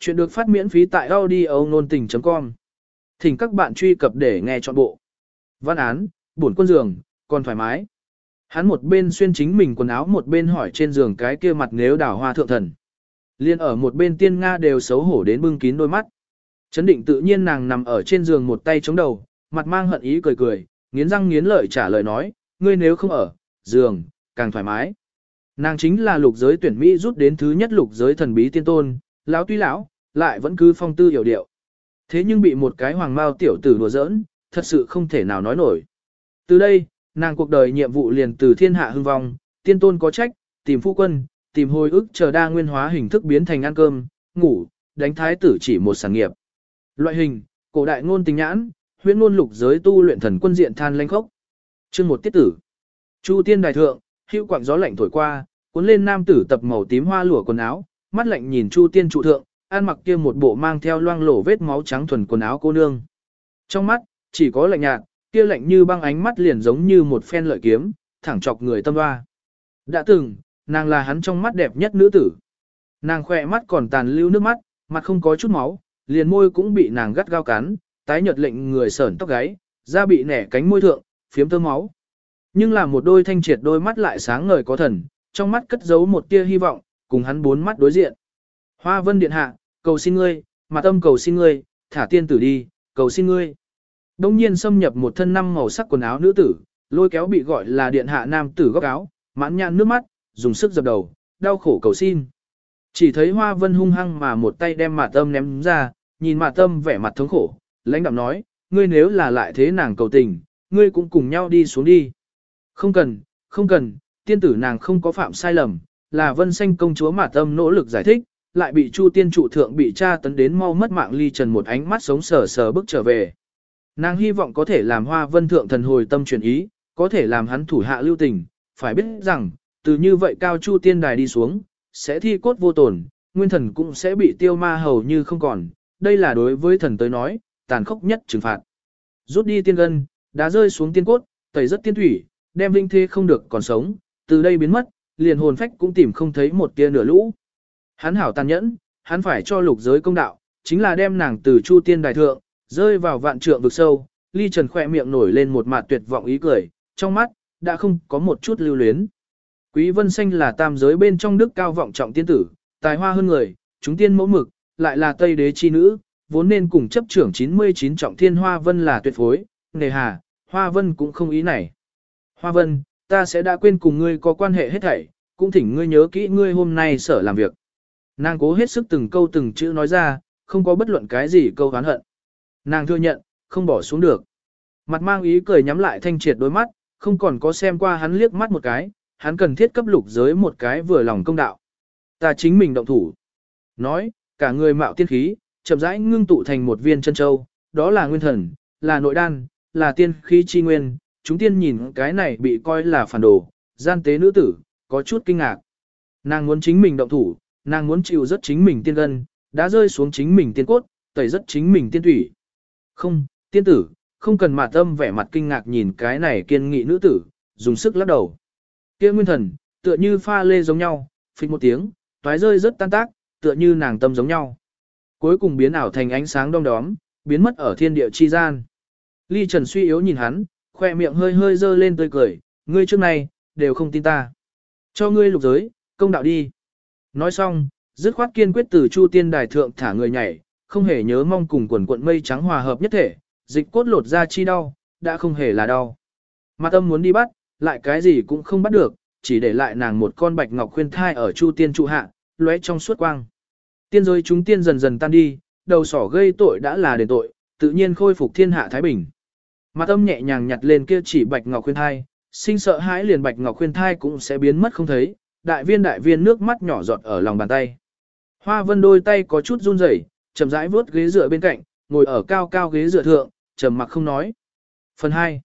Chuyện được phát miễn phí tại audio nôn tình.com. Thỉnh các bạn truy cập để nghe trọn bộ. Văn án, buồn quân giường, còn thoải mái. Hắn một bên xuyên chính mình quần áo một bên hỏi trên giường cái kia mặt nếu đảo hoa thượng thần. Liên ở một bên tiên Nga đều xấu hổ đến bưng kín đôi mắt. Chấn định tự nhiên nàng nằm ở trên giường một tay chống đầu, mặt mang hận ý cười cười, nghiến răng nghiến lợi trả lời nói, ngươi nếu không ở, giường, càng thoải mái. Nàng chính là lục giới tuyển Mỹ rút đến thứ nhất lục giới thần bí tiên tôn, lão tuy lão, lại vẫn cứ phong tư hiểu điệu. Thế nhưng bị một cái hoàng mao tiểu tử đùa giỡn, thật sự không thể nào nói nổi. Từ đây, nàng cuộc đời nhiệm vụ liền từ thiên hạ hưng vong, tiên tôn có trách, tìm phu quân, tìm hồi ức chờ đa nguyên hóa hình thức biến thành ăn cơm, ngủ, đánh thái tử chỉ một sản nghiệp. Loại hình, cổ đại ngôn tình nhãn, huyễn ngôn lục giới tu luyện thần quân diện than lanh khốc. Chương một tiết tử. Chu tiên đại thượng, hữu quạng gió lạnh thổi qua, cuốn lên nam tử tập màu tím hoa lụa quần áo, mắt lạnh nhìn Chu tiên trụ thượng, ăn mặc kia một bộ mang theo loang lổ vết máu trắng thuần quần áo cô nương. Trong mắt, chỉ có lạnh nhạt, kia lạnh như băng ánh mắt liền giống như một phen lợi kiếm, thẳng chọc người tâm hoa. Đã từng, nàng là hắn trong mắt đẹp nhất nữ tử. Nàng khỏe mắt còn tàn lưu nước mắt, mặt không có chút máu, liền môi cũng bị nàng gắt gao cắn, tái nhợt lệnh người sởn tóc gáy, da bị nẻ cánh môi thượng, phiếm tơ máu. Nhưng là một đôi thanh triệt đôi mắt lại sáng ngời có thần, trong mắt cất giấu một tia hy vọng, cùng hắn bốn mắt đối diện. Hoa vân điện hạ, cầu xin ngươi, mặt tâm cầu xin ngươi, thả tiên tử đi, cầu xin ngươi. Đông nhiên xâm nhập một thân năm màu sắc quần áo nữ tử, lôi kéo bị gọi là điện hạ nam tử góc áo, mãn nhãn nước mắt, dùng sức dập đầu, đau khổ cầu xin. Chỉ thấy hoa vân hung hăng mà một tay đem mạt tâm ném ra, nhìn mạt tâm vẻ mặt thống khổ, lãnh đạm nói, ngươi nếu là lại thế nàng cầu tình, ngươi cũng cùng nhau đi xuống đi. Không cần, không cần, tiên tử nàng không có phạm sai lầm, là vân xanh công chúa mà tâm nỗ lực giải thích, lại bị chu tiên trụ thượng bị tra tấn đến mau mất mạng ly trần một ánh mắt sống sờ sờ bước trở về. Nàng hy vọng có thể làm hoa vân thượng thần hồi tâm chuyển ý, có thể làm hắn thủ hạ lưu tình, phải biết rằng, từ như vậy cao chu tiên đài đi xuống, sẽ thi cốt vô tổn, nguyên thần cũng sẽ bị tiêu ma hầu như không còn, đây là đối với thần tới nói, tàn khốc nhất trừng phạt. Rút đi tiên gân, đã rơi xuống tiên cốt, tẩy rất tiên thủy, đem vinh thế không được còn sống, từ đây biến mất, liền hồn phách cũng tìm không thấy một tia nửa lũ. Hắn hảo tàn nhẫn, hắn phải cho lục giới công đạo, chính là đem nàng từ chu tiên đài thượng, rơi vào vạn trượng vực sâu, ly trần khỏe miệng nổi lên một mặt tuyệt vọng ý cười, trong mắt, đã không có một chút lưu luyến. Quý vân xanh là tam giới bên trong đức cao vọng trọng tiên tử, tài hoa hơn người, chúng tiên mẫu mực, lại là tây đế chi nữ, vốn nên cùng chấp trưởng 99 trọng thiên hoa vân là tuyệt phối, nề hà, hoa vân cũng không ý này. Hoa vân, ta sẽ đã quên cùng ngươi có quan hệ hết thảy, cũng thỉnh ngươi nhớ kỹ ngươi hôm nay sở làm việc. Nàng cố hết sức từng câu từng chữ nói ra, không có bất luận cái gì câu hán hận. Nàng thừa nhận, không bỏ xuống được. Mặt mang ý cười nhắm lại thanh triệt đôi mắt, không còn có xem qua hắn liếc mắt một cái, hắn cần thiết cấp lục giới một cái vừa lòng công đạo. Ta chính mình động thủ. Nói, cả người mạo tiên khí, chậm rãi ngưng tụ thành một viên chân châu, đó là nguyên thần, là nội đan, là tiên khí chi nguyên. Chúng tiên nhìn cái này bị coi là phản đồ, gian tế nữ tử, có chút kinh ngạc. Nàng muốn chính mình động thủ, nàng muốn chịu rất chính mình tiên gân, đã rơi xuống chính mình tiên cốt, tẩy rất chính mình tiên thủy. Không, tiên tử, không cần mà tâm vẻ mặt kinh ngạc nhìn cái này kiên nghị nữ tử, dùng sức lắc đầu. Kia nguyên thần, tựa như pha lê giống nhau, phịch một tiếng, toái rơi rất tan tác, tựa như nàng tâm giống nhau. Cuối cùng biến ảo thành ánh sáng đông đóm, biến mất ở thiên địa chi gian. Ly Trần suy yếu nhìn hắn, khoe miệng hơi hơi dơ lên tươi cười, ngươi trước này, đều không tin ta. Cho ngươi lục giới, công đạo đi. Nói xong, dứt khoát kiên quyết từ Chu Tiên Đài thượng thả người nhảy, không hề nhớ mong cùng quần quận mây trắng hòa hợp nhất thể, dịch cốt lột ra chi đau, đã không hề là đau. Mặt âm muốn đi bắt, lại cái gì cũng không bắt được, chỉ để lại nàng một con bạch ngọc khuyên thai ở Chu Tiên trụ hạ, lóe trong suốt quang. Tiên giới chúng tiên dần dần tan đi, đầu sỏ gây tội đã là đền tội, tự nhiên khôi phục thiên hạ thái bình. Mặt âm nhẹ nhàng nhặt lên kia chỉ bạch ngọc khuyên thai, sinh sợ hãi liền bạch ngọc khuyên thai cũng sẽ biến mất không thấy, đại viên đại viên nước mắt nhỏ giọt ở lòng bàn tay. Hoa vân đôi tay có chút run rẩy, chậm rãi vuốt ghế dựa bên cạnh, ngồi ở cao cao ghế dựa thượng, trầm mặc không nói. Phần 2.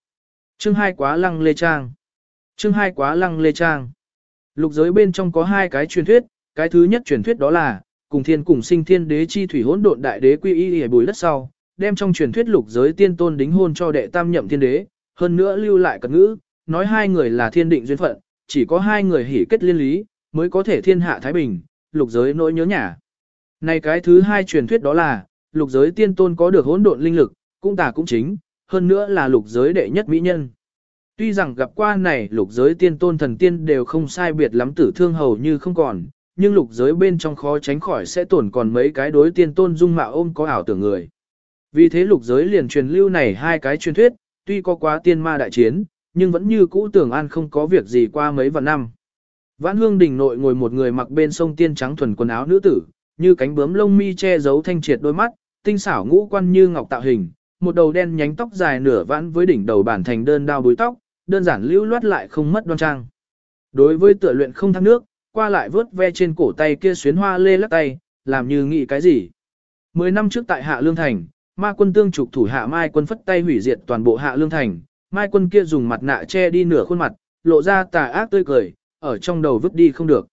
Chương 2 quá lăng lê trang. Chương 2 quá lăng lê trang. Lục giới bên trong có hai cái truyền thuyết, cái thứ nhất truyền thuyết đó là, cùng thiên cùng sinh thiên đế chi thủy hỗn độn đại đế quy y hề bùi đất sau, đem trong truyền thuyết lục giới tiên tôn đính hôn cho đệ tam nhậm thiên đế, hơn nữa lưu lại cật ngữ, nói hai người là thiên định duyên phận, chỉ có hai người hỉ kết liên lý, mới có thể thiên hạ thái bình, lục giới nỗi nhớ nhà. Này cái thứ hai truyền thuyết đó là, lục giới tiên tôn có được hỗn độn linh lực, cũng tà cũng chính, hơn nữa là lục giới đệ nhất mỹ nhân. Tuy rằng gặp qua này lục giới tiên tôn thần tiên đều không sai biệt lắm tử thương hầu như không còn, nhưng lục giới bên trong khó tránh khỏi sẽ tổn còn mấy cái đối tiên tôn dung mạo ôm có ảo tưởng người. Vì thế lục giới liền truyền lưu này hai cái truyền thuyết, tuy có quá tiên ma đại chiến, nhưng vẫn như cũ tưởng an không có việc gì qua mấy vạn năm. Vãn hương đỉnh nội ngồi một người mặc bên sông tiên trắng thuần quần áo nữ tử, như cánh bướm lông mi che giấu thanh triệt đôi mắt, tinh xảo ngũ quan như ngọc tạo hình, một đầu đen nhánh tóc dài nửa vãn với đỉnh đầu bản thành đơn đao búi tóc, đơn giản lưu loát lại không mất đoan trang. Đối với tựa luyện không thắng nước, qua lại vớt ve trên cổ tay kia xuyến hoa lê lắc tay, làm như nghĩ cái gì. Mười năm trước tại Hạ Lương Thành, ma quân tương trục thủ hạ Mai quân phất tay hủy diệt toàn bộ Hạ Lương Thành, Mai quân kia dùng mặt nạ che đi nửa khuôn mặt, lộ ra tà ác tươi cười, ở trong đầu vứt đi không được.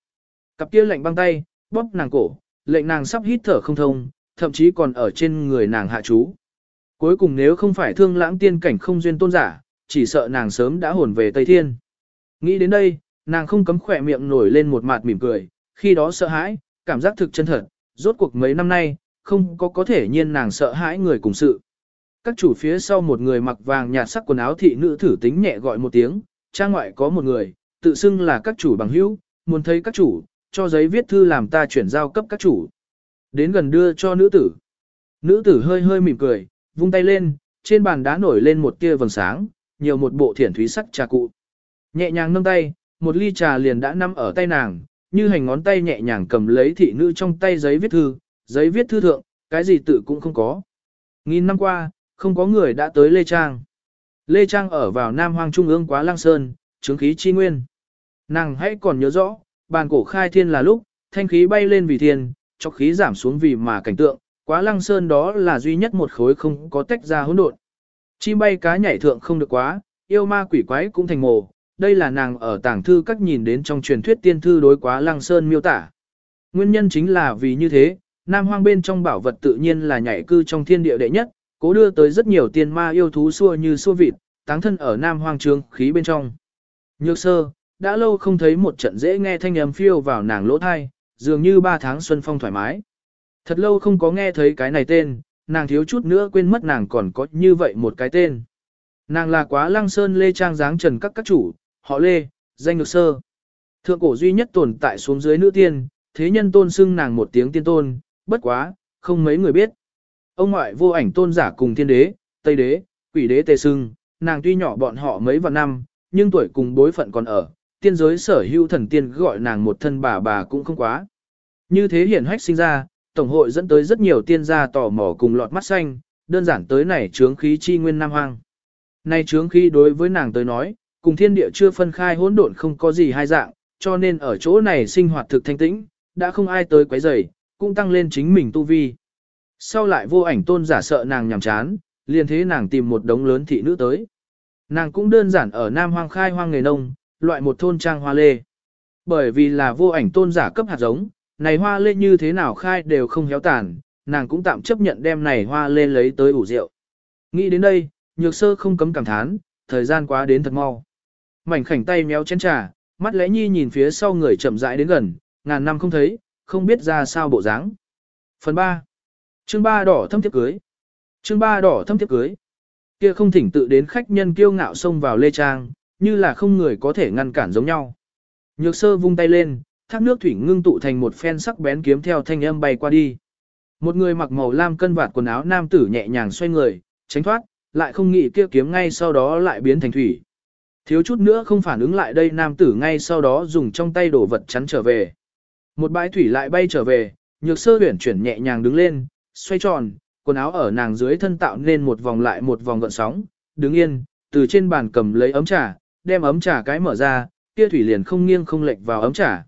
Cặp kia lạnh băng tay, bóp nàng cổ, lệnh nàng sắp hít thở không thông, thậm chí còn ở trên người nàng hạ chú. Cuối cùng nếu không phải thương lãng tiên cảnh không duyên tôn giả, chỉ sợ nàng sớm đã hồn về Tây Thiên. Nghĩ đến đây, nàng không cấm khỏe miệng nổi lên một mặt mỉm cười, khi đó sợ hãi, cảm giác thực chân thật, rốt cuộc mấy năm nay, không có có thể nhiên nàng sợ hãi người cùng sự. Các chủ phía sau một người mặc vàng nhạt sắc quần áo thị nữ thử tính nhẹ gọi một tiếng, trang ngoại có một người, tự xưng là các chủ bằng hữu, muốn thấy các chủ, cho giấy viết thư làm ta chuyển giao cấp các chủ. Đến gần đưa cho nữ tử. Nữ tử hơi hơi mỉm cười, vung tay lên, trên bàn đá nổi lên một tia vầng sáng, nhiều một bộ thiển thúy sắc trà cụ. Nhẹ nhàng nâng tay, một ly trà liền đã nằm ở tay nàng, như hành ngón tay nhẹ nhàng cầm lấy thị nữ trong tay giấy viết thư, giấy viết thư thượng, cái gì tự cũng không có. Nghìn năm qua, không có người đã tới Lê Trang. Lê Trang ở vào Nam Hoang Trung ương quá Lang Sơn, chứng khí chi nguyên. Nàng hãy còn nhớ rõ, bàn cổ khai thiên là lúc, thanh khí bay lên vì thiên, cho khí giảm xuống vì mà cảnh tượng, quá Lăng Sơn đó là duy nhất một khối không có tách ra hỗn độn. Chim bay cá nhảy thượng không được quá, yêu ma quỷ quái cũng thành mồ, đây là nàng ở tảng thư các nhìn đến trong truyền thuyết tiên thư đối quá Lăng Sơn miêu tả. Nguyên nhân chính là vì như thế, Nam Hoang bên trong bảo vật tự nhiên là nhảy cư trong thiên địa đệ nhất, cố đưa tới rất nhiều tiên ma yêu thú xua như xua vịt, táng thân ở Nam Hoang trường khí bên trong. Nhược sơ, đã lâu không thấy một trận dễ nghe thanh âm phiêu vào nàng lỗ thai, dường như ba tháng xuân phong thoải mái. Thật lâu không có nghe thấy cái này tên, nàng thiếu chút nữa quên mất nàng còn có như vậy một cái tên. Nàng là quá lăng sơn lê trang dáng trần các các chủ, họ lê, danh nhược sơ. Thượng cổ duy nhất tồn tại xuống dưới nữ tiên, thế nhân tôn xưng nàng một tiếng tiên tôn, bất quá, không mấy người biết. Ông ngoại vô ảnh tôn giả cùng thiên đế, tây đế, quỷ đế tề sưng, nàng tuy nhỏ bọn họ mấy vạn năm, nhưng tuổi cùng bối phận còn ở, tiên giới sở hữu thần tiên gọi nàng một thân bà bà cũng không quá. Như thế hiển hách sinh ra, Tổng hội dẫn tới rất nhiều tiên gia tò mò cùng lọt mắt xanh, đơn giản tới này trướng khí chi nguyên nam hoang. nay trướng khí đối với nàng tới nói, cùng thiên địa chưa phân khai hỗn độn không có gì hai dạng, cho nên ở chỗ này sinh hoạt thực thanh tĩnh, đã không ai tới quấy rầy, cũng tăng lên chính mình tu vi. Sau lại vô ảnh tôn giả sợ nàng nhàm chán, liền thế nàng tìm một đống lớn thị nữ tới. Nàng cũng đơn giản ở Nam Hoang khai hoang nghề nông, loại một thôn trang hoa lê. Bởi vì là vô ảnh tôn giả cấp hạt giống, này hoa lê như thế nào khai đều không héo tàn, nàng cũng tạm chấp nhận đem này hoa lê lấy tới ủ rượu. Nghĩ đến đây, nhược sơ không cấm cảm thán, thời gian quá đến thật mau. Mảnh khảnh tay méo chén trà, mắt lẽ nhi nhìn phía sau người chậm rãi đến gần, ngàn năm không thấy, không biết ra sao bộ dáng. Phần 3. Chương 3 đỏ thâm tiếp cưới. Chương 3 đỏ thâm tiếp cưới. Kia không thỉnh tự đến khách nhân kiêu ngạo xông vào lê trang, như là không người có thể ngăn cản giống nhau. Nhược sơ vung tay lên, thác nước thủy ngưng tụ thành một phen sắc bén kiếm theo thanh âm bay qua đi. Một người mặc màu lam cân vạt quần áo nam tử nhẹ nhàng xoay người, tránh thoát, lại không nghĩ kia kiếm ngay sau đó lại biến thành thủy. Thiếu chút nữa không phản ứng lại đây nam tử ngay sau đó dùng trong tay đổ vật chắn trở về. Một bãi thủy lại bay trở về, nhược sơ huyển chuyển nhẹ nhàng đứng lên, xoay tròn, quần áo ở nàng dưới thân tạo nên một vòng lại một vòng gợn sóng, đứng yên, từ trên bàn cầm lấy ấm trà, đem ấm trà cái mở ra, kia thủy liền không nghiêng không lệch vào ấm trà.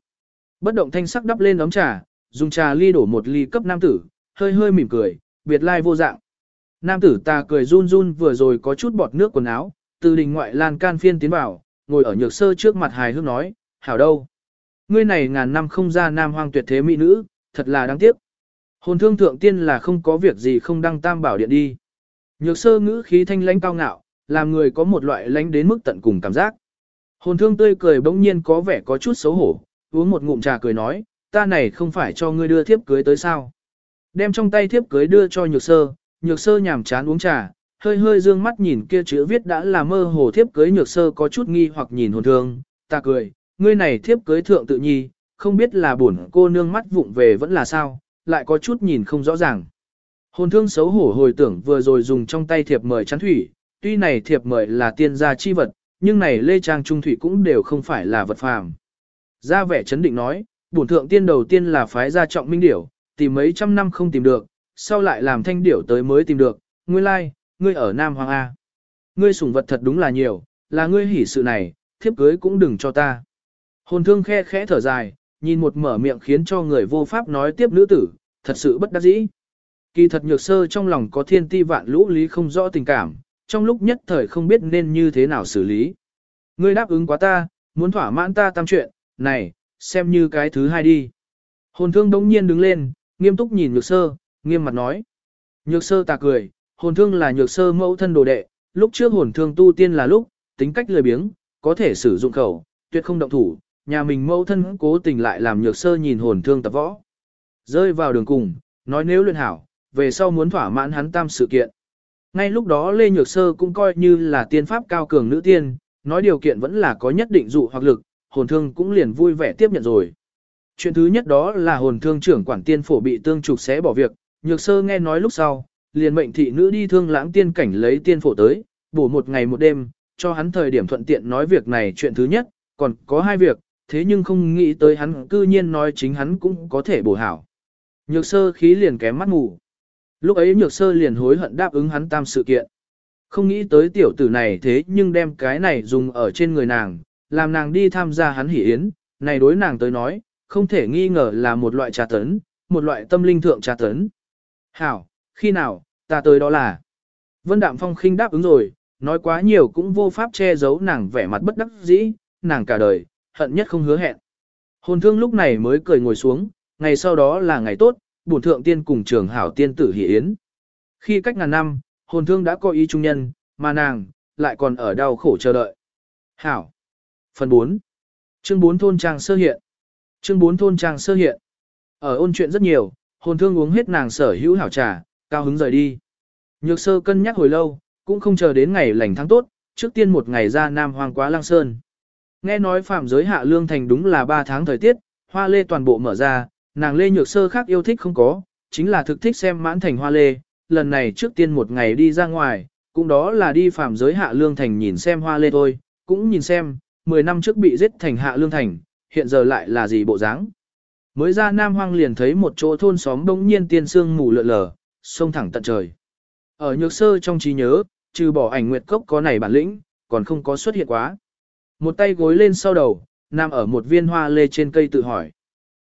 Bất động thanh sắc đắp lên ấm trà, dùng trà ly đổ một ly cấp nam tử, hơi hơi mỉm cười, biệt lai vô dạng. Nam tử ta cười run run vừa rồi có chút bọt nước quần áo, từ đình ngoại lan can phiên tiến vào, ngồi ở nhược sơ trước mặt hài hước nói, hảo đâu. Ngươi này ngàn năm không ra nam hoang tuyệt thế mỹ nữ, thật là đáng tiếc. Hồn thương thượng tiên là không có việc gì không đăng tam bảo điện đi. Nhược sơ ngữ khí thanh lãnh cao ngạo, làm người có một loại lãnh đến mức tận cùng cảm giác. Hồn thương tươi cười bỗng nhiên có vẻ có chút xấu hổ, uống một ngụm trà cười nói, ta này không phải cho ngươi đưa thiếp cưới tới sao. Đem trong tay thiếp cưới đưa cho nhược sơ, nhược sơ nhàm chán uống trà, hơi hơi dương mắt nhìn kia chữ viết đã là mơ hồ thiếp cưới nhược sơ có chút nghi hoặc nhìn hồn thương, ta cười, ngươi này thiếp cưới thượng tự nhi, không biết là buồn cô nương mắt vụng về vẫn là sao, lại có chút nhìn không rõ ràng. Hồn thương xấu hổ hồi tưởng vừa rồi dùng trong tay thiệp mời chắn thủy, tuy này thiệp mời là tiên gia chi vật, nhưng này lê trang trung thủy cũng đều không phải là vật phàm. Ra vẻ chấn định nói, bổn thượng tiên đầu tiên là phái gia trọng minh điểu, tìm mấy trăm năm không tìm được, sau lại làm thanh điểu tới mới tìm được, ngươi lai, like, ngươi ở Nam Hoàng A. Ngươi sủng vật thật đúng là nhiều, là ngươi hỉ sự này, thiếp cưới cũng đừng cho ta. Hồn thương khe khẽ thở dài, nhìn một mở miệng khiến cho người vô pháp nói tiếp nữ tử, thật sự bất đắc dĩ. Kỳ thật nhược sơ trong lòng có thiên ti vạn lũ lý không rõ tình cảm, trong lúc nhất thời không biết nên như thế nào xử lý. Ngươi đáp ứng quá ta, muốn thỏa mãn ta tam chuyện, này, xem như cái thứ hai đi. Hồn thương đống nhiên đứng lên, nghiêm túc nhìn nhược sơ, nghiêm mặt nói. Nhược sơ ta cười, hồn thương là nhược sơ mẫu thân đồ đệ, lúc trước hồn thương tu tiên là lúc, tính cách lười biếng, có thể sử dụng khẩu, tuyệt không động thủ, nhà mình mẫu thân cố tình lại làm nhược sơ nhìn hồn thương tập võ. Rơi vào đường cùng, nói nếu luyện hảo, về sau muốn thỏa mãn hắn tam sự kiện. Ngay lúc đó Lê Nhược Sơ cũng coi như là tiên pháp cao cường nữ tiên, nói điều kiện vẫn là có nhất định dụ hoặc lực, hồn thương cũng liền vui vẻ tiếp nhận rồi. Chuyện thứ nhất đó là hồn thương trưởng quản tiên phổ bị tương trục sẽ bỏ việc, Nhược Sơ nghe nói lúc sau, liền mệnh thị nữ đi thương lãng tiên cảnh lấy tiên phổ tới, bổ một ngày một đêm, cho hắn thời điểm thuận tiện nói việc này chuyện thứ nhất, còn có hai việc, thế nhưng không nghĩ tới hắn cư nhiên nói chính hắn cũng có thể bổ hảo. Nhược sơ khí liền kém mắt ngủ. Lúc ấy nhược sơ liền hối hận đáp ứng hắn tam sự kiện. Không nghĩ tới tiểu tử này thế nhưng đem cái này dùng ở trên người nàng, làm nàng đi tham gia hắn hỉ yến, này đối nàng tới nói, không thể nghi ngờ là một loại trà tấn, một loại tâm linh thượng trà tấn. Hảo, khi nào, ta tới đó là. Vân Đạm Phong khinh đáp ứng rồi, nói quá nhiều cũng vô pháp che giấu nàng vẻ mặt bất đắc dĩ, nàng cả đời, hận nhất không hứa hẹn. Hồn thương lúc này mới cười ngồi xuống, ngày sau đó là ngày tốt, bổn thượng tiên cùng trường hảo tiên tử hỷ yến. Khi cách ngàn năm, hồn thương đã có ý trung nhân, mà nàng, lại còn ở đau khổ chờ đợi. Hảo. Phần 4. Chương 4 thôn trang sơ hiện. Chương 4 thôn trang sơ hiện. Ở ôn chuyện rất nhiều, hồn thương uống hết nàng sở hữu hảo trà, cao hứng rời đi. Nhược sơ cân nhắc hồi lâu, cũng không chờ đến ngày lành tháng tốt, trước tiên một ngày ra Nam Hoàng quá lang sơn. Nghe nói phạm giới hạ lương thành đúng là 3 tháng thời tiết, hoa lê toàn bộ mở ra, nàng lê nhược sơ khác yêu thích không có, chính là thực thích xem mãn thành hoa lê, lần này trước tiên một ngày đi ra ngoài, cũng đó là đi phạm giới hạ lương thành nhìn xem hoa lê thôi, cũng nhìn xem, 10 năm trước bị giết thành hạ lương thành, hiện giờ lại là gì bộ dáng. Mới ra Nam Hoang liền thấy một chỗ thôn xóm đông nhiên tiên sương mù lượn lờ, sông thẳng tận trời. Ở nhược sơ trong trí nhớ, trừ bỏ ảnh nguyệt cốc có này bản lĩnh, còn không có xuất hiện quá. Một tay gối lên sau đầu, nằm ở một viên hoa lê trên cây tự hỏi.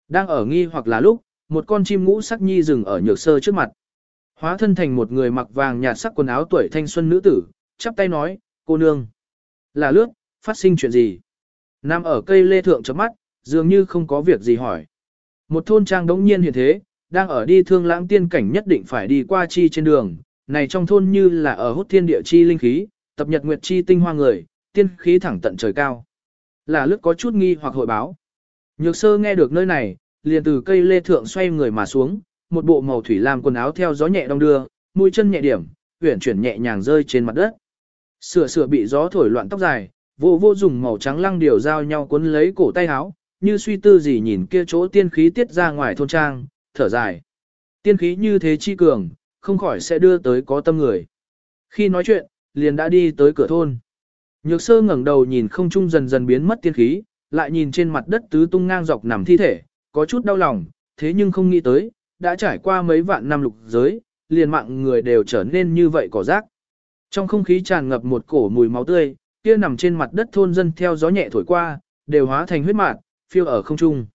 Đang ở nghi hoặc là lúc, một con chim ngũ sắc nhi dừng ở nhược sơ trước mặt. Hóa thân thành một người mặc vàng nhạt sắc quần áo tuổi thanh xuân nữ tử, chắp tay nói, cô nương. Là lướt, phát sinh chuyện gì? nam ở cây lê thượng chấm mắt, dường như không có việc gì hỏi. Một thôn trang đống nhiên hiện thế, đang ở đi thương lãng tiên cảnh nhất định phải đi qua chi trên đường, này trong thôn như là ở hút thiên địa chi linh khí, tập nhật nguyệt chi tinh hoa người, tiên khí thẳng tận trời cao. Là lướt có chút nghi hoặc hội báo. Nhược sơ nghe được nơi này, liền từ cây lê thượng xoay người mà xuống, một bộ màu thủy lam quần áo theo gió nhẹ đông đưa, mũi chân nhẹ điểm, uyển chuyển nhẹ nhàng rơi trên mặt đất. Sửa sửa bị gió thổi loạn tóc dài, vô vô dùng màu trắng lăng điều giao nhau cuốn lấy cổ tay áo, như suy tư gì nhìn kia chỗ tiên khí tiết ra ngoài thôn trang, thở dài. Tiên khí như thế chi cường, không khỏi sẽ đưa tới có tâm người. Khi nói chuyện, liền đã đi tới cửa thôn. Nhược sơ ngẩng đầu nhìn không trung dần dần biến mất tiên khí, lại nhìn trên mặt đất tứ tung ngang dọc nằm thi thể, có chút đau lòng, thế nhưng không nghĩ tới, đã trải qua mấy vạn năm lục giới, liền mạng người đều trở nên như vậy cỏ rác. Trong không khí tràn ngập một cổ mùi máu tươi, kia nằm trên mặt đất thôn dân theo gió nhẹ thổi qua, đều hóa thành huyết mạt, phiêu ở không trung.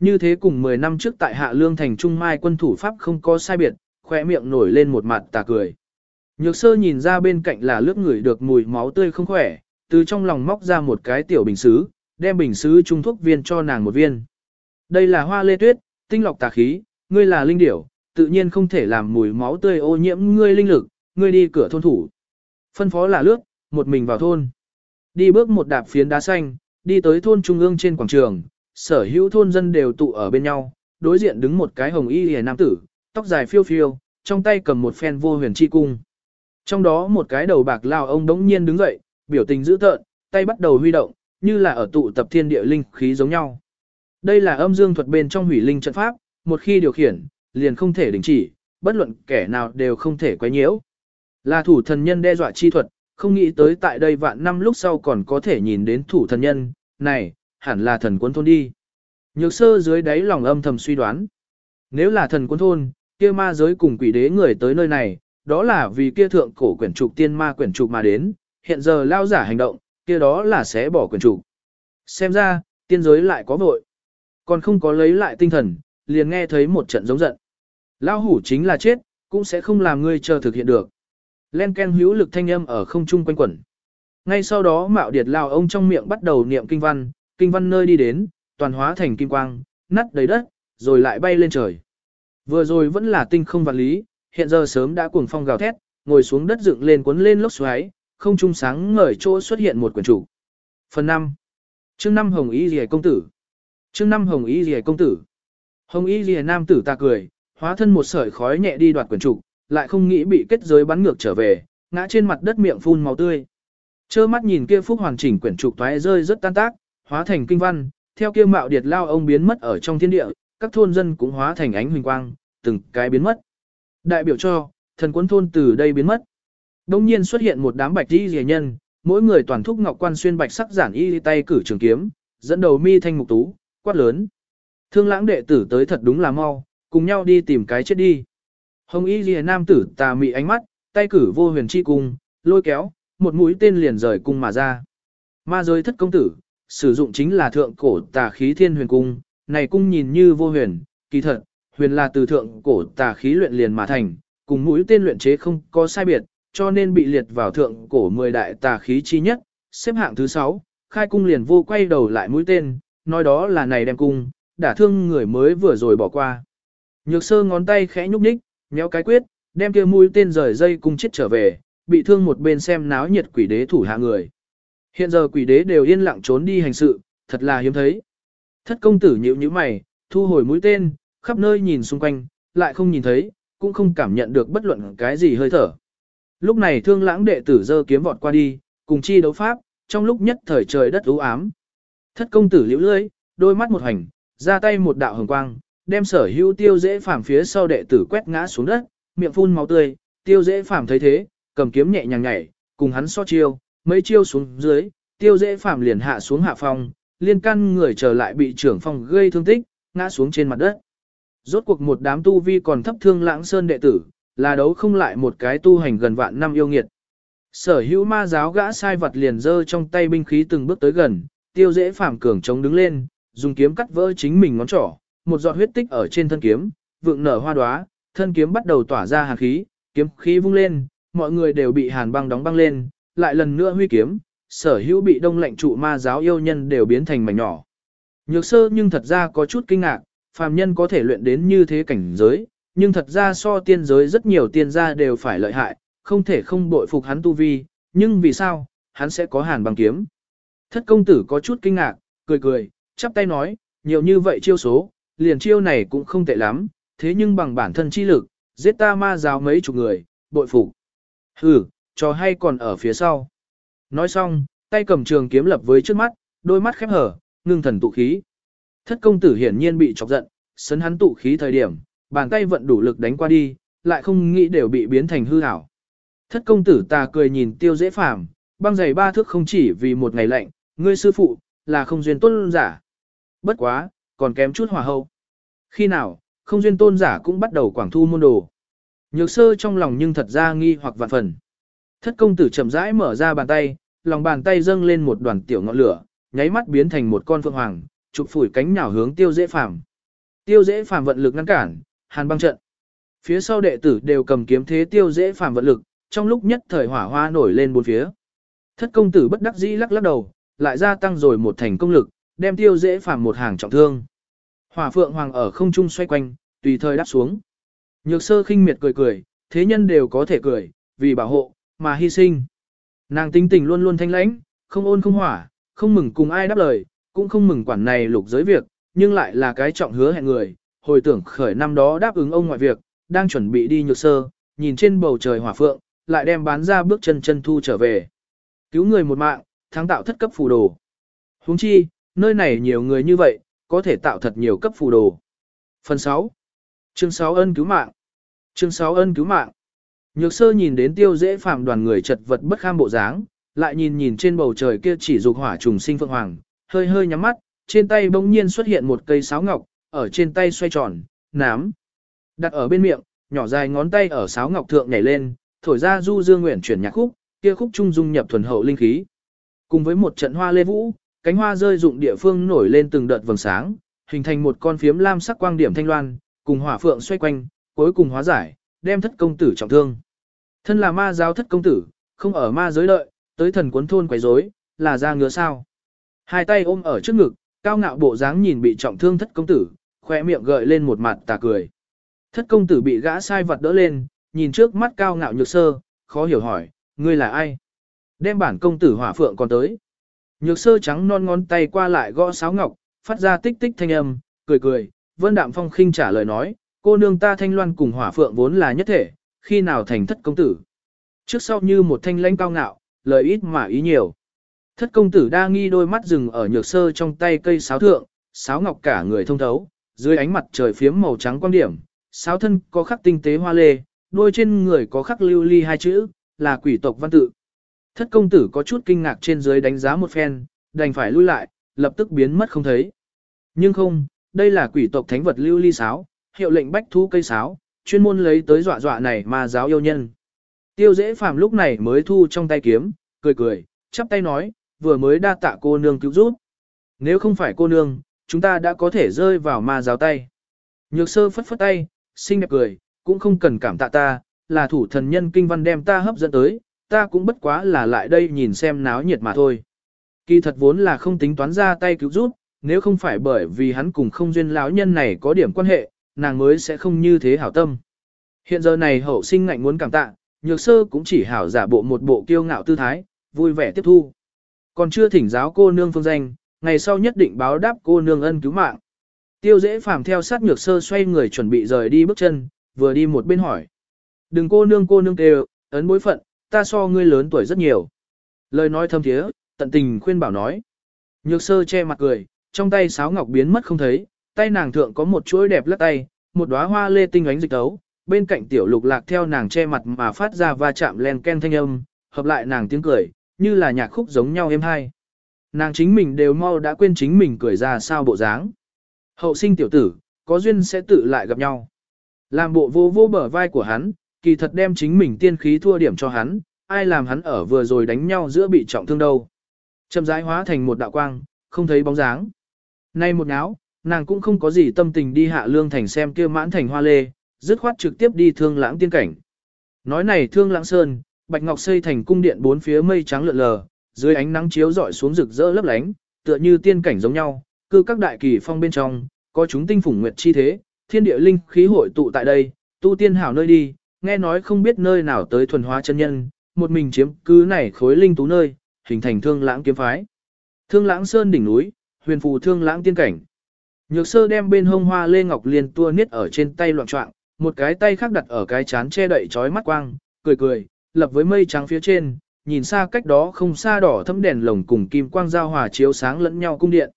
Như thế cùng 10 năm trước tại Hạ Lương thành Trung Mai quân thủ Pháp không có sai biệt, khỏe miệng nổi lên một mặt tà cười. Nhược sơ nhìn ra bên cạnh là lướt người được mùi máu tươi không khỏe, từ trong lòng móc ra một cái tiểu bình xứ, đem bình xứ trung thuốc viên cho nàng một viên. Đây là hoa lê tuyết, tinh lọc tà khí, ngươi là linh điểu, tự nhiên không thể làm mùi máu tươi ô nhiễm ngươi linh lực, ngươi đi cửa thôn thủ. Phân phó là lướt, một mình vào thôn. Đi bước một đạp phiến đá xanh, đi tới thôn trung ương trên quảng trường, sở hữu thôn dân đều tụ ở bên nhau, đối diện đứng một cái hồng y hề nam tử, tóc dài phiêu phiêu, trong tay cầm một phen vô huyền chi cung. Trong đó một cái đầu bạc lao ông đống nhiên đứng dậy, biểu tình dữ tợn, tay bắt đầu huy động, như là ở tụ tập thiên địa linh khí giống nhau. Đây là âm dương thuật bên trong hủy linh trận pháp, một khi điều khiển, liền không thể đình chỉ, bất luận kẻ nào đều không thể quấy nhiễu. Là thủ thần nhân đe dọa chi thuật, không nghĩ tới tại đây vạn năm lúc sau còn có thể nhìn đến thủ thần nhân, này, hẳn là thần cuốn thôn đi. Nhược sơ dưới đáy lòng âm thầm suy đoán. Nếu là thần cuốn thôn, kia ma giới cùng quỷ đế người tới nơi này, đó là vì kia thượng cổ quyển trục tiên ma quyển trục mà đến, hiện giờ lao giả hành động, kia đó là sẽ bỏ quyền chủ. Xem ra, tiên giới lại có vội. Còn không có lấy lại tinh thần, liền nghe thấy một trận giống giận. Lao hủ chính là chết, cũng sẽ không làm ngươi chờ thực hiện được. Len ken hữu lực thanh âm ở không trung quanh quẩn. Ngay sau đó mạo điệt lao ông trong miệng bắt đầu niệm kinh văn, kinh văn nơi đi đến, toàn hóa thành kim quang, nắt đầy đất, rồi lại bay lên trời. Vừa rồi vẫn là tinh không vật lý, hiện giờ sớm đã cuồng phong gào thét, ngồi xuống đất dựng lên cuốn lên lốc xoáy, không trung sáng ngời chỗ xuất hiện một quyển chủ. Phần 5. Chương 5 Hồng Y Liễu công tử. Chương 5 Hồng Y Liễu công tử. Hồng Y Liễu nam tử ta cười, hóa thân một sợi khói nhẹ đi đoạt quyển trục, lại không nghĩ bị kết giới bắn ngược trở về, ngã trên mặt đất miệng phun máu tươi. Chơ mắt nhìn kia phúc hoàn chỉnh quyển trục toái rơi rất tan tác, hóa thành kinh văn, theo kia mạo điệt lao ông biến mất ở trong thiên địa, các thôn dân cũng hóa thành ánh huỳnh quang, từng cái biến mất. Đại biểu cho, thần quân thôn từ đây biến mất. Đông nhiên xuất hiện một đám bạch y rìa nhân, mỗi người toàn thúc ngọc quan xuyên bạch sắc giản y tay cử trường kiếm, dẫn đầu mi thanh mục tú, quát lớn. Thương lãng đệ tử tới thật đúng là mau, cùng nhau đi tìm cái chết đi. Hồng y rìa nam tử tà mị ánh mắt, tay cử vô huyền chi cung, lôi kéo, một mũi tên liền rời cung mà ra. Ma giới thất công tử, sử dụng chính là thượng cổ tà khí thiên huyền cung, này cung nhìn như vô huyền, kỳ thật, huyền là từ thượng cổ tà khí luyện liền mà thành, cùng mũi tên luyện chế không có sai biệt, cho nên bị liệt vào thượng cổ 10 đại tà khí chi nhất, xếp hạng thứ 6, khai cung liền vô quay đầu lại mũi tên, nói đó là này đem cung, đả thương người mới vừa rồi bỏ qua. Nhược sơ ngón tay khẽ nhúc nhích, méo cái quyết, đem kia mũi tên rời dây cung chết trở về, bị thương một bên xem náo nhiệt quỷ đế thủ hạ người. Hiện giờ quỷ đế đều yên lặng trốn đi hành sự, thật là hiếm thấy. Thất công tử nhíu nhíu mày, thu hồi mũi tên, khắp nơi nhìn xung quanh, lại không nhìn thấy, cũng không cảm nhận được bất luận cái gì hơi thở. Lúc này thương lãng đệ tử dơ kiếm vọt qua đi, cùng chi đấu pháp, trong lúc nhất thời trời đất u ám. Thất công tử liễu lưỡi, đôi mắt một hành, ra tay một đạo hồng quang, đem sở hữu tiêu dễ phàm phía sau đệ tử quét ngã xuống đất, miệng phun máu tươi, tiêu dễ phàm thấy thế, cầm kiếm nhẹ nhàng nhảy, cùng hắn so chiêu, mấy chiêu xuống dưới, tiêu dễ phàm liền hạ xuống hạ phong, liên căn người trở lại bị trưởng phong gây thương tích, ngã xuống trên mặt đất. Rốt cuộc một đám tu vi còn thấp thương lãng sơn đệ tử, là đấu không lại một cái tu hành gần vạn năm yêu nghiệt. Sở hữu ma giáo gã sai vật liền giơ trong tay binh khí từng bước tới gần, tiêu dễ phàm cường chống đứng lên, dùng kiếm cắt vỡ chính mình ngón trỏ, một giọt huyết tích ở trên thân kiếm, vượng nở hoa đóa, thân kiếm bắt đầu tỏa ra hàn khí, kiếm khí vung lên, mọi người đều bị hàn băng đóng băng lên, lại lần nữa huy kiếm, sở hữu bị đông lạnh trụ ma giáo yêu nhân đều biến thành mảnh nhỏ. Nhược sơ nhưng thật ra có chút kinh ngạc, phàm nhân có thể luyện đến như thế cảnh giới, nhưng thật ra so tiên giới rất nhiều tiên gia đều phải lợi hại, không thể không bội phục hắn tu vi, nhưng vì sao, hắn sẽ có hàn băng kiếm. Thất công tử có chút kinh ngạc, cười cười, chắp tay nói, nhiều như vậy chiêu số, liền chiêu này cũng không tệ lắm, thế nhưng bằng bản thân chi lực, giết ta ma giáo mấy chục người, bội phục. Hừ, trò hay còn ở phía sau. Nói xong, tay cầm trường kiếm lập với trước mắt, đôi mắt khép hở, ngưng thần tụ khí. Thất công tử hiển nhiên bị chọc giận, sấn hắn tụ khí thời điểm, bàn tay vận đủ lực đánh qua đi, lại không nghĩ đều bị biến thành hư ảo. Thất công tử ta cười nhìn tiêu dễ phàm, băng giày ba thước không chỉ vì một ngày lạnh, ngươi sư phụ, là không duyên tôn giả. Bất quá, còn kém chút hòa hậu. Khi nào, không duyên tôn giả cũng bắt đầu quảng thu môn đồ. Nhược sơ trong lòng nhưng thật ra nghi hoặc vạn phần. Thất công tử chậm rãi mở ra bàn tay, lòng bàn tay dâng lên một đoàn tiểu ngọn lửa, nháy mắt biến thành một con phượng hoàng, chụp phủi cánh nhào hướng tiêu dễ phàm. Tiêu dễ phàm vận lực ngăn cản, hàn băng trận. Phía sau đệ tử đều cầm kiếm thế tiêu dễ phàm vận lực, trong lúc nhất thời hỏa hoa nổi lên bốn phía. Thất công tử bất đắc dĩ lắc lắc đầu, lại gia tăng rồi một thành công lực, đem tiêu dễ phàm một hàng trọng thương. Hỏa phượng hoàng ở không trung xoay quanh, tùy thời đáp xuống. Nhược sơ khinh miệt cười cười, thế nhân đều có thể cười, vì bảo hộ, mà hy sinh. Nàng tinh tình luôn luôn thanh lãnh, không ôn không hỏa, không mừng cùng ai đáp lời, cũng không mừng quản này lục giới việc, nhưng lại là cái trọng hứa hẹn người, hồi tưởng khởi năm đó đáp ứng ông ngoại việc, đang chuẩn bị đi nhược sơ, nhìn trên bầu trời hỏa phượng, lại đem bán ra bước chân chân thu trở về. Cứu người một mạng, thắng tạo thất cấp phù đồ. Huống chi, nơi này nhiều người như vậy, có thể tạo thật nhiều cấp phù đồ. Phần 6. Chương 6 ân cứu mạng. Chương 6 ân cứu mạng. Nhược sơ nhìn đến tiêu dễ phạm đoàn người chật vật bất kham bộ dáng, lại nhìn nhìn trên bầu trời kia chỉ dục hỏa trùng sinh phượng hoàng, hơi hơi nhắm mắt, trên tay bỗng nhiên xuất hiện một cây sáo ngọc, ở trên tay xoay tròn, nám. Đặt ở bên miệng, nhỏ dài ngón tay ở sáo ngọc thượng nhảy lên, thổi ra du dương nguyện chuyển nhạc khúc, kia khúc trung dung nhập thuần hậu linh khí. Cùng với một trận hoa lê vũ, cánh hoa rơi dụng địa phương nổi lên từng đợt vầng sáng, hình thành một con phiếm lam sắc quang điểm thanh loan, cùng hỏa phượng xoay quanh, cuối cùng hóa giải, đem thất công tử trọng thương. Thân là ma giáo thất công tử, không ở ma giới lợi, tới thần cuốn thôn quấy rối, là ra ngứa sao. Hai tay ôm ở trước ngực, cao ngạo bộ dáng nhìn bị trọng thương thất công tử, khoe miệng gợi lên một mặt tà cười. Thất công tử bị gã sai vật đỡ lên, nhìn trước mắt cao ngạo nhược sơ, khó hiểu hỏi, ngươi là ai? Đem bản công tử hỏa phượng còn tới. Nhược sơ trắng non ngón tay qua lại gõ sáo ngọc, phát ra tích tích thanh âm, cười cười, vân đạm phong khinh trả lời nói, cô nương ta thanh loan cùng hỏa phượng vốn là nhất thể, khi nào thành thất công tử. Trước sau như một thanh lãnh cao ngạo, lời ít mà ý nhiều. Thất công tử đa nghi đôi mắt rừng ở nhược sơ trong tay cây sáo thượng, sáo ngọc cả người thông thấu, dưới ánh mặt trời phiếm màu trắng quan điểm, sáo thân có khắc tinh tế hoa lê, đôi trên người có khắc lưu ly hai chữ, là quỷ tộc văn tự. Thất công tử có chút kinh ngạc trên dưới đánh giá một phen, đành phải lui lại, lập tức biến mất không thấy. Nhưng không, đây là quỷ tộc thánh vật lưu ly sáo, hiệu lệnh bách thu cây sáo, chuyên môn lấy tới dọa dọa này mà giáo yêu nhân. Tiêu dễ phàm lúc này mới thu trong tay kiếm, cười cười, chắp tay nói, vừa mới đa tạ cô nương cứu giúp. Nếu không phải cô nương, chúng ta đã có thể rơi vào ma giáo tay. Nhược sơ phất phất tay, xinh đẹp cười, cũng không cần cảm tạ ta, là thủ thần nhân kinh văn đem ta hấp dẫn tới, ta cũng bất quá là lại đây nhìn xem náo nhiệt mà thôi. Kỳ thật vốn là không tính toán ra tay cứu giúp, nếu không phải bởi vì hắn cùng không duyên lão nhân này có điểm quan hệ, nàng mới sẽ không như thế hảo tâm. Hiện giờ này hậu sinh ngạnh muốn cảm tạ, nhược sơ cũng chỉ hảo giả bộ một bộ kiêu ngạo tư thái, vui vẻ tiếp thu. Còn chưa thỉnh giáo cô nương phương danh, ngày sau nhất định báo đáp cô nương ân cứu mạng. Tiêu dễ phàm theo sát nhược sơ xoay người chuẩn bị rời đi bước chân, vừa đi một bên hỏi. Đừng cô nương cô nương kêu, ấn bối phận, ta so ngươi lớn tuổi rất nhiều. Lời nói thâm thiế, tận tình khuyên bảo nói. Nhược sơ che mặt cười, trong tay sáo ngọc biến mất không thấy, tay nàng thượng có một chuỗi đẹp lắc tay, một đóa hoa lê tinh ánh dịch tấu, bên cạnh tiểu lục lạc theo nàng che mặt mà phát ra va chạm len ken thanh âm, hợp lại nàng tiếng cười, như là nhạc khúc giống nhau êm hai. Nàng chính mình đều mau đã quên chính mình cười ra sao bộ dáng. Hậu sinh tiểu tử, có duyên sẽ tự lại gặp nhau. Làm bộ vô vô bờ vai của hắn, kỳ thật đem chính mình tiên khí thua điểm cho hắn, ai làm hắn ở vừa rồi đánh nhau giữa bị trọng thương đâu. Chậm rãi hóa thành một đạo quang, không thấy bóng dáng. Nay một náo, nàng cũng không có gì tâm tình đi hạ lương thành xem kia mãn thành hoa lê, dứt khoát trực tiếp đi thương lãng tiên cảnh. Nói này thương lãng sơn, bạch ngọc xây thành cung điện bốn phía mây trắng lượn lờ, dưới ánh nắng chiếu rọi xuống rực rỡ lấp lánh, tựa như tiên cảnh giống nhau, cư các đại kỳ phong bên trong, có chúng tinh phủng nguyệt chi thế, thiên địa linh khí hội tụ tại đây, tu tiên hảo nơi đi, nghe nói không biết nơi nào tới thuần hóa chân nhân, một mình chiếm cứ này khối linh tú nơi, hình thành thương lãng kiếm phái. Thương lãng sơn đỉnh núi, huyền phù thương lãng tiên cảnh. Nhược sơ đem bên hông hoa lê ngọc liền tua niết ở trên tay loạn trọng, một cái tay khác đặt ở cái chán che đậy trói mắt quang, cười cười, lập với mây trắng phía trên, nhìn xa cách đó không xa đỏ thấm đèn lồng cùng kim quang giao hòa chiếu sáng lẫn nhau cung điện.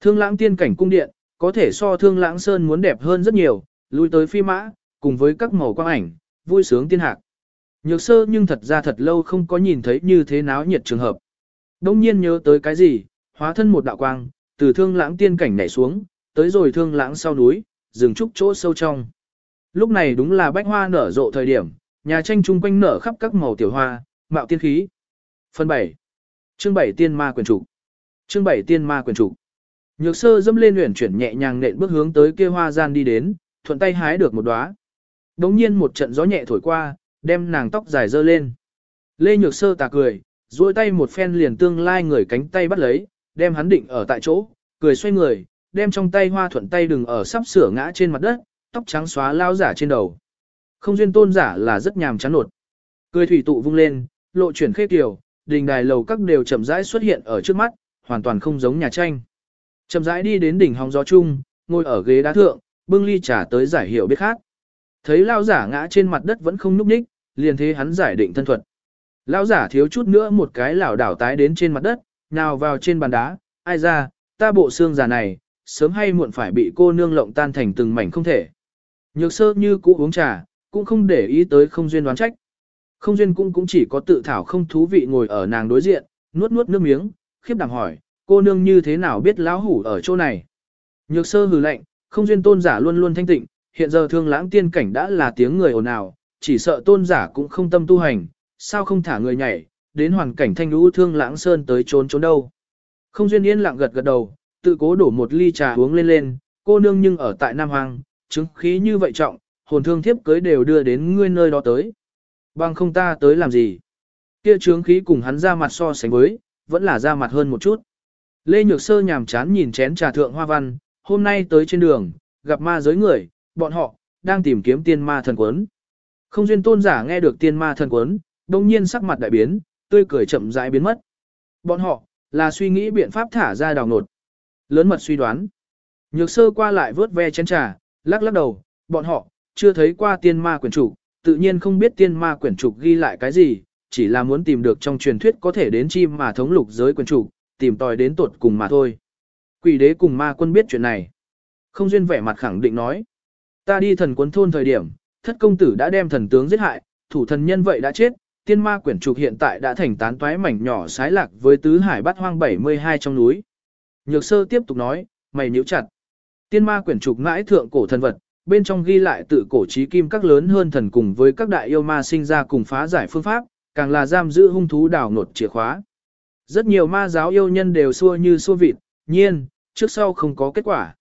Thương lãng tiên cảnh cung điện, có thể so thương lãng sơn muốn đẹp hơn rất nhiều, lui tới phi mã, cùng với các màu quang ảnh, vui sướng tiên hạc. Nhược sơ nhưng thật ra thật lâu không có nhìn thấy như thế náo nhiệt trường hợp. Đông nhiên nhớ tới cái gì, hóa thân một đạo quang, từ thương lãng tiên cảnh nhảy xuống, tới rồi thương lãng sau núi, dừng trúc chỗ sâu trong. Lúc này đúng là bách hoa nở rộ thời điểm, nhà tranh chung quanh nở khắp các màu tiểu hoa, mạo tiên khí. Phần 7. Chương 7 tiên ma quyền chủ. Chương 7 tiên ma quyền chủ. Nhược sơ dâm lên luyện chuyển nhẹ nhàng nện bước hướng tới kia hoa gian đi đến, thuận tay hái được một đóa. Đống nhiên một trận gió nhẹ thổi qua, đem nàng tóc dài dơ lên. Lê Nhược sơ tà cười, duỗi tay một phen liền tương lai người cánh tay bắt lấy, đem hắn định ở tại chỗ, cười xoay người, đem trong tay hoa thuận tay đừng ở sắp sửa ngã trên mặt đất, tóc trắng xóa lao giả trên đầu. Không duyên tôn giả là rất nhàm chán nột. Cười thủy tụ vung lên, lộ chuyển khê kiều, đình đài lầu các đều chậm rãi xuất hiện ở trước mắt, hoàn toàn không giống nhà tranh. Chậm rãi đi đến đỉnh hóng gió chung, ngồi ở ghế đá thượng, bưng ly trà tới giải hiểu biết khác. Thấy lao giả ngã trên mặt đất vẫn không nhúc nhích, liền thế hắn giải định thân thuật. Lão giả thiếu chút nữa một cái lảo đảo tái đến trên mặt đất, nào vào trên bàn đá, ai ra, ta bộ xương già này, sớm hay muộn phải bị cô nương lộng tan thành từng mảnh không thể. Nhược sơ như cũ uống trà, cũng không để ý tới không duyên đoán trách. Không duyên cũng cũng chỉ có tự thảo không thú vị ngồi ở nàng đối diện, nuốt nuốt nước miếng, khiếp đảm hỏi, cô nương như thế nào biết lão hủ ở chỗ này. Nhược sơ hừ lạnh, không duyên tôn giả luôn luôn thanh tịnh, hiện giờ thương lãng tiên cảnh đã là tiếng người ồn ào, chỉ sợ tôn giả cũng không tâm tu hành, sao không thả người nhảy, đến hoàn cảnh thanh lũ thương lãng sơn tới trốn trốn đâu. Không duyên yên lặng gật gật đầu, tự cố đổ một ly trà uống lên lên, cô nương nhưng ở tại Nam Hoàng, chứng khí như vậy trọng, hồn thương thiếp cưới đều đưa đến ngươi nơi đó tới. Bằng không ta tới làm gì? Kia trướng khí cùng hắn ra mặt so sánh với, vẫn là ra mặt hơn một chút. Lê Nhược Sơ nhàm chán nhìn chén trà thượng hoa văn, hôm nay tới trên đường, gặp ma giới người, bọn họ, đang tìm kiếm tiên ma thần quấn. Không duyên tôn giả nghe được tiên ma thần quấn, đồng nhiên sắc mặt đại biến, tươi cười chậm rãi biến mất. Bọn họ, là suy nghĩ biện pháp thả ra đào nột. Lớn mật suy đoán. Nhược sơ qua lại vớt ve chén trà, lắc lắc đầu, bọn họ, chưa thấy qua tiên ma quyền chủ tự nhiên không biết tiên ma quyển trục ghi lại cái gì, chỉ là muốn tìm được trong truyền thuyết có thể đến chim mà thống lục giới quyển trục, tìm tòi đến tuột cùng mà thôi. Quỷ đế cùng ma quân biết chuyện này. Không duyên vẻ mặt khẳng định nói. Ta đi thần quân thôn thời điểm, thất công tử đã đem thần tướng giết hại, thủ thần nhân vậy đã chết, tiên ma quyển trục hiện tại đã thành tán toái mảnh nhỏ sái lạc với tứ hải bát hoang 72 trong núi. Nhược sơ tiếp tục nói, mày nhíu chặt. Tiên ma quyển trục mãi thượng cổ thần vật, bên trong ghi lại tự cổ trí kim các lớn hơn thần cùng với các đại yêu ma sinh ra cùng phá giải phương pháp, càng là giam giữ hung thú đảo nột chìa khóa. Rất nhiều ma giáo yêu nhân đều xua như xua vịt, nhiên, trước sau không có kết quả.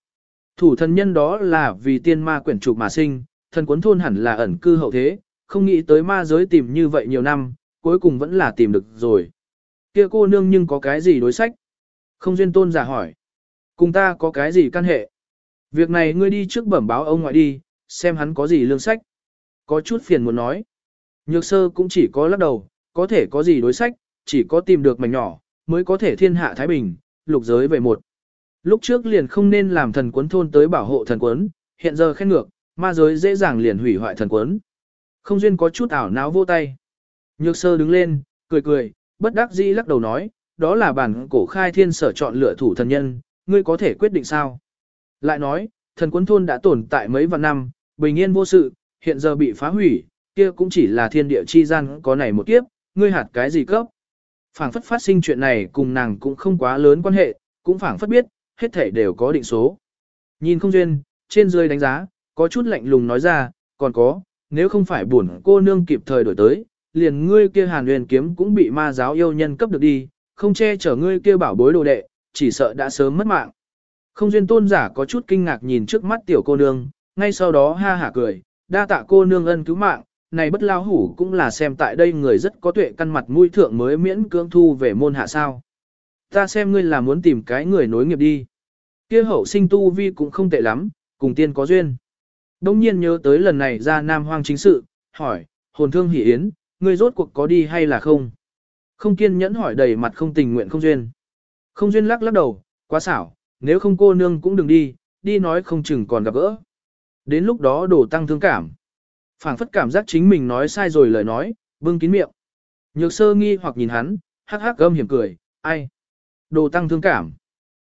Thủ thần nhân đó là vì tiên ma quyển trục mà sinh, thần cuốn thôn hẳn là ẩn cư hậu thế, không nghĩ tới ma giới tìm như vậy nhiều năm, cuối cùng vẫn là tìm được rồi. Kia cô nương nhưng có cái gì đối sách? Không duyên tôn giả hỏi. Cùng ta có cái gì căn hệ? Việc này ngươi đi trước bẩm báo ông ngoại đi, xem hắn có gì lương sách. Có chút phiền muốn nói. Nhược sơ cũng chỉ có lắc đầu, có thể có gì đối sách, chỉ có tìm được mảnh nhỏ, mới có thể thiên hạ Thái Bình, lục giới về một. Lúc trước liền không nên làm thần quấn thôn tới bảo hộ thần quấn, hiện giờ khen ngược, ma giới dễ dàng liền hủy hoại thần quấn. Không duyên có chút ảo não vô tay. Nhược sơ đứng lên, cười cười, bất đắc dĩ lắc đầu nói, đó là bản cổ khai thiên sở chọn lựa thủ thần nhân, ngươi có thể quyết định sao? Lại nói, thần quấn thôn đã tồn tại mấy vạn năm, bình yên vô sự, hiện giờ bị phá hủy, kia cũng chỉ là thiên địa chi gian có này một kiếp, ngươi hạt cái gì cấp. Phảng phất phát sinh chuyện này cùng nàng cũng không quá lớn quan hệ, cũng phảng phất biết, hết thể đều có định số. Nhìn không duyên, trên dưới đánh giá, có chút lạnh lùng nói ra, còn có, nếu không phải buồn cô nương kịp thời đổi tới, liền ngươi kia hàn huyền kiếm cũng bị ma giáo yêu nhân cấp được đi, không che chở ngươi kia bảo bối đồ đệ, chỉ sợ đã sớm mất mạng. Không duyên tôn giả có chút kinh ngạc nhìn trước mắt tiểu cô nương, ngay sau đó ha hả cười, đa tạ cô nương ân cứu mạng, này bất lao hủ cũng là xem tại đây người rất có tuệ căn mặt mũi thượng mới miễn cưỡng thu về môn hạ sao. Ta xem ngươi là muốn tìm cái người nối nghiệp đi. Kia hậu sinh tu vi cũng không tệ lắm, cùng tiên có duyên. Đông nhiên nhớ tới lần này ra Nam Hoang chính sự, hỏi, hồn thương hỷ yến, ngươi rốt cuộc có đi hay là không? Không kiên nhẫn hỏi đầy mặt không tình nguyện không duyên. Không duyên lắc lắc đầu, quá xảo, nếu không cô nương cũng đừng đi, đi nói không chừng còn gặp gỡ. Đến lúc đó đổ tăng thương cảm. phảng phất cảm giác chính mình nói sai rồi lời nói, bưng kín miệng. Nhược sơ nghi hoặc nhìn hắn, hắc hắc gâm hiểm cười, ai? Đồ tăng thương cảm.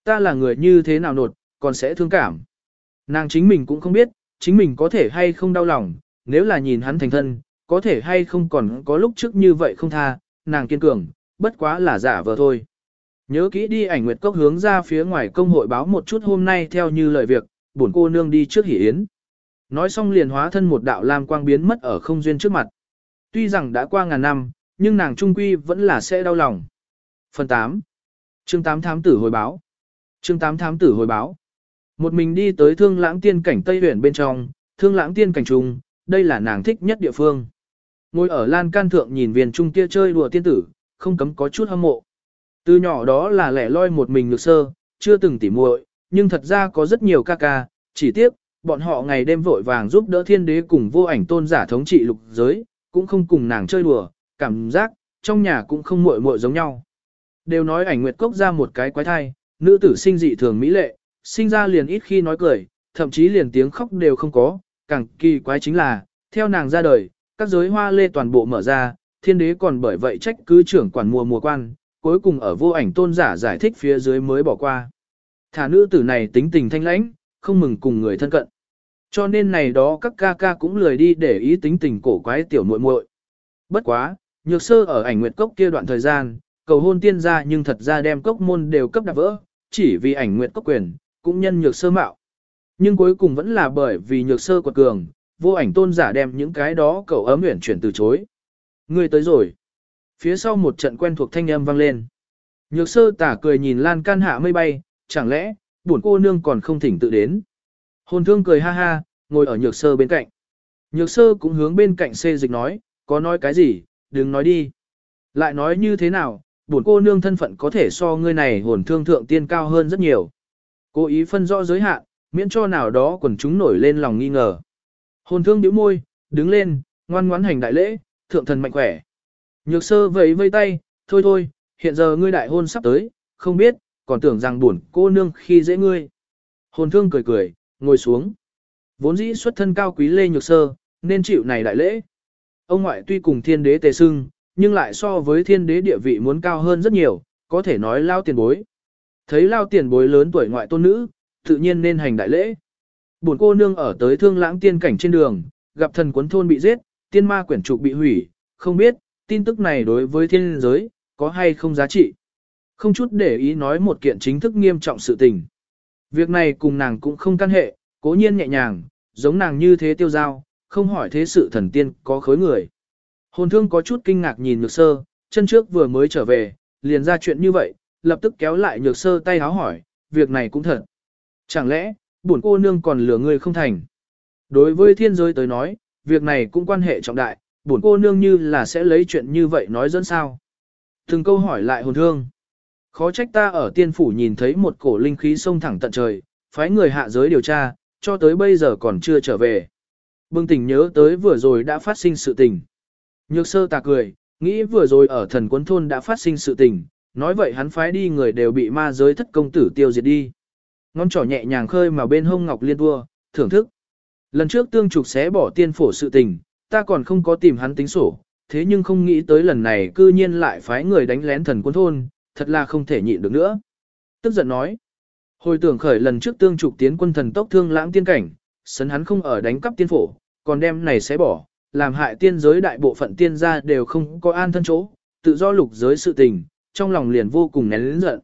Ta là người như thế nào nột, còn sẽ thương cảm. Nàng chính mình cũng không biết, chính mình có thể hay không đau lòng, nếu là nhìn hắn thành thân, có thể hay không còn có lúc trước như vậy không tha, nàng kiên cường, bất quá là giả vờ thôi. Nhớ kỹ đi ảnh nguyệt cốc hướng ra phía ngoài công hội báo một chút hôm nay theo như lời việc, bổn cô nương đi trước hỉ yến. Nói xong liền hóa thân một đạo lam quang biến mất ở không duyên trước mặt. Tuy rằng đã qua ngàn năm, nhưng nàng trung quy vẫn là sẽ đau lòng. Phần 8. Chương 8 thám tử hồi báo. Chương 8 thám tử hồi báo. Một mình đi tới thương lãng tiên cảnh Tây huyện bên trong, thương lãng tiên cảnh trung, đây là nàng thích nhất địa phương. Ngồi ở lan can thượng nhìn viên trung kia chơi đùa tiên tử, không cấm có chút hâm mộ. Từ nhỏ đó là lẻ loi một mình nhược sơ, chưa từng tỉ muội, nhưng thật ra có rất nhiều ca ca, chỉ tiếc, bọn họ ngày đêm vội vàng giúp đỡ thiên đế cùng vô ảnh tôn giả thống trị lục giới, cũng không cùng nàng chơi đùa, cảm giác, trong nhà cũng không muội muội giống nhau. Đều nói ảnh nguyệt cốc ra một cái quái thai, nữ tử sinh dị thường mỹ lệ, sinh ra liền ít khi nói cười, thậm chí liền tiếng khóc đều không có, càng kỳ quái chính là, theo nàng ra đời, các giới hoa lê toàn bộ mở ra, thiên đế còn bởi vậy trách cứ trưởng quản mùa mùa quan, cuối cùng ở vô ảnh tôn giả giải thích phía dưới mới bỏ qua. Thả nữ tử này tính tình thanh lãnh, không mừng cùng người thân cận. Cho nên này đó các ca ca cũng lười đi để ý tính tình cổ quái tiểu muội muội. Bất quá, nhược sơ ở ảnh nguyệt cốc kia đoạn thời gian, cầu hôn tiên gia nhưng thật ra đem cốc môn đều cấp đạp vỡ, chỉ vì ảnh nguyệt cốc quyền, cũng nhân nhược sơ mạo. Nhưng cuối cùng vẫn là bởi vì nhược sơ quật cường, vô ảnh tôn giả đem những cái đó cầu ấm nguyện chuyển từ chối. Người tới rồi. Phía sau một trận quen thuộc thanh âm vang lên. Nhược sơ tả cười nhìn lan can hạ mây bay, chẳng lẽ, buồn cô nương còn không thỉnh tự đến. Hồn thương cười ha ha, ngồi ở nhược sơ bên cạnh. Nhược sơ cũng hướng bên cạnh xê dịch nói, có nói cái gì, đừng nói đi. Lại nói như thế nào, buồn cô nương thân phận có thể so ngươi này hồn thương thượng tiên cao hơn rất nhiều. Cố ý phân rõ giới hạn, miễn cho nào đó quần chúng nổi lên lòng nghi ngờ. Hồn thương điếu môi, đứng lên, ngoan ngoãn hành đại lễ, thượng thần mạnh khỏe. Nhược sơ vẫy vây tay, thôi thôi, hiện giờ ngươi đại hôn sắp tới, không biết, còn tưởng rằng buồn cô nương khi dễ ngươi. Hồn thương cười cười, ngồi xuống. Vốn dĩ xuất thân cao quý lê nhược sơ, nên chịu này đại lễ. Ông ngoại tuy cùng thiên đế tề sưng, nhưng lại so với thiên đế địa vị muốn cao hơn rất nhiều, có thể nói lao tiền bối. Thấy lao tiền bối lớn tuổi ngoại tôn nữ, tự nhiên nên hành đại lễ. Buồn cô nương ở tới thương lãng tiên cảnh trên đường, gặp thần quấn thôn bị giết, tiên ma quyển trục bị hủy, không biết, tin tức này đối với thiên giới, có hay không giá trị. Không chút để ý nói một kiện chính thức nghiêm trọng sự tình. Việc này cùng nàng cũng không căn hệ, cố nhiên nhẹ nhàng, giống nàng như thế tiêu giao, không hỏi thế sự thần tiên có khối người. Hồn thương có chút kinh ngạc nhìn nhược sơ, chân trước vừa mới trở về, liền ra chuyện như vậy, lập tức kéo lại nhược sơ tay háo hỏi, việc này cũng thật. Chẳng lẽ, bổn cô nương còn lừa người không thành? Đối với thiên giới tới nói, việc này cũng quan hệ trọng đại, bổn cô nương như là sẽ lấy chuyện như vậy nói dẫn sao. Từng câu hỏi lại hồn thương. Khó trách ta ở tiên phủ nhìn thấy một cổ linh khí sông thẳng tận trời, phái người hạ giới điều tra, cho tới bây giờ còn chưa trở về. Bưng tỉnh nhớ tới vừa rồi đã phát sinh sự tình. Nhược sơ ta cười, nghĩ vừa rồi ở thần quân thôn đã phát sinh sự tình, nói vậy hắn phái đi người đều bị ma giới thất công tử tiêu diệt đi. Ngón trỏ nhẹ nhàng khơi mà bên hông ngọc liên tua, thưởng thức. Lần trước tương trục xé bỏ tiên phổ sự tình, ta còn không có tìm hắn tính sổ, thế nhưng không nghĩ tới lần này cư nhiên lại phái người đánh lén thần quân thôn, thật là không thể nhịn được nữa. Tức giận nói, hồi tưởng khởi lần trước tương trục tiến quân thần tốc thương lãng tiên cảnh, sấn hắn không ở đánh cắp tiên phổ, còn đem này sẽ bỏ, làm hại tiên giới đại bộ phận tiên gia đều không có an thân chỗ, tự do lục giới sự tình, trong lòng liền vô cùng nén lớn giận.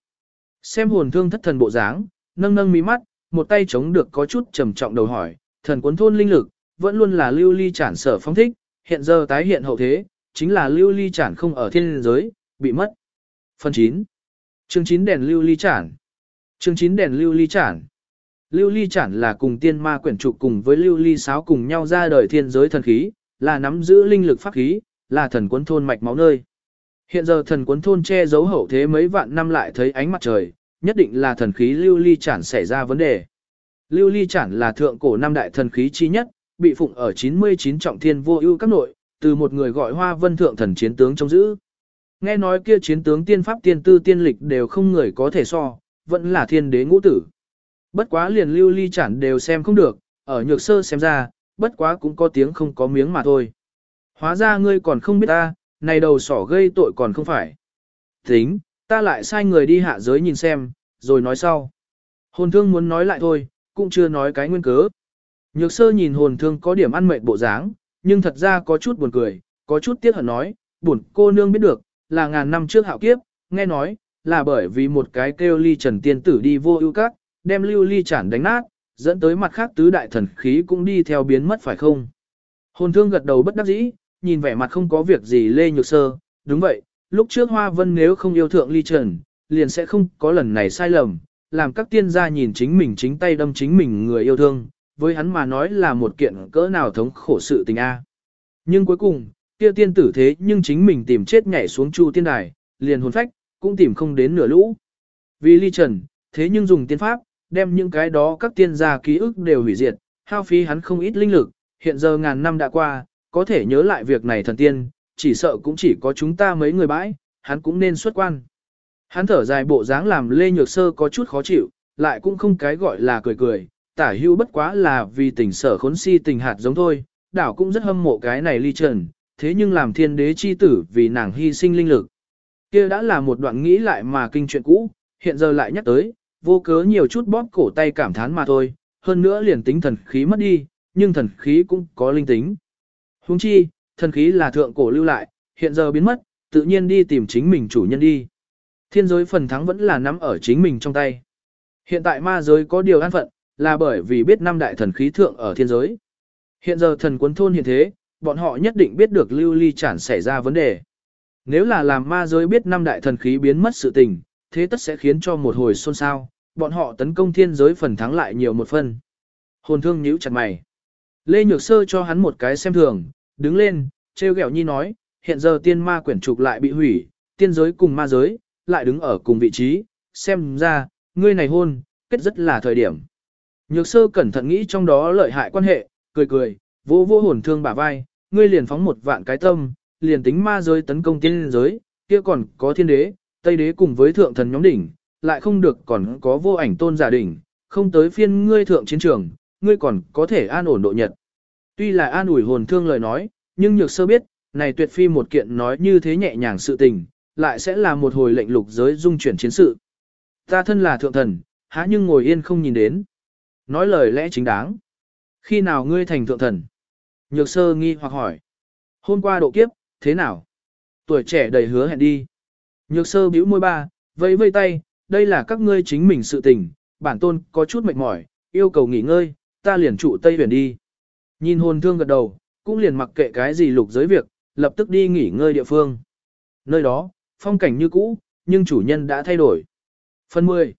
Xem hồn thương thất thần bộ dáng, nâng nâng mí mắt, một tay chống được có chút trầm trọng đầu hỏi, thần cuốn thôn linh lực, vẫn luôn là lưu ly chản sở phong thích, hiện giờ tái hiện hậu thế, chính là lưu ly chản không ở thiên giới, bị mất. Phần 9. Chương 9 đèn lưu ly chản. Chương 9 đèn lưu ly chản. Lưu ly chản là cùng tiên ma quyển trụ cùng với lưu ly sáo cùng nhau ra đời thiên giới thần khí, là nắm giữ linh lực pháp khí, là thần cuốn thôn mạch máu nơi. Hiện giờ thần cuốn thôn che giấu hậu thế mấy vạn năm lại thấy ánh mặt trời, nhất định là thần khí lưu ly chản xảy ra vấn đề. Lưu ly chản là thượng cổ năm đại thần khí chi nhất, bị phụng ở 99 trọng thiên vô ưu các nội, từ một người gọi hoa vân thượng thần chiến tướng trong giữ. Nghe nói kia chiến tướng tiên pháp tiên tư tiên lịch đều không người có thể so, vẫn là thiên đế ngũ tử. Bất quá liền lưu ly chản đều xem không được, ở nhược sơ xem ra, bất quá cũng có tiếng không có miếng mà thôi. Hóa ra ngươi còn không biết ta, này đầu sỏ gây tội còn không phải. Tính, ta lại sai người đi hạ giới nhìn xem, rồi nói sau. Hồn thương muốn nói lại thôi, cũng chưa nói cái nguyên cớ. Nhược sơ nhìn hồn thương có điểm ăn mệt bộ dáng, nhưng thật ra có chút buồn cười, có chút tiếc hận nói, buồn cô nương biết được, là ngàn năm trước hạo kiếp, nghe nói, là bởi vì một cái kêu ly trần tiên tử đi vô ưu các, đem lưu ly chản đánh nát, dẫn tới mặt khác tứ đại thần khí cũng đi theo biến mất phải không? Hồn thương gật đầu bất đắc dĩ, nhìn vẻ mặt không có việc gì lê nhược sơ, đúng vậy, lúc trước Hoa Vân nếu không yêu thượng ly trần, liền sẽ không có lần này sai lầm, làm các tiên gia nhìn chính mình chính tay đâm chính mình người yêu thương, với hắn mà nói là một kiện cỡ nào thống khổ sự tình a. Nhưng cuối cùng, kia tiên tử thế nhưng chính mình tìm chết nhảy xuống chu tiên đài, liền hồn phách, cũng tìm không đến nửa lũ. Vì ly trần, thế nhưng dùng tiên pháp, đem những cái đó các tiên gia ký ức đều hủy diệt, hao phí hắn không ít linh lực, hiện giờ ngàn năm đã qua, có thể nhớ lại việc này thần tiên, chỉ sợ cũng chỉ có chúng ta mấy người bãi, hắn cũng nên xuất quan. Hắn thở dài bộ dáng làm Lê Nhược Sơ có chút khó chịu, lại cũng không cái gọi là cười cười, tả hữu bất quá là vì tình sở khốn si tình hạt giống thôi, đảo cũng rất hâm mộ cái này ly trần, thế nhưng làm thiên đế chi tử vì nàng hy sinh linh lực. kia đã là một đoạn nghĩ lại mà kinh chuyện cũ, hiện giờ lại nhắc tới, vô cớ nhiều chút bóp cổ tay cảm thán mà thôi, hơn nữa liền tính thần khí mất đi, nhưng thần khí cũng có linh tính. Huống chi, thần khí là thượng cổ lưu lại, hiện giờ biến mất, tự nhiên đi tìm chính mình chủ nhân đi. Thiên giới phần thắng vẫn là nắm ở chính mình trong tay. Hiện tại ma giới có điều an phận, là bởi vì biết năm đại thần khí thượng ở thiên giới. Hiện giờ thần quân thôn hiện thế, bọn họ nhất định biết được lưu ly chản xảy ra vấn đề. Nếu là làm ma giới biết năm đại thần khí biến mất sự tình, thế tất sẽ khiến cho một hồi xôn xao, bọn họ tấn công thiên giới phần thắng lại nhiều một phần. Hồn thương nhíu chặt mày. Lê Nhược Sơ cho hắn một cái xem thường, đứng lên, treo gẹo nhi nói, hiện giờ tiên ma quyển trục lại bị hủy, tiên giới cùng ma giới, lại đứng ở cùng vị trí, xem ra, ngươi này hôn, kết rất là thời điểm. Nhược sơ cẩn thận nghĩ trong đó lợi hại quan hệ, cười cười, vô vô hồn thương bả vai, ngươi liền phóng một vạn cái tâm, liền tính ma giới tấn công tiên giới, kia còn có thiên đế, tây đế cùng với thượng thần nhóm đỉnh, lại không được còn có vô ảnh tôn giả đỉnh, không tới phiên ngươi thượng chiến trường, ngươi còn có thể an ổn độ nhật. Tuy là an ủi hồn thương lời nói, nhưng nhược sơ biết, này tuyệt phi một kiện nói như thế nhẹ nhàng sự tình, lại sẽ là một hồi lệnh lục giới dung chuyển chiến sự. Ta thân là thượng thần, há nhưng ngồi yên không nhìn đến. Nói lời lẽ chính đáng. Khi nào ngươi thành thượng thần? Nhược sơ nghi hoặc hỏi. Hôm qua độ kiếp, thế nào? Tuổi trẻ đầy hứa hẹn đi. Nhược sơ bĩu môi ba, vẫy vây tay, đây là các ngươi chính mình sự tình, bản tôn có chút mệt mỏi, yêu cầu nghỉ ngơi, ta liền trụ Tây Huyền đi. Nhìn hồn thương gật đầu, cũng liền mặc kệ cái gì lục giới việc, lập tức đi nghỉ ngơi địa phương. Nơi đó, phong cảnh như cũ, nhưng chủ nhân đã thay đổi. Phần 10.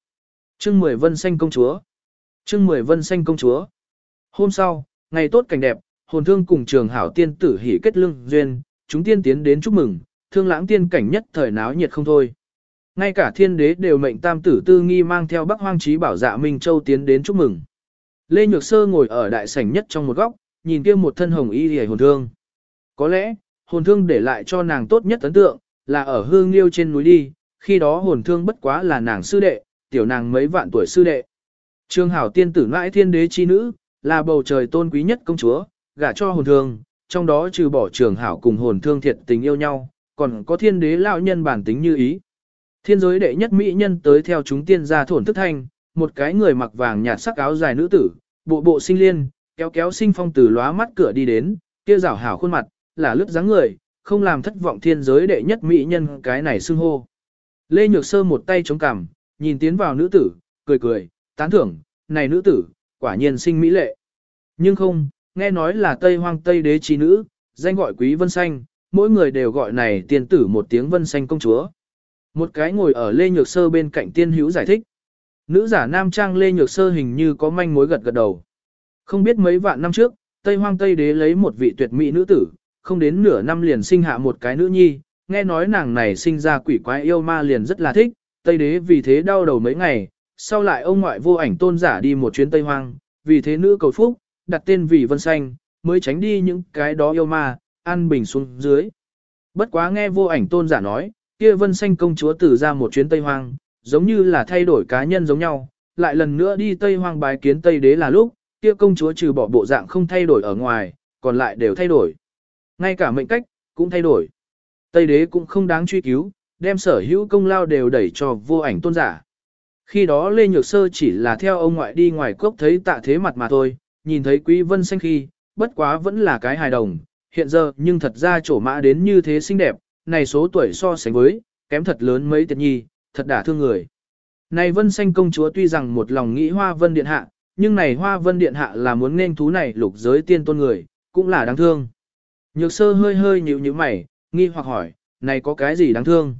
Chương 10 Vân Xanh Công Chúa Chương 10 Vân Xanh Công Chúa Hôm sau, ngày tốt cảnh đẹp, hồn thương cùng trường hảo tiên tử hỉ kết lương duyên, chúng tiên tiến đến chúc mừng, thương lãng tiên cảnh nhất thời náo nhiệt không thôi. Ngay cả thiên đế đều mệnh tam tử tư nghi mang theo bắc hoang trí bảo dạ Minh Châu tiến đến chúc mừng. Lê Nhược Sơ ngồi ở đại sảnh nhất trong một góc, nhìn kia một thân hồng y hề hồn thương. Có lẽ, hồn thương để lại cho nàng tốt nhất ấn tượng, là ở hương liêu trên núi đi, khi đó hồn thương bất quá là nàng sư đệ, tiểu nàng mấy vạn tuổi sư đệ. Trương hảo tiên tử mãi thiên đế chi nữ, là bầu trời tôn quý nhất công chúa, gả cho hồn thương, trong đó trừ bỏ trường hảo cùng hồn thương thiệt tình yêu nhau, còn có thiên đế lão nhân bản tính như ý. Thiên giới đệ nhất mỹ nhân tới theo chúng tiên gia thổn thức thanh, một cái người mặc vàng nhạt sắc áo dài nữ tử, bộ bộ sinh liên, kéo kéo sinh phong từ lóa mắt cửa đi đến, kia rảo hảo khuôn mặt, là lướt dáng người, không làm thất vọng thiên giới đệ nhất mỹ nhân cái này xưng hô. Lê Nhược Sơ một tay chống cằm, nhìn tiến vào nữ tử, cười cười, tán thưởng, này nữ tử, quả nhiên sinh mỹ lệ. Nhưng không, nghe nói là Tây Hoang Tây đế trí nữ, danh gọi quý vân xanh, mỗi người đều gọi này tiên tử một tiếng vân xanh công chúa. Một cái ngồi ở Lê Nhược Sơ bên cạnh tiên hữu giải thích. Nữ giả nam trang Lê Nhược Sơ hình như có manh mối gật gật đầu. Không biết mấy vạn năm trước, Tây Hoang Tây Đế lấy một vị tuyệt mỹ nữ tử, không đến nửa năm liền sinh hạ một cái nữ nhi, nghe nói nàng này sinh ra quỷ quái yêu ma liền rất là thích, Tây Đế vì thế đau đầu mấy ngày, sau lại ông ngoại vô ảnh tôn giả đi một chuyến Tây Hoang, vì thế nữ cầu phúc, đặt tên vì Vân Xanh, mới tránh đi những cái đó yêu ma, an bình xuống dưới. Bất quá nghe vô ảnh tôn giả nói, kia Vân Xanh công chúa tử ra một chuyến Tây Hoang, giống như là thay đổi cá nhân giống nhau, lại lần nữa đi Tây Hoang bái kiến Tây Đế là lúc, kia công chúa trừ bỏ bộ dạng không thay đổi ở ngoài, còn lại đều thay đổi. Ngay cả mệnh cách, cũng thay đổi. Tây đế cũng không đáng truy cứu, đem sở hữu công lao đều đẩy cho vô ảnh tôn giả. Khi đó Lê Nhược Sơ chỉ là theo ông ngoại đi ngoài cốc thấy tạ thế mặt mà thôi, nhìn thấy quý vân xanh khi, bất quá vẫn là cái hài đồng, hiện giờ nhưng thật ra trổ mã đến như thế xinh đẹp, này số tuổi so sánh với, kém thật lớn mấy tiệt nhi, thật đả thương người. Này vân xanh công chúa tuy rằng một lòng nghĩ hoa vân điện hạ, nhưng này hoa vân điện hạ là muốn nên thú này lục giới tiên tôn người, cũng là đáng thương. Nhược sơ hơi hơi nhíu nhíu mày, nghi hoặc hỏi, này có cái gì đáng thương?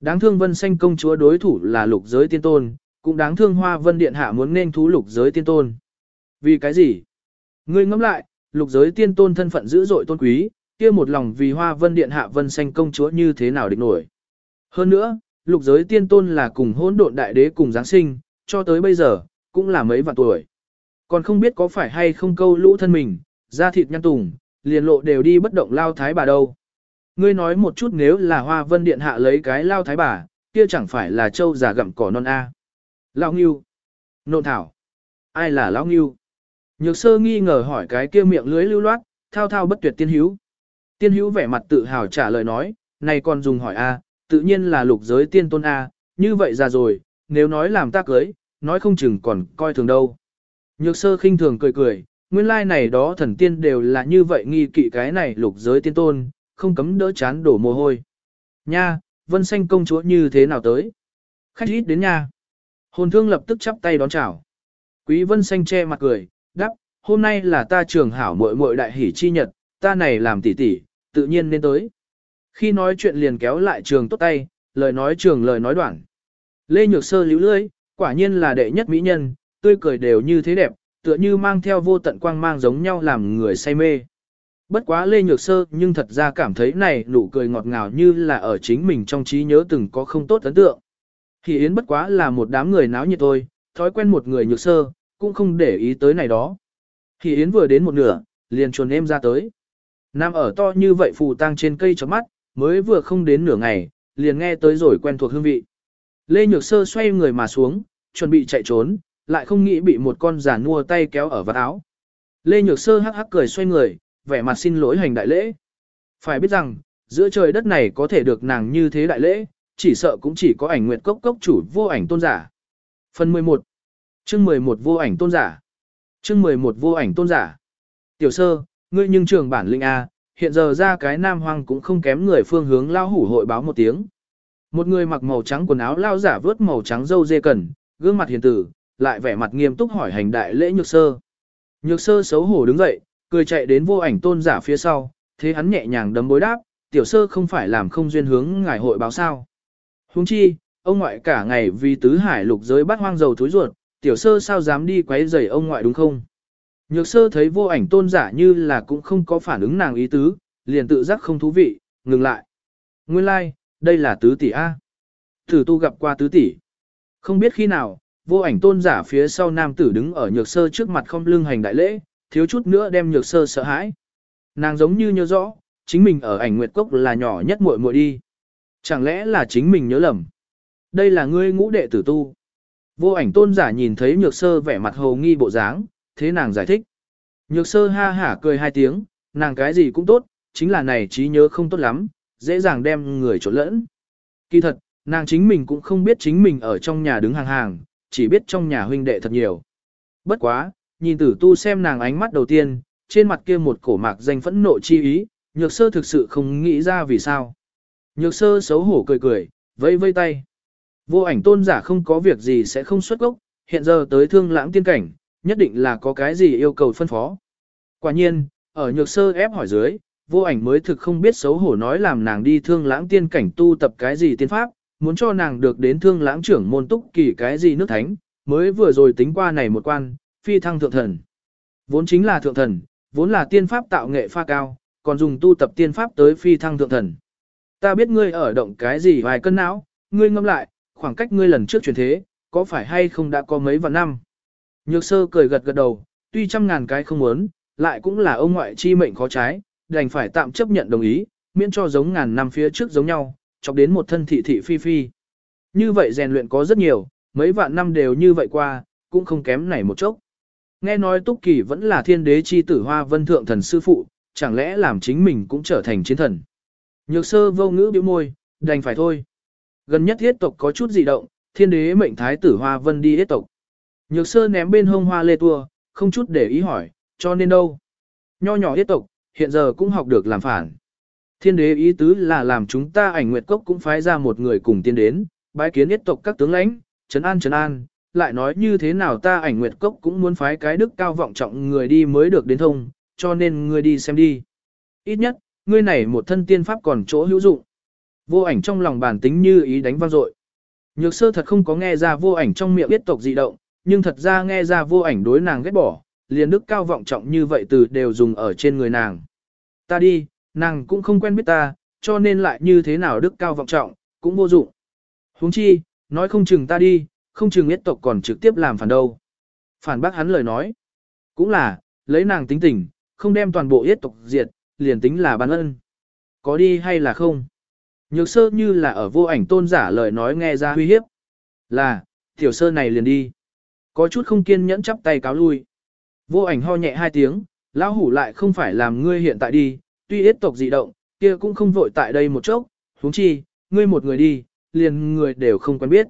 Đáng thương vân xanh công chúa đối thủ là lục giới tiên tôn, cũng đáng thương hoa vân điện hạ muốn nên thú lục giới tiên tôn. Vì cái gì? Ngươi ngẫm lại, lục giới tiên tôn thân phận dữ dội tôn quý, kia một lòng vì hoa vân điện hạ vân xanh công chúa như thế nào địch nổi. Hơn nữa, lục giới tiên tôn là cùng hỗn độn đại đế cùng Giáng sinh, cho tới bây giờ, cũng là mấy vạn tuổi. Còn không biết có phải hay không câu lũ thân mình, da thịt nhăn tùng, liền lộ đều đi bất động lao thái bà đâu. Ngươi nói một chút nếu là hoa vân điện hạ lấy cái lao thái bà, kia chẳng phải là châu già gặm cỏ non A. Lao nghiêu. Nộn thảo. Ai là lão Nghiu? Nhược sơ nghi ngờ hỏi cái kia miệng lưới lưu loát, thao thao bất tuyệt tiên hữu. Tiên hữu vẻ mặt tự hào trả lời nói, này còn dùng hỏi a, tự nhiên là lục giới tiên tôn a, như vậy ra rồi, nếu nói làm ta cưới, nói không chừng còn coi thường đâu. Nhược sơ khinh thường cười cười, nguyên lai này đó thần tiên đều là như vậy nghi kỵ cái này lục giới tiên tôn, không cấm đỡ chán đổ mồ hôi. Nha, vân xanh công chúa như thế nào tới? Khách ít đến nha. Hồn thương lập tức chắp tay đón chào. Quý vân xanh che mặt cười, đáp, hôm nay là ta trường hảo muội muội đại hỷ chi nhật, ta này làm tỷ tỷ, tự nhiên nên tới. Khi nói chuyện liền kéo lại trường tốt tay, lời nói trường lời nói đoạn. Lê Nhược Sơ líu lưỡi, quả nhiên là đệ nhất mỹ nhân, tươi cười đều như thế đẹp, tựa như mang theo vô tận quang mang giống nhau làm người say mê. Bất quá Lê Nhược Sơ nhưng thật ra cảm thấy này nụ cười ngọt ngào như là ở chính mình trong trí nhớ từng có không tốt ấn tượng. Thì Yến bất quá là một đám người náo nhiệt thôi, thói quen một người Nhược Sơ, cũng không để ý tới này đó. Thì Yến vừa đến một nửa, liền chuồn em ra tới. Nam ở to như vậy phù tang trên cây chóp mắt, mới vừa không đến nửa ngày, liền nghe tới rồi quen thuộc hương vị. Lê Nhược Sơ xoay người mà xuống, chuẩn bị chạy trốn, lại không nghĩ bị một con giả nua tay kéo ở vạt áo. Lê Nhược Sơ hắc hắc cười xoay người, vẻ mặt xin lỗi hành đại lễ. Phải biết rằng, giữa trời đất này có thể được nàng như thế đại lễ, chỉ sợ cũng chỉ có ảnh nguyệt cốc cốc chủ vô ảnh tôn giả. Phần 11 chương 11 vô ảnh tôn giả chương 11 vô ảnh tôn giả Tiểu sơ, ngươi nhưng trường bản linh A, hiện giờ ra cái nam hoang cũng không kém người phương hướng lao hủ hội báo một tiếng. Một người mặc màu trắng quần áo lao giả vớt màu trắng dâu dê cần, gương mặt hiền tử, lại vẻ mặt nghiêm túc hỏi hành đại lễ nhược sơ. Nhược sơ xấu hổ đứng dậy, cười chạy đến vô ảnh tôn giả phía sau, thế hắn nhẹ nhàng đấm bối đáp, tiểu sơ không phải làm không duyên hướng ngài hội báo sao. Huống chi, ông ngoại cả ngày vì tứ hải lục giới bắt hoang dầu thối ruột, tiểu sơ sao dám đi quấy rầy ông ngoại đúng không? Nhược sơ thấy vô ảnh tôn giả như là cũng không có phản ứng nàng ý tứ, liền tự giác không thú vị, ngừng lại. Nguyên lai, like, đây là tứ tỷ A. Thử tu gặp qua tứ tỷ. Không biết khi nào, vô ảnh tôn giả phía sau nam tử đứng ở nhược sơ trước mặt không lưng hành đại lễ, thiếu chút nữa đem nhược sơ sợ hãi. Nàng giống như nhớ rõ, chính mình ở ảnh nguyệt cốc là nhỏ nhất muội muội đi. Chẳng lẽ là chính mình nhớ lầm? Đây là ngươi ngũ đệ tử tu. Vô ảnh tôn giả nhìn thấy nhược sơ vẻ mặt hồ nghi bộ dáng, thế nàng giải thích. Nhược sơ ha hả cười hai tiếng, nàng cái gì cũng tốt, chính là này trí nhớ không tốt lắm, dễ dàng đem người trộn lẫn. Kỳ thật, nàng chính mình cũng không biết chính mình ở trong nhà đứng hàng hàng, chỉ biết trong nhà huynh đệ thật nhiều. Bất quá, nhìn tử tu xem nàng ánh mắt đầu tiên, trên mặt kia một cổ mạc danh phẫn nộ chi ý, nhược sơ thực sự không nghĩ ra vì sao. Nhược sơ xấu hổ cười cười, vẫy vây tay. Vô ảnh tôn giả không có việc gì sẽ không xuất gốc, hiện giờ tới thương lãng tiên cảnh, nhất định là có cái gì yêu cầu phân phó. Quả nhiên, ở nhược sơ ép hỏi dưới, vô ảnh mới thực không biết xấu hổ nói làm nàng đi thương lãng tiên cảnh tu tập cái gì tiên pháp, muốn cho nàng được đến thương lãng trưởng môn túc kỳ cái gì nước thánh, mới vừa rồi tính qua này một quan, phi thăng thượng thần. Vốn chính là thượng thần, vốn là tiên pháp tạo nghệ pha cao, còn dùng tu tập tiên pháp tới phi thăng thượng thần. Ta biết ngươi ở động cái gì vài cân não, ngươi ngâm lại, khoảng cách ngươi lần trước chuyển thế, có phải hay không đã có mấy vạn năm. Nhược sơ cười gật gật đầu, tuy trăm ngàn cái không muốn, lại cũng là ông ngoại chi mệnh khó trái, đành phải tạm chấp nhận đồng ý, miễn cho giống ngàn năm phía trước giống nhau, chọc đến một thân thị thị phi phi. Như vậy rèn luyện có rất nhiều, mấy vạn năm đều như vậy qua, cũng không kém này một chốc. Nghe nói Túc Kỳ vẫn là thiên đế chi tử hoa vân thượng thần sư phụ, chẳng lẽ làm chính mình cũng trở thành chiến thần. Nhược sơ vô ngữ biểu môi, đành phải thôi. Gần nhất thiết tộc có chút dị động, thiên đế mệnh thái tử hoa vân đi hết tộc. Nhược sơ ném bên hông hoa lê tua, không chút để ý hỏi, cho nên đâu. Nho nhỏ hết tộc, hiện giờ cũng học được làm phản. Thiên đế ý tứ là làm chúng ta ảnh nguyệt cốc cũng phái ra một người cùng tiên đến, bái kiến hết tộc các tướng lãnh, trấn an trấn an, lại nói như thế nào ta ảnh nguyệt cốc cũng muốn phái cái đức cao vọng trọng người đi mới được đến thông, cho nên ngươi đi xem đi. Ít nhất, ngươi này một thân tiên pháp còn chỗ hữu dụng. Vô ảnh trong lòng bản tính như ý đánh vang dội. Nhược sơ thật không có nghe ra vô ảnh trong miệng biết tộc dị động, nhưng thật ra nghe ra vô ảnh đối nàng ghét bỏ, liền đức cao vọng trọng như vậy từ đều dùng ở trên người nàng. Ta đi, nàng cũng không quen biết ta, cho nên lại như thế nào đức cao vọng trọng, cũng vô dụng. huống chi, nói không chừng ta đi, không chừng yết tộc còn trực tiếp làm phản đâu. Phản bác hắn lời nói. Cũng là, lấy nàng tính tình, không đem toàn bộ yết tộc diệt, liền tính là ban ân. Có đi hay là không? Nhược sơ như là ở vô ảnh tôn giả lời nói nghe ra huy hiếp. Là, tiểu sơ này liền đi. Có chút không kiên nhẫn chắp tay cáo lui. Vô ảnh ho nhẹ hai tiếng, lão hủ lại không phải làm ngươi hiện tại đi, tuy yết tộc dị động, kia cũng không vội tại đây một chốc, huống chi, ngươi một người đi, liền người đều không quen biết.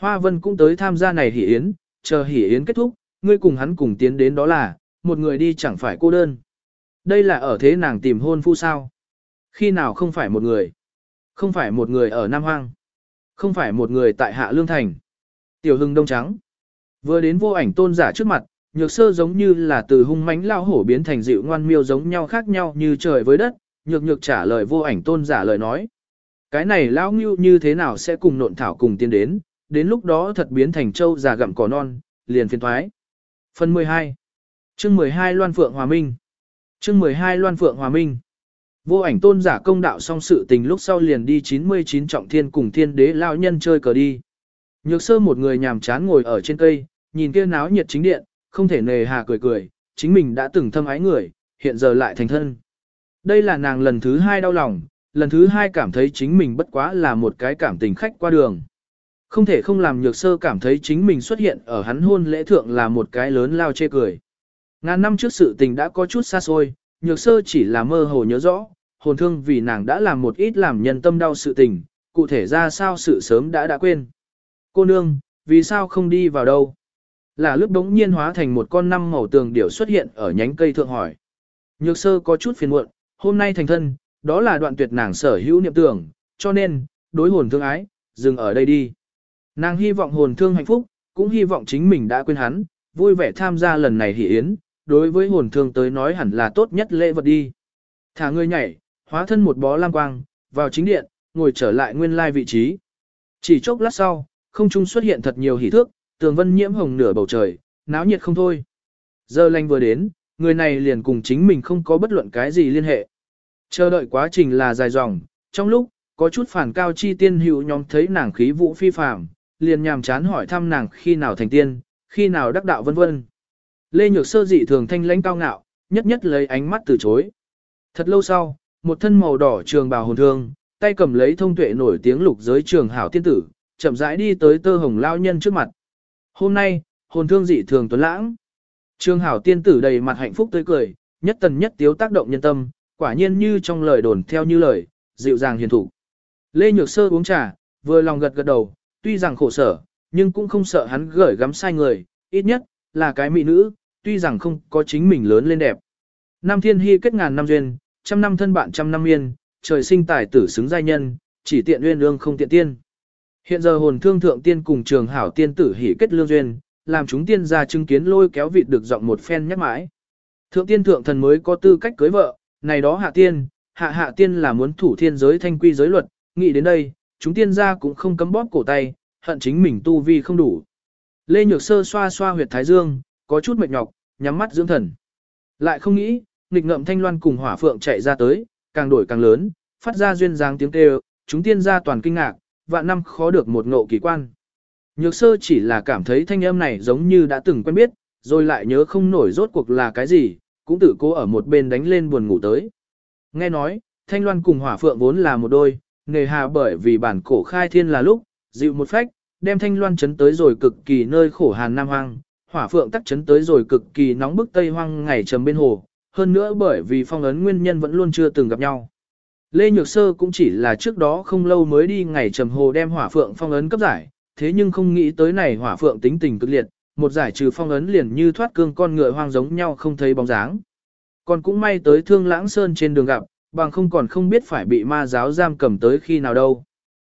Hoa Vân cũng tới tham gia này hỉ yến, chờ hỉ yến kết thúc, ngươi cùng hắn cùng tiến đến đó là, một người đi chẳng phải cô đơn. Đây là ở thế nàng tìm hôn phu sao? Khi nào không phải một người? Không phải một người ở Nam Hoang. Không phải một người tại Hạ Lương Thành. Tiểu hưng đông trắng. Vừa đến vô ảnh tôn giả trước mặt, nhược sơ giống như là từ hung mãnh lao hổ biến thành dịu ngoan miêu giống nhau khác nhau như trời với đất, nhược nhược trả lời vô ảnh tôn giả lời nói. Cái này lão ngưu như thế nào sẽ cùng nộn thảo cùng tiến đến, đến lúc đó thật biến thành châu già gặm cỏ non, liền phiên thoái. Phần 12 chương 12 Loan Phượng Hòa Minh chương 12 Loan Phượng Hòa Minh Vô ảnh tôn giả công đạo xong sự tình lúc sau liền đi 99 trọng thiên cùng thiên đế lão nhân chơi cờ đi. Nhược sơ một người nhàm chán ngồi ở trên cây, nhìn kia náo nhiệt chính điện, không thể nề hà cười cười, chính mình đã từng thâm ái người, hiện giờ lại thành thân. Đây là nàng lần thứ hai đau lòng, lần thứ hai cảm thấy chính mình bất quá là một cái cảm tình khách qua đường. Không thể không làm nhược sơ cảm thấy chính mình xuất hiện ở hắn hôn lễ thượng là một cái lớn lao chê cười. Ngàn năm trước sự tình đã có chút xa xôi, nhược sơ chỉ là mơ hồ nhớ rõ, hồn thương vì nàng đã làm một ít làm nhân tâm đau sự tình, cụ thể ra sao sự sớm đã đã quên. Cô nương, vì sao không đi vào đâu? Là lúc đống nhiên hóa thành một con năm màu tường điểu xuất hiện ở nhánh cây thượng hỏi. Nhược sơ có chút phiền muộn, hôm nay thành thân, đó là đoạn tuyệt nàng sở hữu niệm tưởng, cho nên, đối hồn thương ái, dừng ở đây đi. Nàng hy vọng hồn thương hạnh phúc, cũng hy vọng chính mình đã quên hắn, vui vẻ tham gia lần này hỷ yến, đối với hồn thương tới nói hẳn là tốt nhất lễ vật đi. Thả người nhảy, hóa thân một bó lam quang, vào chính điện, ngồi trở lại nguyên lai vị trí. Chỉ chốc lát sau, không trung xuất hiện thật nhiều hỉ thước, tường vân nhiễm hồng nửa bầu trời, náo nhiệt không thôi. Giờ lành vừa đến, người này liền cùng chính mình không có bất luận cái gì liên hệ. Chờ đợi quá trình là dài dòng, trong lúc, có chút phản cao chi tiên hữu nhóm thấy nàng khí vũ phi phàm, liền nhàm chán hỏi thăm nàng khi nào thành tiên, khi nào đắc đạo vân vân. Lê Nhược Sơ dị thường thanh lãnh cao ngạo, nhất nhất lấy ánh mắt từ chối. Thật lâu sau, một thân màu đỏ trường bào hồn thương, tay cầm lấy thông tuệ nổi tiếng lục giới trường hảo tiên tử, chậm rãi đi tới tơ hồng lao nhân trước mặt. Hôm nay, hồn thương dị thường tuấn lãng. Trường hảo tiên tử đầy mặt hạnh phúc tươi cười, nhất tần nhất tiếu tác động nhân tâm, quả nhiên như trong lời đồn theo như lời, dịu dàng hiền thủ. Lê Nhược Sơ uống trà, vừa lòng gật gật đầu, tuy rằng khổ sở, nhưng cũng không sợ hắn gửi gắm sai người, ít nhất, là cái mỹ nữ, tuy rằng không có chính mình lớn lên đẹp. Nam thiên hy kết ngàn năm duyên, trăm năm thân bạn trăm năm yên, trời sinh tài tử xứng giai nhân, chỉ tiện uyên ương không tiện tiên. Hiện giờ hồn thương thượng tiên cùng trường hảo tiên tử hỉ kết lương duyên, làm chúng tiên ra chứng kiến lôi kéo vịt được giọng một phen nhắc mãi. Thượng tiên thượng thần mới có tư cách cưới vợ, này đó hạ tiên, hạ hạ tiên là muốn thủ thiên giới thanh quy giới luật, nghĩ đến đây, chúng tiên gia cũng không cấm bóp cổ tay, hận chính mình tu vi không đủ. Lê Nhược Sơ xoa xoa huyệt thái dương, có chút mệt nhọc, nhắm mắt dưỡng thần. Lại không nghĩ, nghịch ngậm thanh loan cùng hỏa phượng chạy ra tới, càng đổi càng lớn, phát ra duyên dáng tiếng kêu, chúng tiên gia toàn kinh ngạc, vạn năm khó được một ngộ kỳ quan. Nhược sơ chỉ là cảm thấy thanh âm này giống như đã từng quen biết, rồi lại nhớ không nổi rốt cuộc là cái gì, cũng tự cố ở một bên đánh lên buồn ngủ tới. Nghe nói, thanh loan cùng hỏa phượng vốn là một đôi, nề hà bởi vì bản cổ khai thiên là lúc, dịu một phách, đem thanh loan chấn tới rồi cực kỳ nơi khổ hàn nam hoang, hỏa phượng tắc chấn tới rồi cực kỳ nóng bức tây hoang ngày trầm bên hồ, hơn nữa bởi vì phong ấn nguyên nhân vẫn luôn chưa từng gặp nhau. Lê Nhược Sơ cũng chỉ là trước đó không lâu mới đi ngày trầm hồ đem hỏa phượng phong ấn cấp giải, thế nhưng không nghĩ tới này hỏa phượng tính tình cực liệt, một giải trừ phong ấn liền như thoát cương con ngựa hoang giống nhau không thấy bóng dáng. Còn cũng may tới thương lãng sơn trên đường gặp, bằng không còn không biết phải bị ma giáo giam cầm tới khi nào đâu.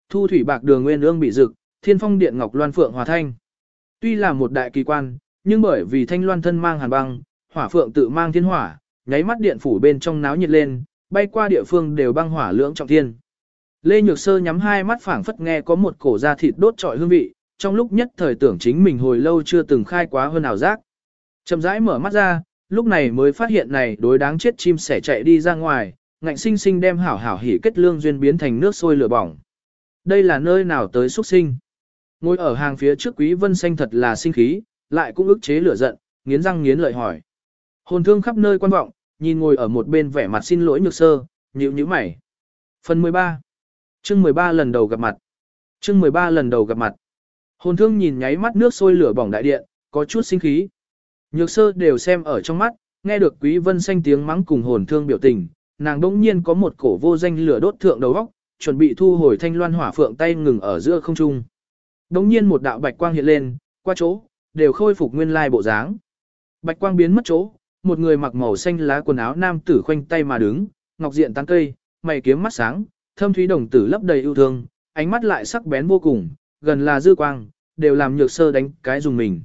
Thu thủy bạc đường nguyên ương bị rực, thiên phong điện ngọc loan phượng hòa thanh. Tuy là một đại kỳ quan, nhưng bởi vì thanh loan thân mang hàn băng, hỏa phượng tự mang thiên hỏa, nháy mắt điện phủ bên trong náo nhiệt lên, bay qua địa phương đều băng hỏa lưỡng trọng thiên. Lê Nhược Sơ nhắm hai mắt phảng phất nghe có một cổ da thịt đốt trọi hương vị, trong lúc nhất thời tưởng chính mình hồi lâu chưa từng khai quá hơn ảo giác. Chậm rãi mở mắt ra, lúc này mới phát hiện này đối đáng chết chim sẻ chạy đi ra ngoài, ngạnh sinh sinh đem hảo hảo hỉ kết lương duyên biến thành nước sôi lửa bỏng. Đây là nơi nào tới xuất sinh? Ngồi ở hàng phía trước Quý Vân Xanh thật là sinh khí, lại cũng ức chế lửa giận, nghiến răng nghiến lợi hỏi. Hồn thương khắp nơi quan vọng, nhìn ngồi ở một bên vẻ mặt xin lỗi nhược sơ, nhíu nhíu mày. Phần 13 chương 13 lần đầu gặp mặt chương 13 lần đầu gặp mặt Hồn thương nhìn nháy mắt nước sôi lửa bỏng đại điện, có chút sinh khí. Nhược sơ đều xem ở trong mắt, nghe được quý vân xanh tiếng mắng cùng hồn thương biểu tình, nàng đỗng nhiên có một cổ vô danh lửa đốt thượng đầu óc, chuẩn bị thu hồi thanh loan hỏa phượng tay ngừng ở giữa không trung. Đống nhiên một đạo bạch quang hiện lên, qua chỗ, đều khôi phục nguyên lai bộ dáng. Bạch quang biến mất chỗ, một người mặc màu xanh lá quần áo nam tử khoanh tay mà đứng, ngọc diện tán cây, mày kiếm mắt sáng, thâm thúy đồng tử lấp đầy yêu thương, ánh mắt lại sắc bén vô cùng, gần là dư quang, đều làm nhược sơ đánh cái dùng mình.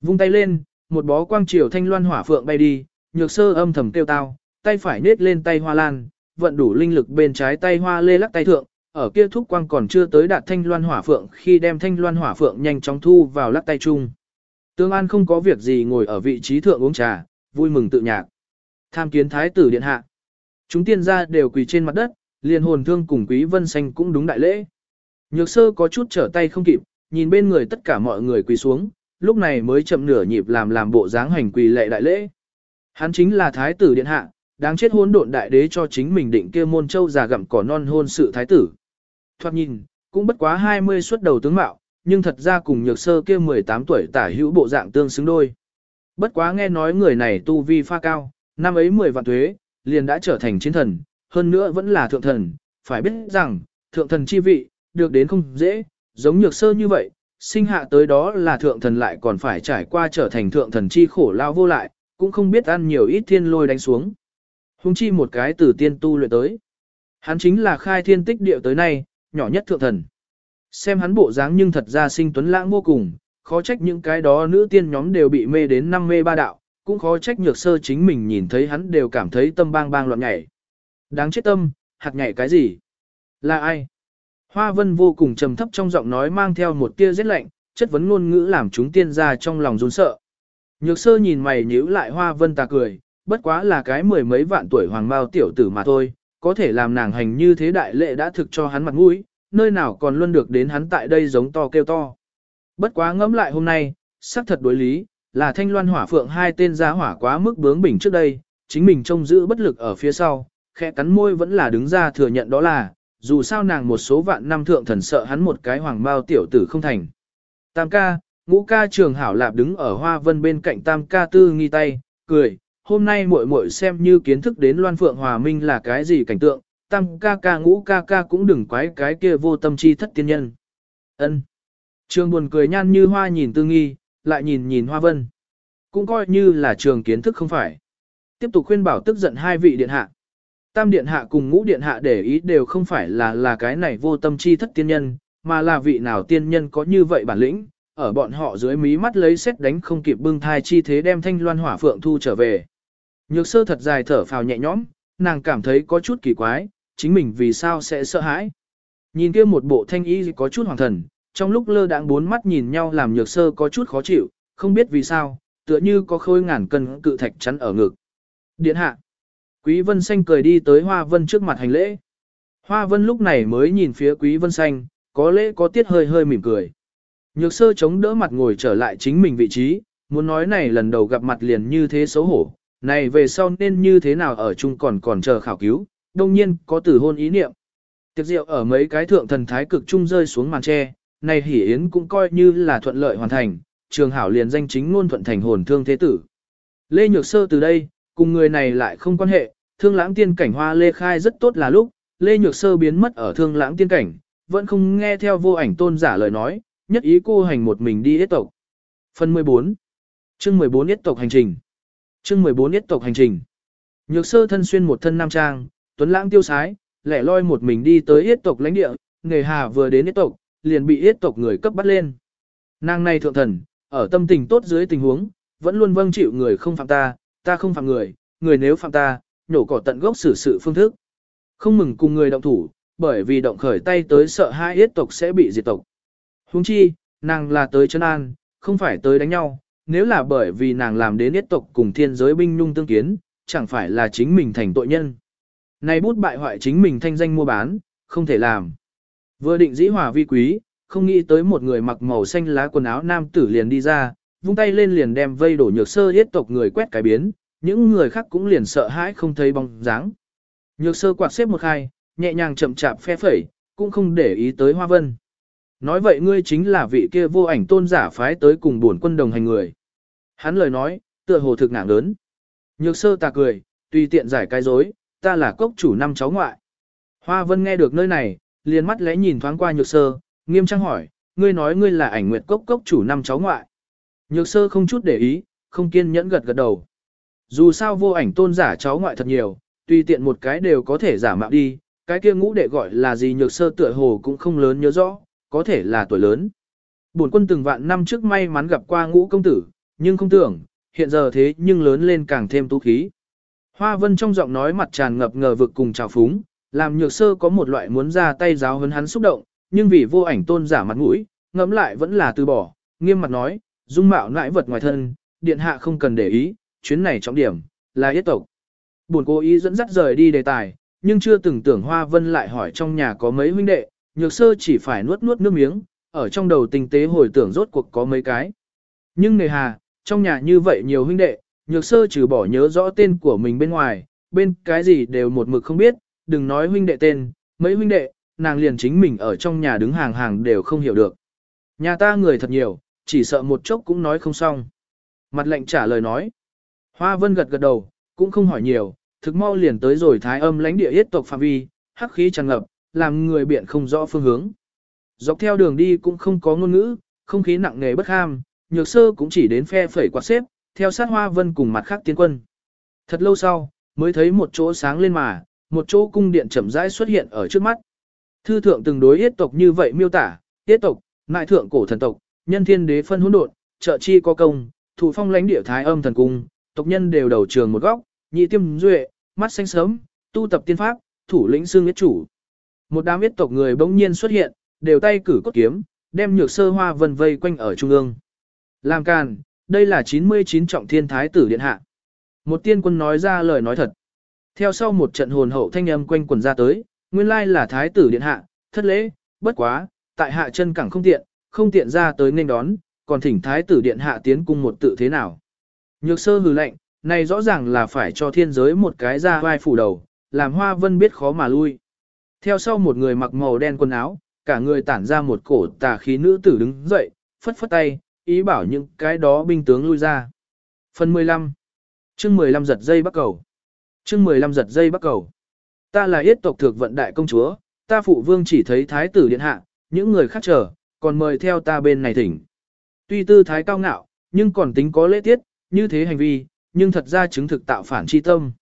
Vung tay lên, một bó quang chiều thanh loan hỏa phượng bay đi, nhược sơ âm thầm tiêu tao, tay phải nết lên tay hoa lan, vận đủ linh lực bên trái tay hoa lê lắc tay thượng, ở kia thúc quang còn chưa tới đạt thanh loan hỏa phượng khi đem thanh loan hỏa phượng nhanh chóng thu vào lắc tay chung. Tương An không có việc gì ngồi ở vị trí thượng uống trà, vui mừng tự nhạc. Tham kiến thái tử điện hạ. Chúng tiên gia đều quỳ trên mặt đất, liền hồn thương cùng quý vân xanh cũng đúng đại lễ. Nhược sơ có chút trở tay không kịp, nhìn bên người tất cả mọi người quỳ xuống, lúc này mới chậm nửa nhịp làm làm bộ dáng hành quỳ lệ đại lễ. Hắn chính là thái tử điện hạ, đáng chết hôn độn đại đế cho chính mình định kia môn châu già gặm cỏ non hôn sự thái tử. Thoát nhìn, cũng bất quá 20 xuất đầu tướng mạo, nhưng thật ra cùng nhược sơ kia 18 tuổi tả hữu bộ dạng tương xứng đôi. Bất quá nghe nói người này tu vi pha cao, năm ấy 10 vạn thuế, liền đã trở thành chiến thần, hơn nữa vẫn là thượng thần, phải biết rằng, thượng thần chi vị, được đến không dễ, giống nhược sơ như vậy, sinh hạ tới đó là thượng thần lại còn phải trải qua trở thành thượng thần chi khổ lao vô lại, cũng không biết ăn nhiều ít thiên lôi đánh xuống huống chi một cái từ tiên tu luyện tới. Hắn chính là khai thiên tích địa tới nay, nhỏ nhất thượng thần. Xem hắn bộ dáng nhưng thật ra sinh tuấn lãng vô cùng, khó trách những cái đó nữ tiên nhóm đều bị mê đến năm mê ba đạo, cũng khó trách nhược sơ chính mình nhìn thấy hắn đều cảm thấy tâm bang bang loạn nhảy. Đáng chết tâm, hạt nhảy cái gì? Là ai? Hoa vân vô cùng trầm thấp trong giọng nói mang theo một tia rét lạnh, chất vấn ngôn ngữ làm chúng tiên ra trong lòng run sợ. Nhược sơ nhìn mày nhíu lại hoa vân ta cười, bất quá là cái mười mấy vạn tuổi hoàng bao tiểu tử mà thôi, có thể làm nàng hành như thế đại lệ đã thực cho hắn mặt mũi, nơi nào còn luôn được đến hắn tại đây giống to kêu to. Bất quá ngẫm lại hôm nay, xác thật đối lý, là thanh loan hỏa phượng hai tên giá hỏa quá mức bướng bỉnh trước đây, chính mình trông giữ bất lực ở phía sau, khẽ cắn môi vẫn là đứng ra thừa nhận đó là, dù sao nàng một số vạn năm thượng thần sợ hắn một cái hoàng bao tiểu tử không thành. Tam ca, ngũ ca trường hảo lạp đứng ở hoa vân bên cạnh tam ca tư nghi tay, cười, hôm nay muội muội xem như kiến thức đến loan phượng hòa minh là cái gì cảnh tượng, tam ca ca ngũ ca ca cũng đừng quái cái kia vô tâm chi thất tiên nhân. ân Trường buồn cười nhan như hoa nhìn tư nghi, lại nhìn nhìn hoa vân. Cũng coi như là trường kiến thức không phải. Tiếp tục khuyên bảo tức giận hai vị điện hạ. Tam điện hạ cùng ngũ điện hạ để ý đều không phải là là cái này vô tâm chi thất tiên nhân, mà là vị nào tiên nhân có như vậy bản lĩnh, ở bọn họ dưới mí mắt lấy xét đánh không kịp bưng thai chi thế đem thanh loan hỏa phượng thu trở về. Nhược sơ thật dài thở phào nhẹ nhõm, nàng cảm thấy có chút kỳ quái, chính mình vì sao sẽ sợ hãi. Nhìn kia một bộ thanh y có chút hoàng thần, trong lúc lơ đãng bốn mắt nhìn nhau làm nhược sơ có chút khó chịu, không biết vì sao, tựa như có khôi ngàn cân cự thạch chắn ở ngực. Điện hạ. Quý Vân Xanh cười đi tới Hoa Vân trước mặt hành lễ. Hoa Vân lúc này mới nhìn phía Quý Vân Xanh, có lễ có tiết hơi hơi mỉm cười. Nhược sơ chống đỡ mặt ngồi trở lại chính mình vị trí, muốn nói này lần đầu gặp mặt liền như thế xấu hổ, này về sau nên như thế nào ở chung còn còn chờ khảo cứu, đông nhiên có tử hôn ý niệm. Tiệc rượu ở mấy cái thượng thần thái cực trung rơi xuống màn tre, này hỉ yến cũng coi như là thuận lợi hoàn thành, trường hảo liền danh chính ngôn thuận thành hồn thương thế tử. Lê Nhược Sơ từ đây, cùng người này lại không quan hệ, thương lãng tiên cảnh hoa lê khai rất tốt là lúc, Lê Nhược Sơ biến mất ở thương lãng tiên cảnh, vẫn không nghe theo vô ảnh tôn giả lời nói, nhất ý cô hành một mình đi hết tộc. Phần 14 chương 14 yết tộc hành trình chương 14 yết tộc hành trình Nhược Sơ thân xuyên một thân nam trang, tuấn lãng tiêu sái, lẻ loi một mình đi tới yết tộc lãnh địa, nghề hà vừa đến yết tộc, liền bị yết tộc người cấp bắt lên. Nàng này thượng thần, ở tâm tình tốt dưới tình huống, vẫn luôn vâng chịu người không phạm ta, ta không phạm người, người nếu phạm ta, nhổ cỏ tận gốc xử sự phương thức. Không mừng cùng người động thủ, bởi vì động khởi tay tới sợ hai yết tộc sẽ bị diệt tộc. Huống chi, nàng là tới chân an, không phải tới đánh nhau, nếu là bởi vì nàng làm đến yết tộc cùng thiên giới binh nhung tương kiến, chẳng phải là chính mình thành tội nhân. Này bút bại hoại chính mình thanh danh mua bán, không thể làm. Vừa định dĩ hòa vi quý, không nghĩ tới một người mặc màu xanh lá quần áo nam tử liền đi ra, vung tay lên liền đem vây đổ nhược sơ yết tộc người quét cái biến, những người khác cũng liền sợ hãi không thấy bóng dáng. Nhược sơ quạt xếp một hai, nhẹ nhàng chậm chạp phe phẩy, cũng không để ý tới hoa vân. Nói vậy ngươi chính là vị kia vô ảnh tôn giả phái tới cùng bổn quân đồng hành người. Hắn lời nói, tựa hồ thực nặng lớn. Nhược sơ ta cười, tùy tiện giải cái dối, ta là cốc chủ năm cháu ngoại. Hoa vân nghe được nơi này, liền mắt lẽ nhìn thoáng qua nhược sơ, nghiêm trang hỏi, ngươi nói ngươi là ảnh nguyệt cốc cốc chủ năm cháu ngoại. Nhược sơ không chút để ý, không kiên nhẫn gật gật đầu. Dù sao vô ảnh tôn giả cháu ngoại thật nhiều, tùy tiện một cái đều có thể giả mạo đi, cái kia ngũ đệ gọi là gì nhược sơ tựa hồ cũng không lớn nhớ rõ, có thể là tuổi lớn. Bổn quân từng vạn năm trước may mắn gặp qua ngũ công tử, nhưng không tưởng, hiện giờ thế nhưng lớn lên càng thêm tú khí. Hoa vân trong giọng nói mặt tràn ngập ngờ vực cùng trào phúng, làm nhược sơ có một loại muốn ra tay giáo hấn hắn xúc động, nhưng vì vô ảnh tôn giả mặt mũi, ngẫm lại vẫn là từ bỏ, nghiêm mặt nói, dung mạo nãi vật ngoài thân, điện hạ không cần để ý, chuyến này trọng điểm, là yết tộc. Buồn cố ý dẫn dắt rời đi đề tài, nhưng chưa từng tưởng Hoa Vân lại hỏi trong nhà có mấy huynh đệ, nhược sơ chỉ phải nuốt nuốt nước miếng, ở trong đầu tinh tế hồi tưởng rốt cuộc có mấy cái. Nhưng nề hà, trong nhà như vậy nhiều huynh đệ, nhược sơ trừ bỏ nhớ rõ tên của mình bên ngoài, bên cái gì đều một mực không biết, đừng nói huynh đệ tên, mấy huynh đệ, nàng liền chính mình ở trong nhà đứng hàng hàng đều không hiểu được. Nhà ta người thật nhiều, chỉ sợ một chốc cũng nói không xong. Mặt lệnh trả lời nói. Hoa vân gật gật đầu, cũng không hỏi nhiều, thực mau liền tới rồi thái âm lãnh địa yết tộc phạm vi, hắc khí tràn ngập, làm người biện không rõ phương hướng. Dọc theo đường đi cũng không có ngôn ngữ, không khí nặng nề bất ham, nhược sơ cũng chỉ đến phe phẩy quạt xếp, theo sát hoa vân cùng mặt khác tiến quân. Thật lâu sau, mới thấy một chỗ sáng lên mà, một chỗ cung điện chậm rãi xuất hiện ở trước mắt. Thư thượng từng đối yết tộc như vậy miêu tả, yết tộc, nại thượng cổ thần tộc, nhân thiên đế phân hỗn độn, trợ chi có công, thủ phong lãnh địa thái âm thần cung, tộc nhân đều đầu trường một góc, nhị tiêm duệ, mắt xanh sớm, tu tập tiên pháp, thủ lĩnh xương yết chủ. Một đám yết tộc người bỗng nhiên xuất hiện, đều tay cử cốt kiếm, đem nhược sơ hoa vân vây quanh ở trung ương. Làm càn, đây là 99 trọng thiên thái tử điện hạ. Một tiên quân nói ra lời nói thật. Theo sau một trận hồn hậu thanh âm quanh quần ra tới, nguyên lai là thái tử điện hạ, thất lễ, bất quá, tại hạ chân cẳng không tiện, không tiện ra tới nên đón, còn thỉnh thái tử điện hạ tiến cung một tự thế nào. Nhược sơ hừ lạnh, này rõ ràng là phải cho thiên giới một cái ra vai phủ đầu, làm hoa vân biết khó mà lui. Theo sau một người mặc màu đen quần áo, cả người tản ra một cổ tà khí nữ tử đứng dậy, phất phất tay, ý bảo những cái đó binh tướng lui ra. Phần 15 chương 15 giật dây bắt cầu chương 15 giật dây bắt cầu Ta là yết tộc thực vận đại công chúa, ta phụ vương chỉ thấy thái tử điện hạ, những người khác chờ, còn mời theo ta bên này thỉnh. Tuy tư thái cao ngạo, nhưng còn tính có lễ tiết, như thế hành vi, nhưng thật ra chứng thực tạo phản chi tâm.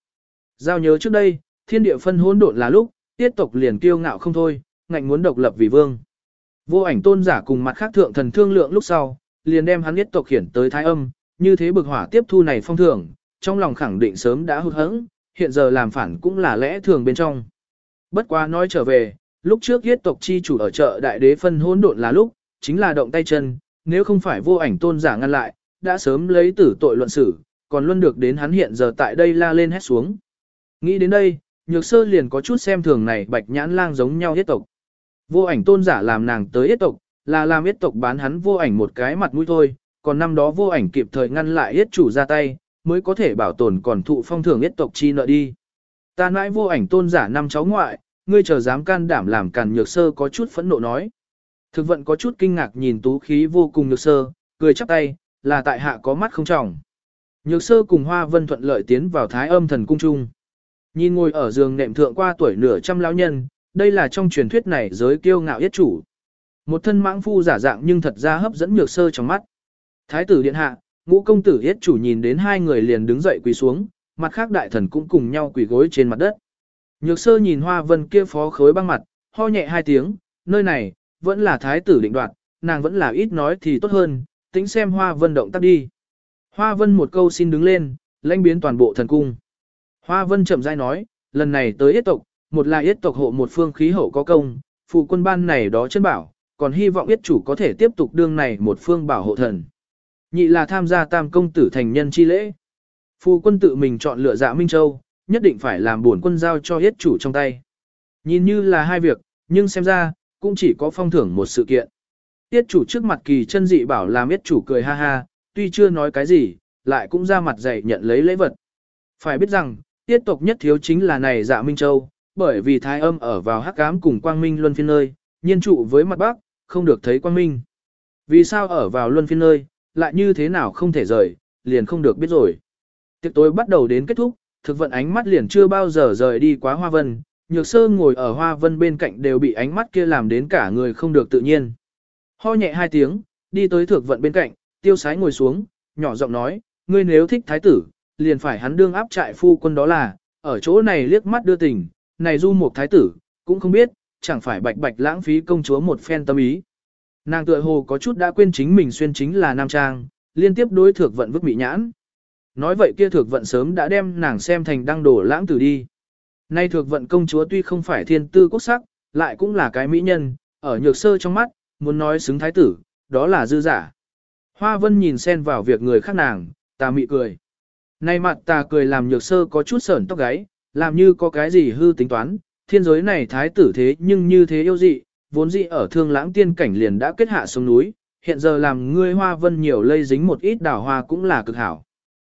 Giao nhớ trước đây, thiên địa phân hỗn độn là lúc, tiết tộc liền kiêu ngạo không thôi, ngạnh muốn độc lập vì vương. Vô ảnh tôn giả cùng mặt khác thượng thần thương lượng lúc sau, liền đem hắn tiết tộc khiển tới thái âm, như thế bực hỏa tiếp thu này phong thường, trong lòng khẳng định sớm đã hụt hẫng, hiện giờ làm phản cũng là lẽ thường bên trong. Bất quá nói trở về, lúc trước tiết tộc chi chủ ở chợ đại đế phân hỗn độn là lúc, chính là động tay chân, nếu không phải vô ảnh tôn giả ngăn lại, đã sớm lấy tử tội luận xử, còn luôn được đến hắn hiện giờ tại đây la lên hét xuống. Nghĩ đến đây, nhược sơ liền có chút xem thường này bạch nhãn lang giống nhau hết tộc. Vô ảnh tôn giả làm nàng tới hết tộc, là làm hết tộc bán hắn vô ảnh một cái mặt mũi thôi, còn năm đó vô ảnh kịp thời ngăn lại hết chủ ra tay, mới có thể bảo tồn còn thụ phong thưởng hết tộc chi nợ đi. Ta nãi vô ảnh tôn giả năm cháu ngoại, ngươi chờ dám can đảm làm càn nhược sơ có chút phẫn nộ nói. Thực vận có chút kinh ngạc nhìn tú khí vô cùng nhược sơ, cười chắp tay, là tại hạ có mắt không trọng. Nhược sơ cùng Hoa Vân thuận lợi tiến vào Thái Âm Thần Cung Trung. Nhìn ngồi ở giường nệm thượng qua tuổi nửa trăm lão nhân, đây là trong truyền thuyết này giới kiêu ngạo yết chủ. Một thân mãng phu giả dạng nhưng thật ra hấp dẫn nhược sơ trong mắt. Thái tử điện hạ, ngũ công tử yết chủ nhìn đến hai người liền đứng dậy quỳ xuống, mặt khác đại thần cũng cùng nhau quỳ gối trên mặt đất. Nhược sơ nhìn Hoa Vân kia phó khối băng mặt, ho nhẹ hai tiếng, nơi này, vẫn là thái tử định đoạt, nàng vẫn là ít nói thì tốt hơn, tính xem Hoa Vân động tác đi. Hoa Vân một câu xin đứng lên, lãnh biến toàn bộ thần cung. Hoa Vân chậm rãi nói, lần này tới yết tộc, một là yết tộc hộ một phương khí hậu có công, phụ quân ban này đó chân bảo, còn hy vọng yết chủ có thể tiếp tục đương này một phương bảo hộ thần. Nhị là tham gia tam công tử thành nhân chi lễ. Phụ quân tự mình chọn lựa dạ Minh Châu, nhất định phải làm buồn quân giao cho yết chủ trong tay. Nhìn như là hai việc, nhưng xem ra, cũng chỉ có phong thưởng một sự kiện. Yết chủ trước mặt kỳ chân dị bảo làm yết chủ cười ha ha, tuy chưa nói cái gì, lại cũng ra mặt dày nhận lấy lễ vật. Phải biết rằng, tiết tộc nhất thiếu chính là này dạ Minh Châu, bởi vì thái âm ở vào hắc ám cùng quang minh luân phiên nơi, nhiên trụ với mặt bắc, không được thấy Quang minh. Vì sao ở vào luân phiên nơi, lại như thế nào không thể rời, liền không được biết rồi. Tiệc tối bắt đầu đến kết thúc, thực vận ánh mắt liền chưa bao giờ rời đi quá hoa vân, nhược sơ ngồi ở hoa vân bên cạnh đều bị ánh mắt kia làm đến cả người không được tự nhiên. Ho nhẹ hai tiếng, đi tới thực vận bên cạnh, tiêu sái ngồi xuống, nhỏ giọng nói, ngươi nếu thích thái tử, liền phải hắn đương áp trại phu quân đó là, ở chỗ này liếc mắt đưa tình, này du một thái tử, cũng không biết, chẳng phải bạch bạch lãng phí công chúa một phen tâm ý. Nàng tựa hồ có chút đã quên chính mình xuyên chính là nam trang, liên tiếp đối thược vận vứt bị nhãn. Nói vậy kia thược vận sớm đã đem nàng xem thành đăng đổ lãng tử đi. Nay thược vận công chúa tuy không phải thiên tư quốc sắc, lại cũng là cái mỹ nhân, ở nhược sơ trong mắt, muốn nói xứng thái tử, đó là dư giả. Hoa vân nhìn xen vào việc người khác nàng, ta mị cười. Nay mặt ta cười làm nhược sơ có chút sởn tóc gáy, làm như có cái gì hư tính toán, thiên giới này thái tử thế nhưng như thế yêu dị, vốn dị ở thương lãng tiên cảnh liền đã kết hạ xuống núi, hiện giờ làm ngươi hoa vân nhiều lây dính một ít đào hoa cũng là cực hảo.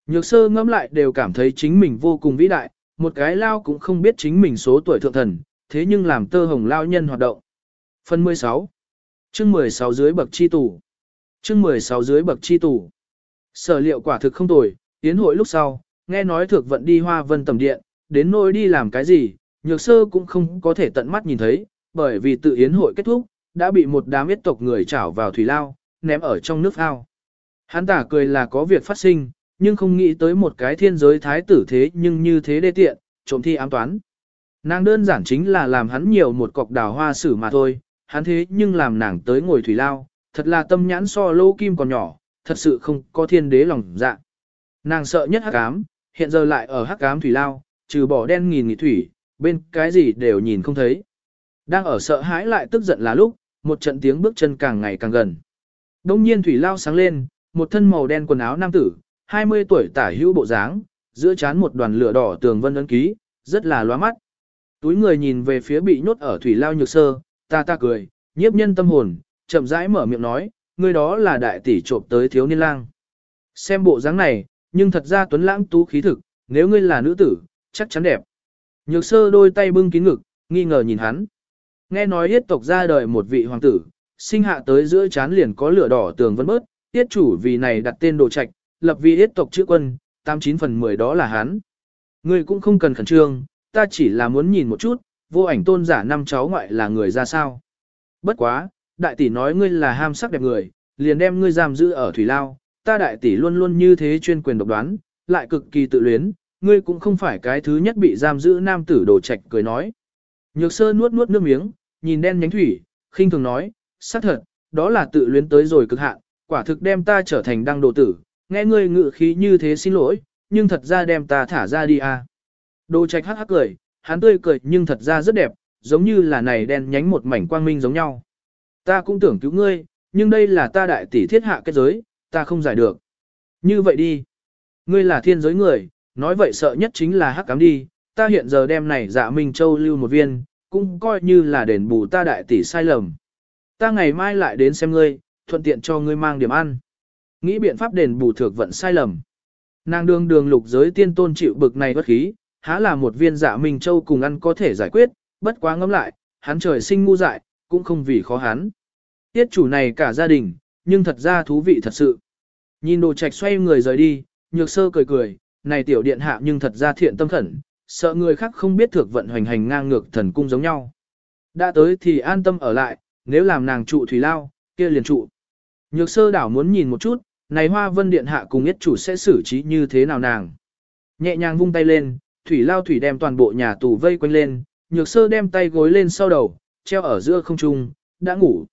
Nhược sơ ngẫm lại đều cảm thấy chính mình vô cùng vĩ đại, một cái lao cũng không biết chính mình số tuổi thượng thần, thế nhưng làm tơ hồng lao nhân hoạt động. Phần 16 chương 16 dưới bậc chi tủ chương 16 dưới bậc chi tủ Sở liệu quả thực không tồi, Yến hội lúc sau, nghe nói thược vận đi hoa vân tầm điện, đến nỗi đi làm cái gì, nhược sơ cũng không có thể tận mắt nhìn thấy, bởi vì tự yến hội kết thúc, đã bị một đám yết tộc người chảo vào thủy lao, ném ở trong nước ao. Hắn tả cười là có việc phát sinh, nhưng không nghĩ tới một cái thiên giới thái tử thế nhưng như thế đê tiện, trộm thi ám toán. Nàng đơn giản chính là làm hắn nhiều một cọc đào hoa sử mà thôi, hắn thế nhưng làm nàng tới ngồi thủy lao, thật là tâm nhãn so lô kim còn nhỏ, thật sự không có thiên đế lòng dạ. Nàng sợ nhất hắc ám, hiện giờ lại ở hắc ám thủy lao, trừ bỏ đen nghìn nghỉ thủy, bên cái gì đều nhìn không thấy. Đang ở sợ hãi lại tức giận là lúc, một trận tiếng bước chân càng ngày càng gần. Đông nhiên thủy lao sáng lên, một thân màu đen quần áo nam tử, 20 tuổi tả hữu bộ dáng, giữa chán một đoàn lửa đỏ tường vân ấn ký, rất là loa mắt. Túi người nhìn về phía bị nhốt ở thủy lao nhược sơ, ta ta cười, nhiếp nhân tâm hồn, chậm rãi mở miệng nói, người đó là đại tỷ trộm tới thiếu niên lang. Xem bộ dáng này, nhưng thật ra tuấn lãng tú khí thực, nếu ngươi là nữ tử, chắc chắn đẹp. Nhược sơ đôi tay bưng kín ngực, nghi ngờ nhìn hắn. Nghe nói yết tộc ra đời một vị hoàng tử, sinh hạ tới giữa chán liền có lửa đỏ tường vân bớt, yết chủ vì này đặt tên đồ trạch, lập vì yết tộc chữ quân, 89 phần 10 đó là hắn. Ngươi cũng không cần khẩn trương, ta chỉ là muốn nhìn một chút, vô ảnh tôn giả năm cháu ngoại là người ra sao. Bất quá, đại tỷ nói ngươi là ham sắc đẹp người, liền đem ngươi giam giữ ở thủy lao, ta đại tỷ luôn luôn như thế chuyên quyền độc đoán, lại cực kỳ tự luyến, ngươi cũng không phải cái thứ nhất bị giam giữ nam tử đồ trạch cười nói. Nhược sơ nuốt nuốt nước miếng, nhìn đen nhánh thủy, khinh thường nói, xác thật, đó là tự luyến tới rồi cực hạn, quả thực đem ta trở thành đăng đồ tử, nghe ngươi ngự khí như thế xin lỗi, nhưng thật ra đem ta thả ra đi à. Đồ trạch hắc hắc cười, hắn tươi cười nhưng thật ra rất đẹp, giống như là này đen nhánh một mảnh quang minh giống nhau. Ta cũng tưởng cứu ngươi, nhưng đây là ta đại tỷ thiết hạ kết giới, ta không giải được. Như vậy đi. Ngươi là thiên giới người, nói vậy sợ nhất chính là hắc cám đi, ta hiện giờ đem này dạ Minh Châu lưu một viên, cũng coi như là đền bù ta đại tỷ sai lầm. Ta ngày mai lại đến xem ngươi, thuận tiện cho ngươi mang điểm ăn. Nghĩ biện pháp đền bù thược vận sai lầm. Nàng đường đường lục giới tiên tôn chịu bực này bất khí, há là một viên dạ Minh Châu cùng ăn có thể giải quyết, bất quá ngẫm lại, hắn trời sinh ngu dại, cũng không vì khó hắn. Tiết chủ này cả gia đình, nhưng thật ra thú vị thật sự. Nhìn đồ trạch xoay người rời đi, nhược sơ cười cười, này tiểu điện hạ nhưng thật ra thiện tâm khẩn, sợ người khác không biết thược vận hoành hành ngang ngược thần cung giống nhau. Đã tới thì an tâm ở lại, nếu làm nàng trụ thủy lao, kia liền trụ. Nhược sơ đảo muốn nhìn một chút, này hoa vân điện hạ cùng nhất chủ sẽ xử trí như thế nào nàng. Nhẹ nhàng vung tay lên, thủy lao thủy đem toàn bộ nhà tù vây quanh lên, nhược sơ đem tay gối lên sau đầu, treo ở giữa không trung, đã ngủ.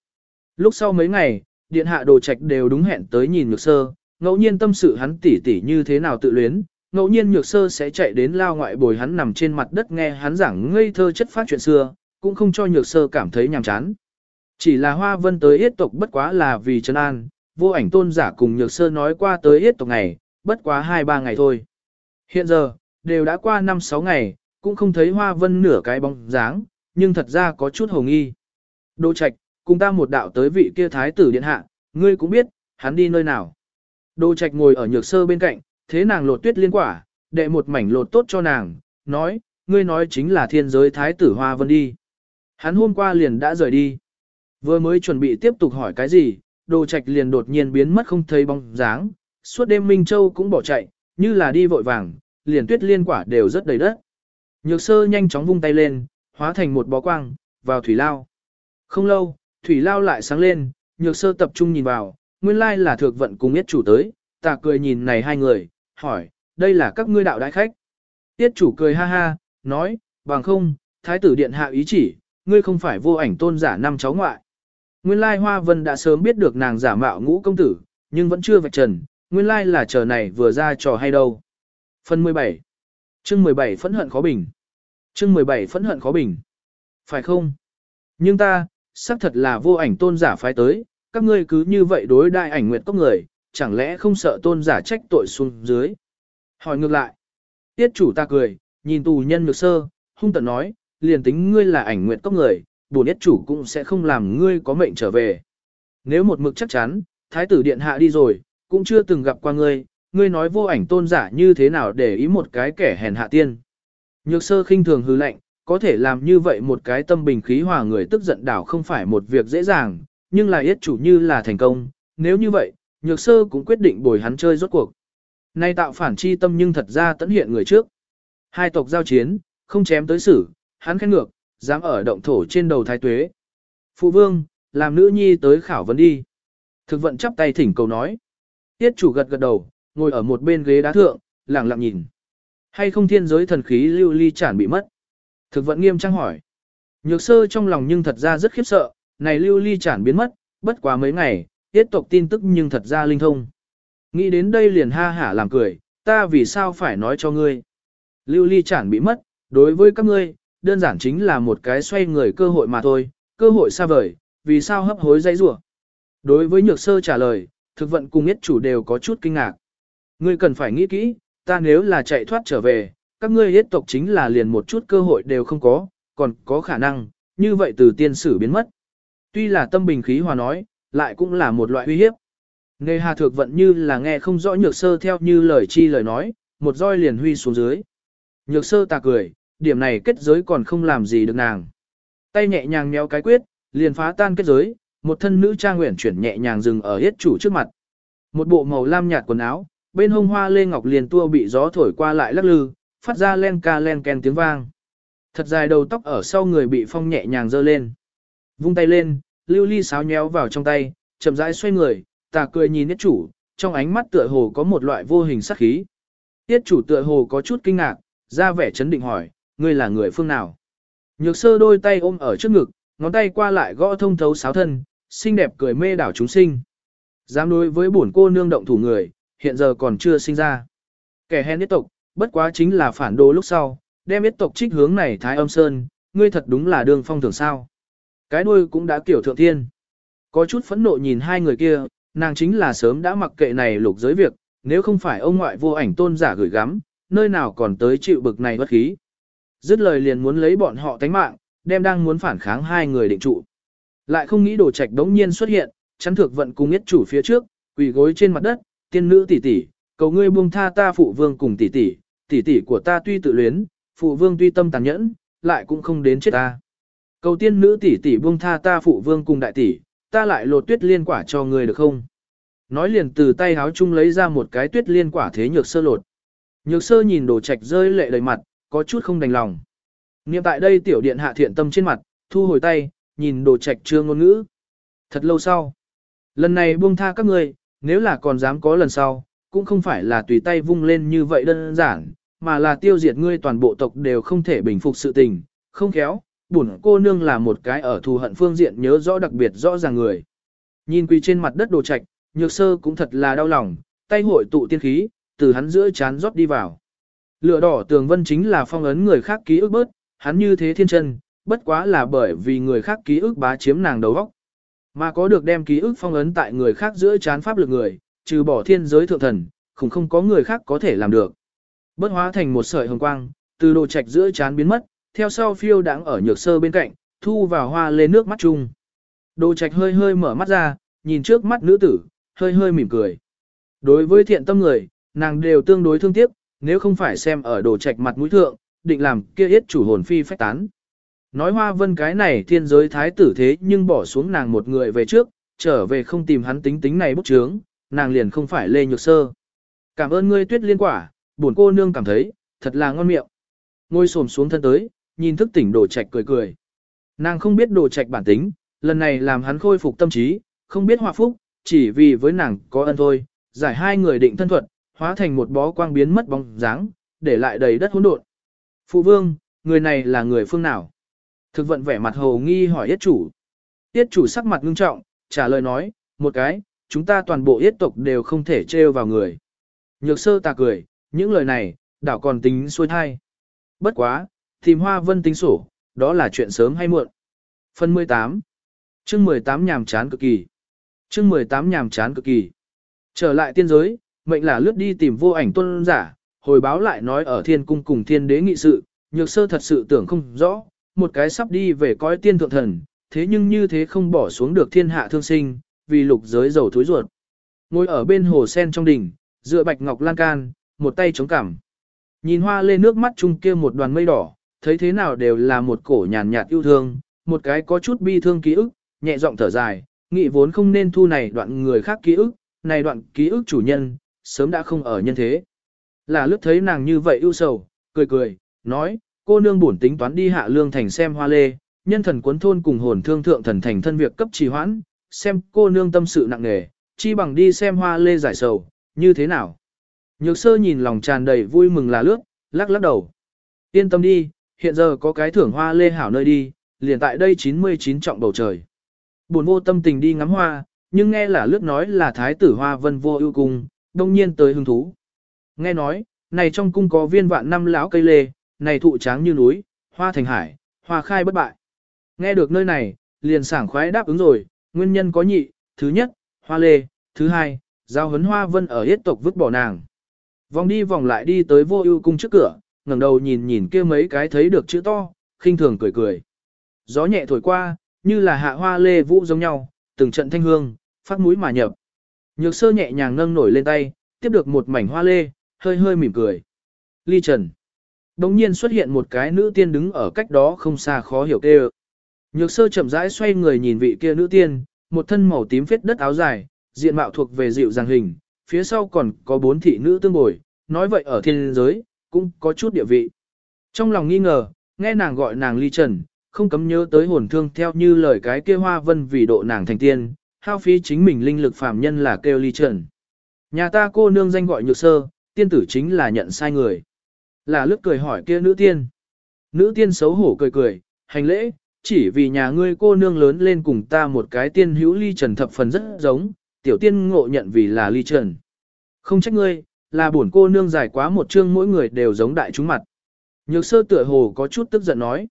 Lúc sau mấy ngày, điện hạ đồ trạch đều đúng hẹn tới nhìn nhược sơ, ngẫu nhiên tâm sự hắn tỉ tỉ như thế nào tự luyến, ngẫu nhiên nhược sơ sẽ chạy đến lao ngoại bồi hắn nằm trên mặt đất nghe hắn giảng ngây thơ chất phát chuyện xưa, cũng không cho nhược sơ cảm thấy nhàm chán. Chỉ là hoa vân tới yết tộc bất quá là vì chân an, vô ảnh tôn giả cùng nhược sơ nói qua tới yết tộc ngày, bất quá 2-3 ngày thôi. Hiện giờ, đều đã qua 5-6 ngày, cũng không thấy hoa vân nửa cái bóng dáng, nhưng thật ra có chút hồng nghi. Đô Trạch, cùng ta một đạo tới vị kia thái tử điện hạ, ngươi cũng biết, hắn đi nơi nào. Đô Trạch ngồi ở nhược sơ bên cạnh, thế nàng lột tuyết liên quả, đệ một mảnh lột tốt cho nàng, nói, ngươi nói chính là thiên giới thái tử hoa vân đi. Hắn hôm qua liền đã rời đi. Vừa mới chuẩn bị tiếp tục hỏi cái gì, đồ trạch liền đột nhiên biến mất không thấy bóng dáng, suốt đêm Minh Châu cũng bỏ chạy, như là đi vội vàng, liền tuyết liên quả đều rất đầy đất. Nhược sơ nhanh chóng vung tay lên, hóa thành một bó quang, vào thủy lao. Không lâu, thủy lao lại sáng lên, nhược sơ tập trung nhìn vào, nguyên lai là thược vận cùng yết chủ tới, ta cười nhìn này hai người, hỏi, đây là các ngươi đạo đại khách. Yết chủ cười ha ha, nói, bằng không, thái tử điện hạ ý chỉ, ngươi không phải vô ảnh tôn giả năm cháu ngoại. Nguyên lai Hoa Vân đã sớm biết được nàng giả mạo ngũ công tử, nhưng vẫn chưa vạch trần, nguyên lai là chờ này vừa ra trò hay đâu. Phần 17 chương 17 phẫn hận khó bình chương 17 phẫn hận khó bình. Phải không? Nhưng ta, xác thật là vô ảnh tôn giả phái tới, các ngươi cứ như vậy đối đại ảnh nguyệt cốc người, chẳng lẽ không sợ tôn giả trách tội xuống dưới. Hỏi ngược lại. Tiết chủ ta cười, nhìn tù nhân ngược sơ, hung tận nói, liền tính ngươi là ảnh nguyệt cốc người, bổn nhất chủ cũng sẽ không làm ngươi có mệnh trở về. Nếu một mực chắc chắn, thái tử điện hạ đi rồi, cũng chưa từng gặp qua ngươi, ngươi nói vô ảnh tôn giả như thế nào để ý một cái kẻ hèn hạ tiên. Nhược sơ khinh thường hư lạnh, có thể làm như vậy một cái tâm bình khí hòa người tức giận đảo không phải một việc dễ dàng, nhưng là yết chủ như là thành công, nếu như vậy, nhược sơ cũng quyết định bồi hắn chơi rốt cuộc. Nay tạo phản chi tâm nhưng thật ra tận hiện người trước. Hai tộc giao chiến, không chém tới xử, hắn khen ngược, dám ở động thổ trên đầu thái tuế. Phụ vương, làm nữ nhi tới khảo vấn đi. Thực vận chắp tay thỉnh cầu nói. Tiết chủ gật gật đầu, ngồi ở một bên ghế đá thượng, lặng lặng nhìn. Hay không thiên giới thần khí lưu ly chản bị mất? Thực vận nghiêm trang hỏi. Nhược sơ trong lòng nhưng thật ra rất khiếp sợ, này lưu ly chản biến mất, bất quá mấy ngày, tiết tộc tin tức nhưng thật ra linh thông. Nghĩ đến đây liền ha hả làm cười, ta vì sao phải nói cho ngươi. Lưu ly chản bị mất, đối với các ngươi, đơn giản chính là một cái xoay người cơ hội mà thôi, cơ hội xa vời, vì sao hấp hối dây rủa Đối với nhược sơ trả lời, thực vận cùng nhất chủ đều có chút kinh ngạc. Ngươi cần phải nghĩ kỹ, ta nếu là chạy thoát trở về, các ngươi hết tộc chính là liền một chút cơ hội đều không có, còn có khả năng, như vậy từ tiên sử biến mất. Tuy là tâm bình khí hòa nói, lại cũng là một loại uy hiếp. Nghe hà thược vận như là nghe không rõ nhược sơ theo như lời chi lời nói, một roi liền huy xuống dưới. Nhược sơ ta cười, điểm này kết giới còn không làm gì được nàng. Tay nhẹ nhàng méo cái quyết, liền phá tan kết giới, một thân nữ trang nguyện chuyển nhẹ nhàng dừng ở hết chủ trước mặt. Một bộ màu lam nhạt quần áo, bên hông hoa lê ngọc liền tua bị gió thổi qua lại lắc lư, phát ra len ca len ken tiếng vang. Thật dài đầu tóc ở sau người bị phong nhẹ nhàng dơ lên. Vung tay lên, lưu ly sáo nhéo vào trong tay, chậm rãi xoay người, tà cười nhìn tiết chủ, trong ánh mắt tựa hồ có một loại vô hình sắc khí. Tiết chủ tựa hồ có chút kinh ngạc, ra vẻ chấn định hỏi, ngươi là người phương nào? Nhược sơ đôi tay ôm ở trước ngực, ngón tay qua lại gõ thông thấu sáo thân, xinh đẹp cười mê đảo chúng sinh. Dám đối với bổn cô nương động thủ người, hiện giờ còn chưa sinh ra. Kẻ hèn nhất tộc, bất quá chính là phản đồ lúc sau, đem biết tộc trích hướng này thái âm sơn, ngươi thật đúng là đường phong thường sao. Cái đuôi cũng đã kiểu thượng thiên. Có chút phẫn nộ nhìn hai người kia, nàng chính là sớm đã mặc kệ này lục giới việc, nếu không phải ông ngoại vô ảnh tôn giả gửi gắm, nơi nào còn tới chịu bực này bất khí. Dứt lời liền muốn lấy bọn họ tánh mạng, đem đang muốn phản kháng hai người định trụ. Lại không nghĩ đồ trạch đống nhiên xuất hiện, chắn thược vận cùng nhất chủ phía trước, quỳ gối trên mặt đất, tiên nữ tỷ tỷ, cầu ngươi buông tha ta phụ vương cùng tỷ tỷ, tỷ tỷ của ta tuy tự luyến, phụ vương tuy tâm tàn nhẫn, lại cũng không đến chết ta. Cầu tiên nữ tỷ tỷ buông tha ta phụ vương cùng đại tỷ, ta lại lột tuyết liên quả cho người được không? Nói liền từ tay háo chung lấy ra một cái tuyết liên quả thế nhược sơ lột. Nhược sơ nhìn đồ trạch rơi lệ đầy mặt, có chút không đành lòng. Niệm tại đây tiểu điện hạ thiện tâm trên mặt, thu hồi tay, nhìn đồ trạch chưa ngôn ngữ. Thật lâu sau. Lần này buông tha các ngươi, nếu là còn dám có lần sau, cũng không phải là tùy tay vung lên như vậy đơn giản, mà là tiêu diệt ngươi toàn bộ tộc đều không thể bình phục sự tình, không khéo, bổn cô nương là một cái ở thù hận phương diện nhớ rõ đặc biệt rõ ràng người. Nhìn quỳ trên mặt đất đồ trạch, nhược sơ cũng thật là đau lòng, tay hội tụ tiên khí, từ hắn giữa chán rót đi vào. Lửa đỏ tường vân chính là phong ấn người khác ký ức bớt, hắn như thế thiên chân, bất quá là bởi vì người khác ký ức bá chiếm nàng đầu óc. Mà có được đem ký ức phong ấn tại người khác giữa chán pháp lực người, trừ bỏ thiên giới thượng thần, cũng không có người khác có thể làm được. Bất hóa thành một sợi hồng quang, từ đồ trạch giữa chán biến mất, theo sau phiêu đáng ở nhược sơ bên cạnh, thu vào hoa lên nước mắt chung. Đồ trạch hơi hơi mở mắt ra, nhìn trước mắt nữ tử, hơi hơi mỉm cười. Đối với thiện tâm người, nàng đều tương đối thương tiếc, nếu không phải xem ở đồ trạch mặt mũi thượng, định làm kia yết chủ hồn phi phách tán. Nói hoa vân cái này thiên giới thái tử thế nhưng bỏ xuống nàng một người về trước, trở về không tìm hắn tính tính này bức trướng, nàng liền không phải lê nhược sơ. Cảm ơn ngươi tuyết liên quả, buồn cô nương cảm thấy, thật là ngon miệng. Ngôi xổm xuống thân tới, nhìn thức tỉnh đồ trạch cười cười. Nàng không biết đồ trạch bản tính, lần này làm hắn khôi phục tâm trí, không biết hòa phúc, chỉ vì với nàng có ân thôi, giải hai người định thân thuật, hóa thành một bó quang biến mất bóng dáng, để lại đầy đất hỗn độn. Phụ vương, người này là người phương nào? Thực vận vẻ mặt hồ nghi hỏi yết chủ. Yết chủ sắc mặt ngưng trọng, trả lời nói, một cái, chúng ta toàn bộ yết tộc đều không thể trêu vào người. Nhược sơ ta cười, những lời này, đảo còn tính xuôi thai. Bất quá, tìm hoa vân tính sổ, đó là chuyện sớm hay muộn. Phần 18 chương 18 nhàm chán cực kỳ. chương 18 nhàm chán cực kỳ. Trở lại tiên giới, mệnh là lướt đi tìm vô ảnh tôn giả, hồi báo lại nói ở thiên cung cùng thiên đế nghị sự, nhược sơ thật sự tưởng không rõ, một cái sắp đi về coi tiên thượng thần, thế nhưng như thế không bỏ xuống được thiên hạ thương sinh, vì lục giới giàu thối ruột. Ngồi ở bên hồ sen trong đỉnh, dựa bạch ngọc lan can, một tay chống cằm. Nhìn hoa lê nước mắt chung kia một đoàn mây đỏ, thấy thế nào đều là một cổ nhàn nhạt yêu thương, một cái có chút bi thương ký ức, nhẹ giọng thở dài, nghĩ vốn không nên thu này đoạn người khác ký ức, này đoạn ký ức chủ nhân, sớm đã không ở nhân thế. Là lướt thấy nàng như vậy ưu sầu, cười cười, nói, cô nương buồn tính toán đi hạ lương thành xem hoa lê, nhân thần cuốn thôn cùng hồn thương thượng thần thành thân việc cấp trì hoãn, xem cô nương tâm sự nặng nề, chi bằng đi xem hoa lê giải sầu, như thế nào. Nhược sơ nhìn lòng tràn đầy vui mừng là lướt, lắc lắc đầu. Yên tâm đi, hiện giờ có cái thưởng hoa lê hảo nơi đi, liền tại đây 99 trọng bầu trời. Buồn vô tâm tình đi ngắm hoa, nhưng nghe là lướt nói là thái tử hoa vân vô ưu cung, đông nhiên tới hứng thú. Nghe nói, này trong cung có viên vạn năm lão cây lê, này thụ tráng như núi, hoa thành hải, hoa khai bất bại. Nghe được nơi này, liền sảng khoái đáp ứng rồi, nguyên nhân có nhị, thứ nhất, hoa lê, thứ hai, giao hấn hoa vân ở yết tộc vứt bỏ nàng. Vòng đi vòng lại đi tới vô ưu cung trước cửa, ngẩng đầu nhìn nhìn kia mấy cái thấy được chữ to, khinh thường cười cười. Gió nhẹ thổi qua, như là hạ hoa lê vũ giống nhau, từng trận thanh hương, phát mũi mà nhập. Nhược sơ nhẹ nhàng nâng nổi lên tay, tiếp được một mảnh hoa lê, hơi hơi mỉm cười. Ly Trần. Đồng nhiên xuất hiện một cái nữ tiên đứng ở cách đó không xa khó hiểu kêu. Nhược sơ chậm rãi xoay người nhìn vị kia nữ tiên, một thân màu tím phết đất áo dài, diện mạo thuộc về dịu dàng hình, phía sau còn có bốn thị nữ tương bồi, nói vậy ở thiên giới, cũng có chút địa vị. Trong lòng nghi ngờ, nghe nàng gọi nàng ly trần, không cấm nhớ tới hồn thương theo như lời cái kia hoa vân vì độ nàng thành tiên, hao phí chính mình linh lực phàm nhân là kêu ly trần. Nhà ta cô nương danh gọi nhược sơ, tiên tử chính là nhận sai người. Là lướt cười hỏi kia nữ tiên. Nữ tiên xấu hổ cười cười, hành lễ, chỉ vì nhà ngươi cô nương lớn lên cùng ta một cái tiên hữu ly trần thập phần rất giống, tiểu tiên ngộ nhận vì là ly trần. Không trách ngươi, là buồn cô nương dài quá một chương mỗi người đều giống đại chúng mặt. Nhược sơ tựa hồ có chút tức giận nói.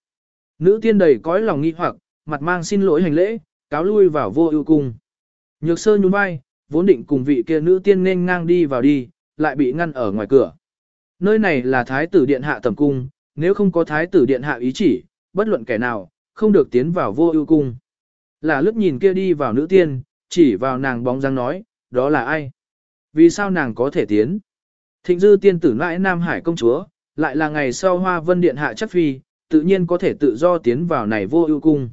Nữ tiên đầy cõi lòng nghi hoặc, mặt mang xin lỗi hành lễ, cáo lui vào vô ưu cung. Nhược sơ nhún vai, vốn định cùng vị kia nữ tiên nên ngang đi vào đi, lại bị ngăn ở ngoài cửa. Nơi này là thái tử điện hạ tầm cung, nếu không có thái tử điện hạ ý chỉ, bất luận kẻ nào, không được tiến vào vô ưu cung. Là lướt nhìn kia đi vào nữ tiên, chỉ vào nàng bóng dáng nói, đó là ai? Vì sao nàng có thể tiến? Thịnh dư tiên tử nãi Nam Hải công chúa, lại là ngày sau hoa vân điện hạ chắc phi, tự nhiên có thể tự do tiến vào này vô ưu cung.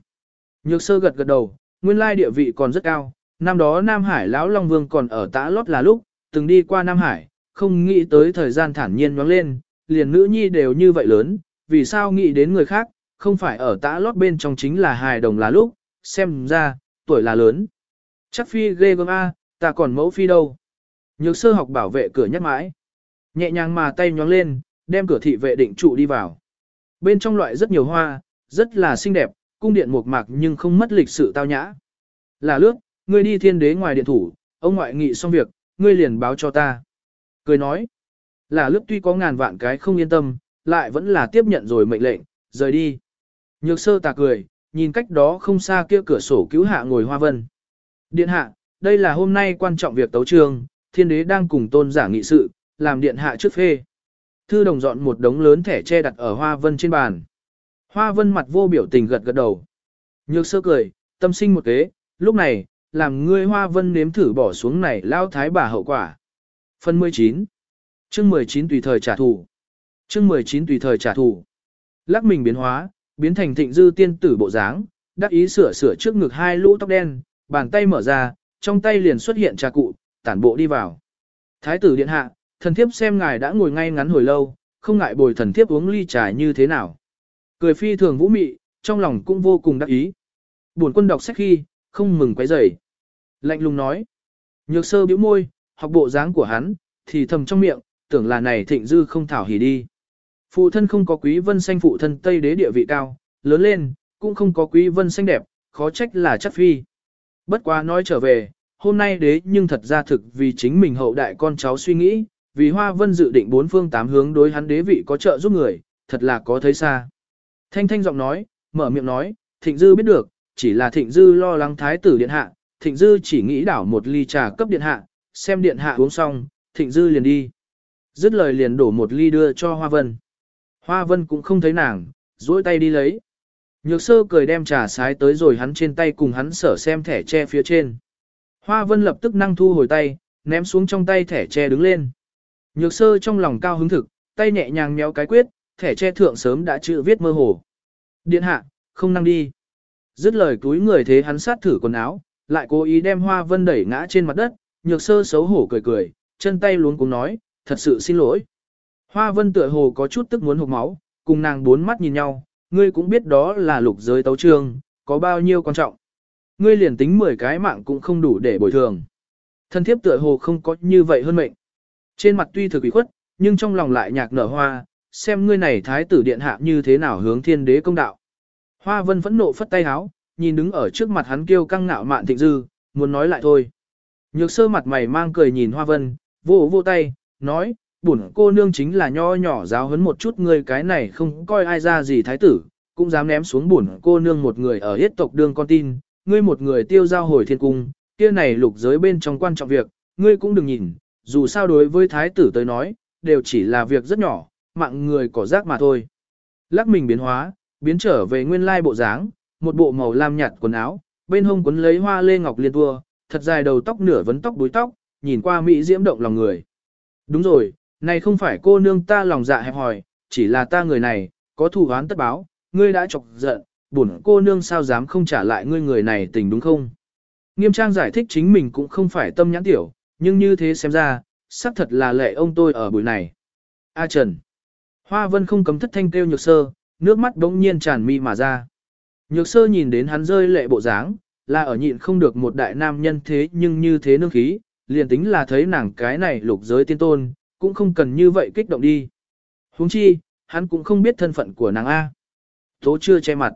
Nhược sơ gật gật đầu, nguyên lai địa vị còn rất cao, năm đó Nam Hải lão Long Vương còn ở tã lót là lúc, từng đi qua Nam Hải, không nghĩ tới thời gian thản nhiên nhoáng lên, liền nữ nhi đều như vậy lớn, vì sao nghĩ đến người khác, không phải ở tã lót bên trong chính là hài đồng là lúc, xem ra, tuổi là lớn. Chắc phi ghê gớm A, ta còn mẫu phi đâu. Nhược sơ học bảo vệ cửa nhắc mãi. Nhẹ nhàng mà tay nhóng lên, đem cửa thị vệ định trụ đi vào. Bên trong loại rất nhiều hoa, rất là xinh đẹp, cung điện mộc mạc nhưng không mất lịch sự tao nhã. Là lướt, ngươi đi thiên đế ngoài điện thủ, ông ngoại nghị xong việc, ngươi liền báo cho ta. Cười nói, là lướt tuy có ngàn vạn cái không yên tâm, lại vẫn là tiếp nhận rồi mệnh lệnh, rời đi. Nhược sơ tà cười, nhìn cách đó không xa kia cửa sổ cứu hạ ngồi hoa vân. Điện hạ, đây là hôm nay quan trọng việc tấu trường, thiên đế đang cùng tôn giả nghị sự, làm điện hạ trước phê. Thư đồng dọn một đống lớn thẻ che đặt ở hoa vân trên bàn. Hoa vân mặt vô biểu tình gật gật đầu. Nhược sơ cười, tâm sinh một kế, lúc này, làm ngươi hoa vân nếm thử bỏ xuống này lao thái bà hậu quả. Phần 19 chương 19 tùy thời trả thù chương 19 tùy thời trả thù Lắc mình biến hóa, biến thành thịnh dư tiên tử bộ dáng, đắc ý sửa sửa trước ngực hai lũ tóc đen, bàn tay mở ra, trong tay liền xuất hiện trà cụ, tản bộ đi vào. Thái tử điện hạ, thần thiếp xem ngài đã ngồi ngay ngắn hồi lâu, không ngại bồi thần thiếp uống ly trà như thế nào. Cười phi thường vũ mị, trong lòng cũng vô cùng đắc ý. Buồn quân đọc sách khi, không mừng quấy rầy. Lạnh lùng nói. Nhược sơ bĩu môi, học bộ dáng của hắn, thì thầm trong miệng, tưởng là này thịnh dư không thảo hỉ đi. Phụ thân không có quý vân xanh phụ thân Tây đế địa vị cao, lớn lên, cũng không có quý vân xanh đẹp, khó trách là chắc phi. Bất quá nói trở về, hôm nay đế nhưng thật ra thực vì chính mình hậu đại con cháu suy nghĩ, vì Hoa Vân dự định bốn phương tám hướng đối hắn đế vị có trợ giúp người, thật là có thấy xa. Thanh thanh giọng nói, mở miệng nói, thịnh dư biết được, chỉ là thịnh dư lo lắng thái tử điện hạ, thịnh dư chỉ nghĩ đảo một ly trà cấp điện hạ, xem điện hạ uống xong, thịnh dư liền đi. Dứt lời liền đổ một ly đưa cho Hoa Vân. Hoa Vân cũng không thấy nàng, duỗi tay đi lấy. Nhược sơ cười đem trà sái tới rồi hắn trên tay cùng hắn sở xem thẻ tre phía trên. Hoa Vân lập tức năng thu hồi tay, ném xuống trong tay thẻ tre đứng lên. Nhược sơ trong lòng cao hứng thực, tay nhẹ nhàng méo cái quyết, thẻ tre thượng sớm đã chữ viết mơ hồ. Điện hạ, không năng đi. Dứt lời túi người thế hắn sát thử quần áo, lại cố ý đem Hoa Vân đẩy ngã trên mặt đất, nhược sơ xấu hổ cười cười, chân tay luống cũng nói, thật sự xin lỗi. Hoa Vân tựa hồ có chút tức muốn hụt máu, cùng nàng bốn mắt nhìn nhau, ngươi cũng biết đó là lục giới tấu trương, có bao nhiêu quan trọng. Ngươi liền tính 10 cái mạng cũng không đủ để bồi thường. Thân thiếp tựa hồ không có như vậy hơn mệnh. Trên mặt tuy thực ủy khuất, nhưng trong lòng lại nhạc nở hoa, xem ngươi này thái tử điện hạ như thế nào hướng thiên đế công đạo. Hoa vân phẫn nộ phất tay háo, nhìn đứng ở trước mặt hắn kêu căng ngạo mạn thịnh dư, muốn nói lại thôi. Nhược sơ mặt mày mang cười nhìn hoa vân, vô vô tay, nói, bổn cô nương chính là nho nhỏ giáo hấn một chút ngươi cái này không coi ai ra gì thái tử, cũng dám ném xuống bổn cô nương một người ở hết tộc đương con tin, ngươi một người tiêu giao hồi thiên cung, kia này lục giới bên trong quan trọng việc, ngươi cũng đừng nhìn, dù sao đối với thái tử tới nói, đều chỉ là việc rất nhỏ, mạng người cỏ rác mà thôi. Lắc mình biến hóa, biến trở về nguyên lai bộ dáng, một bộ màu lam nhạt quần áo, bên hông quấn lấy hoa lê ngọc liên tua, thật dài đầu tóc nửa vấn tóc đuôi tóc, nhìn qua mỹ diễm động lòng người. Đúng rồi, này không phải cô nương ta lòng dạ hẹp hòi, chỉ là ta người này, có thù oán tất báo, ngươi đã chọc giận, bổn cô nương sao dám không trả lại ngươi người này tình đúng không? Nghiêm trang giải thích chính mình cũng không phải tâm nhãn tiểu, nhưng như thế xem ra, xác thật là lệ ông tôi ở buổi này. A Trần. Hoa Vân không cấm thất thanh kêu nhược sơ, nước mắt bỗng nhiên tràn mi mà ra. Nhược sơ nhìn đến hắn rơi lệ bộ dáng, là ở nhịn không được một đại nam nhân thế nhưng như thế nương khí, liền tính là thấy nàng cái này lục giới tiên tôn, cũng không cần như vậy kích động đi. huống chi, hắn cũng không biết thân phận của nàng A. Tố chưa che mặt.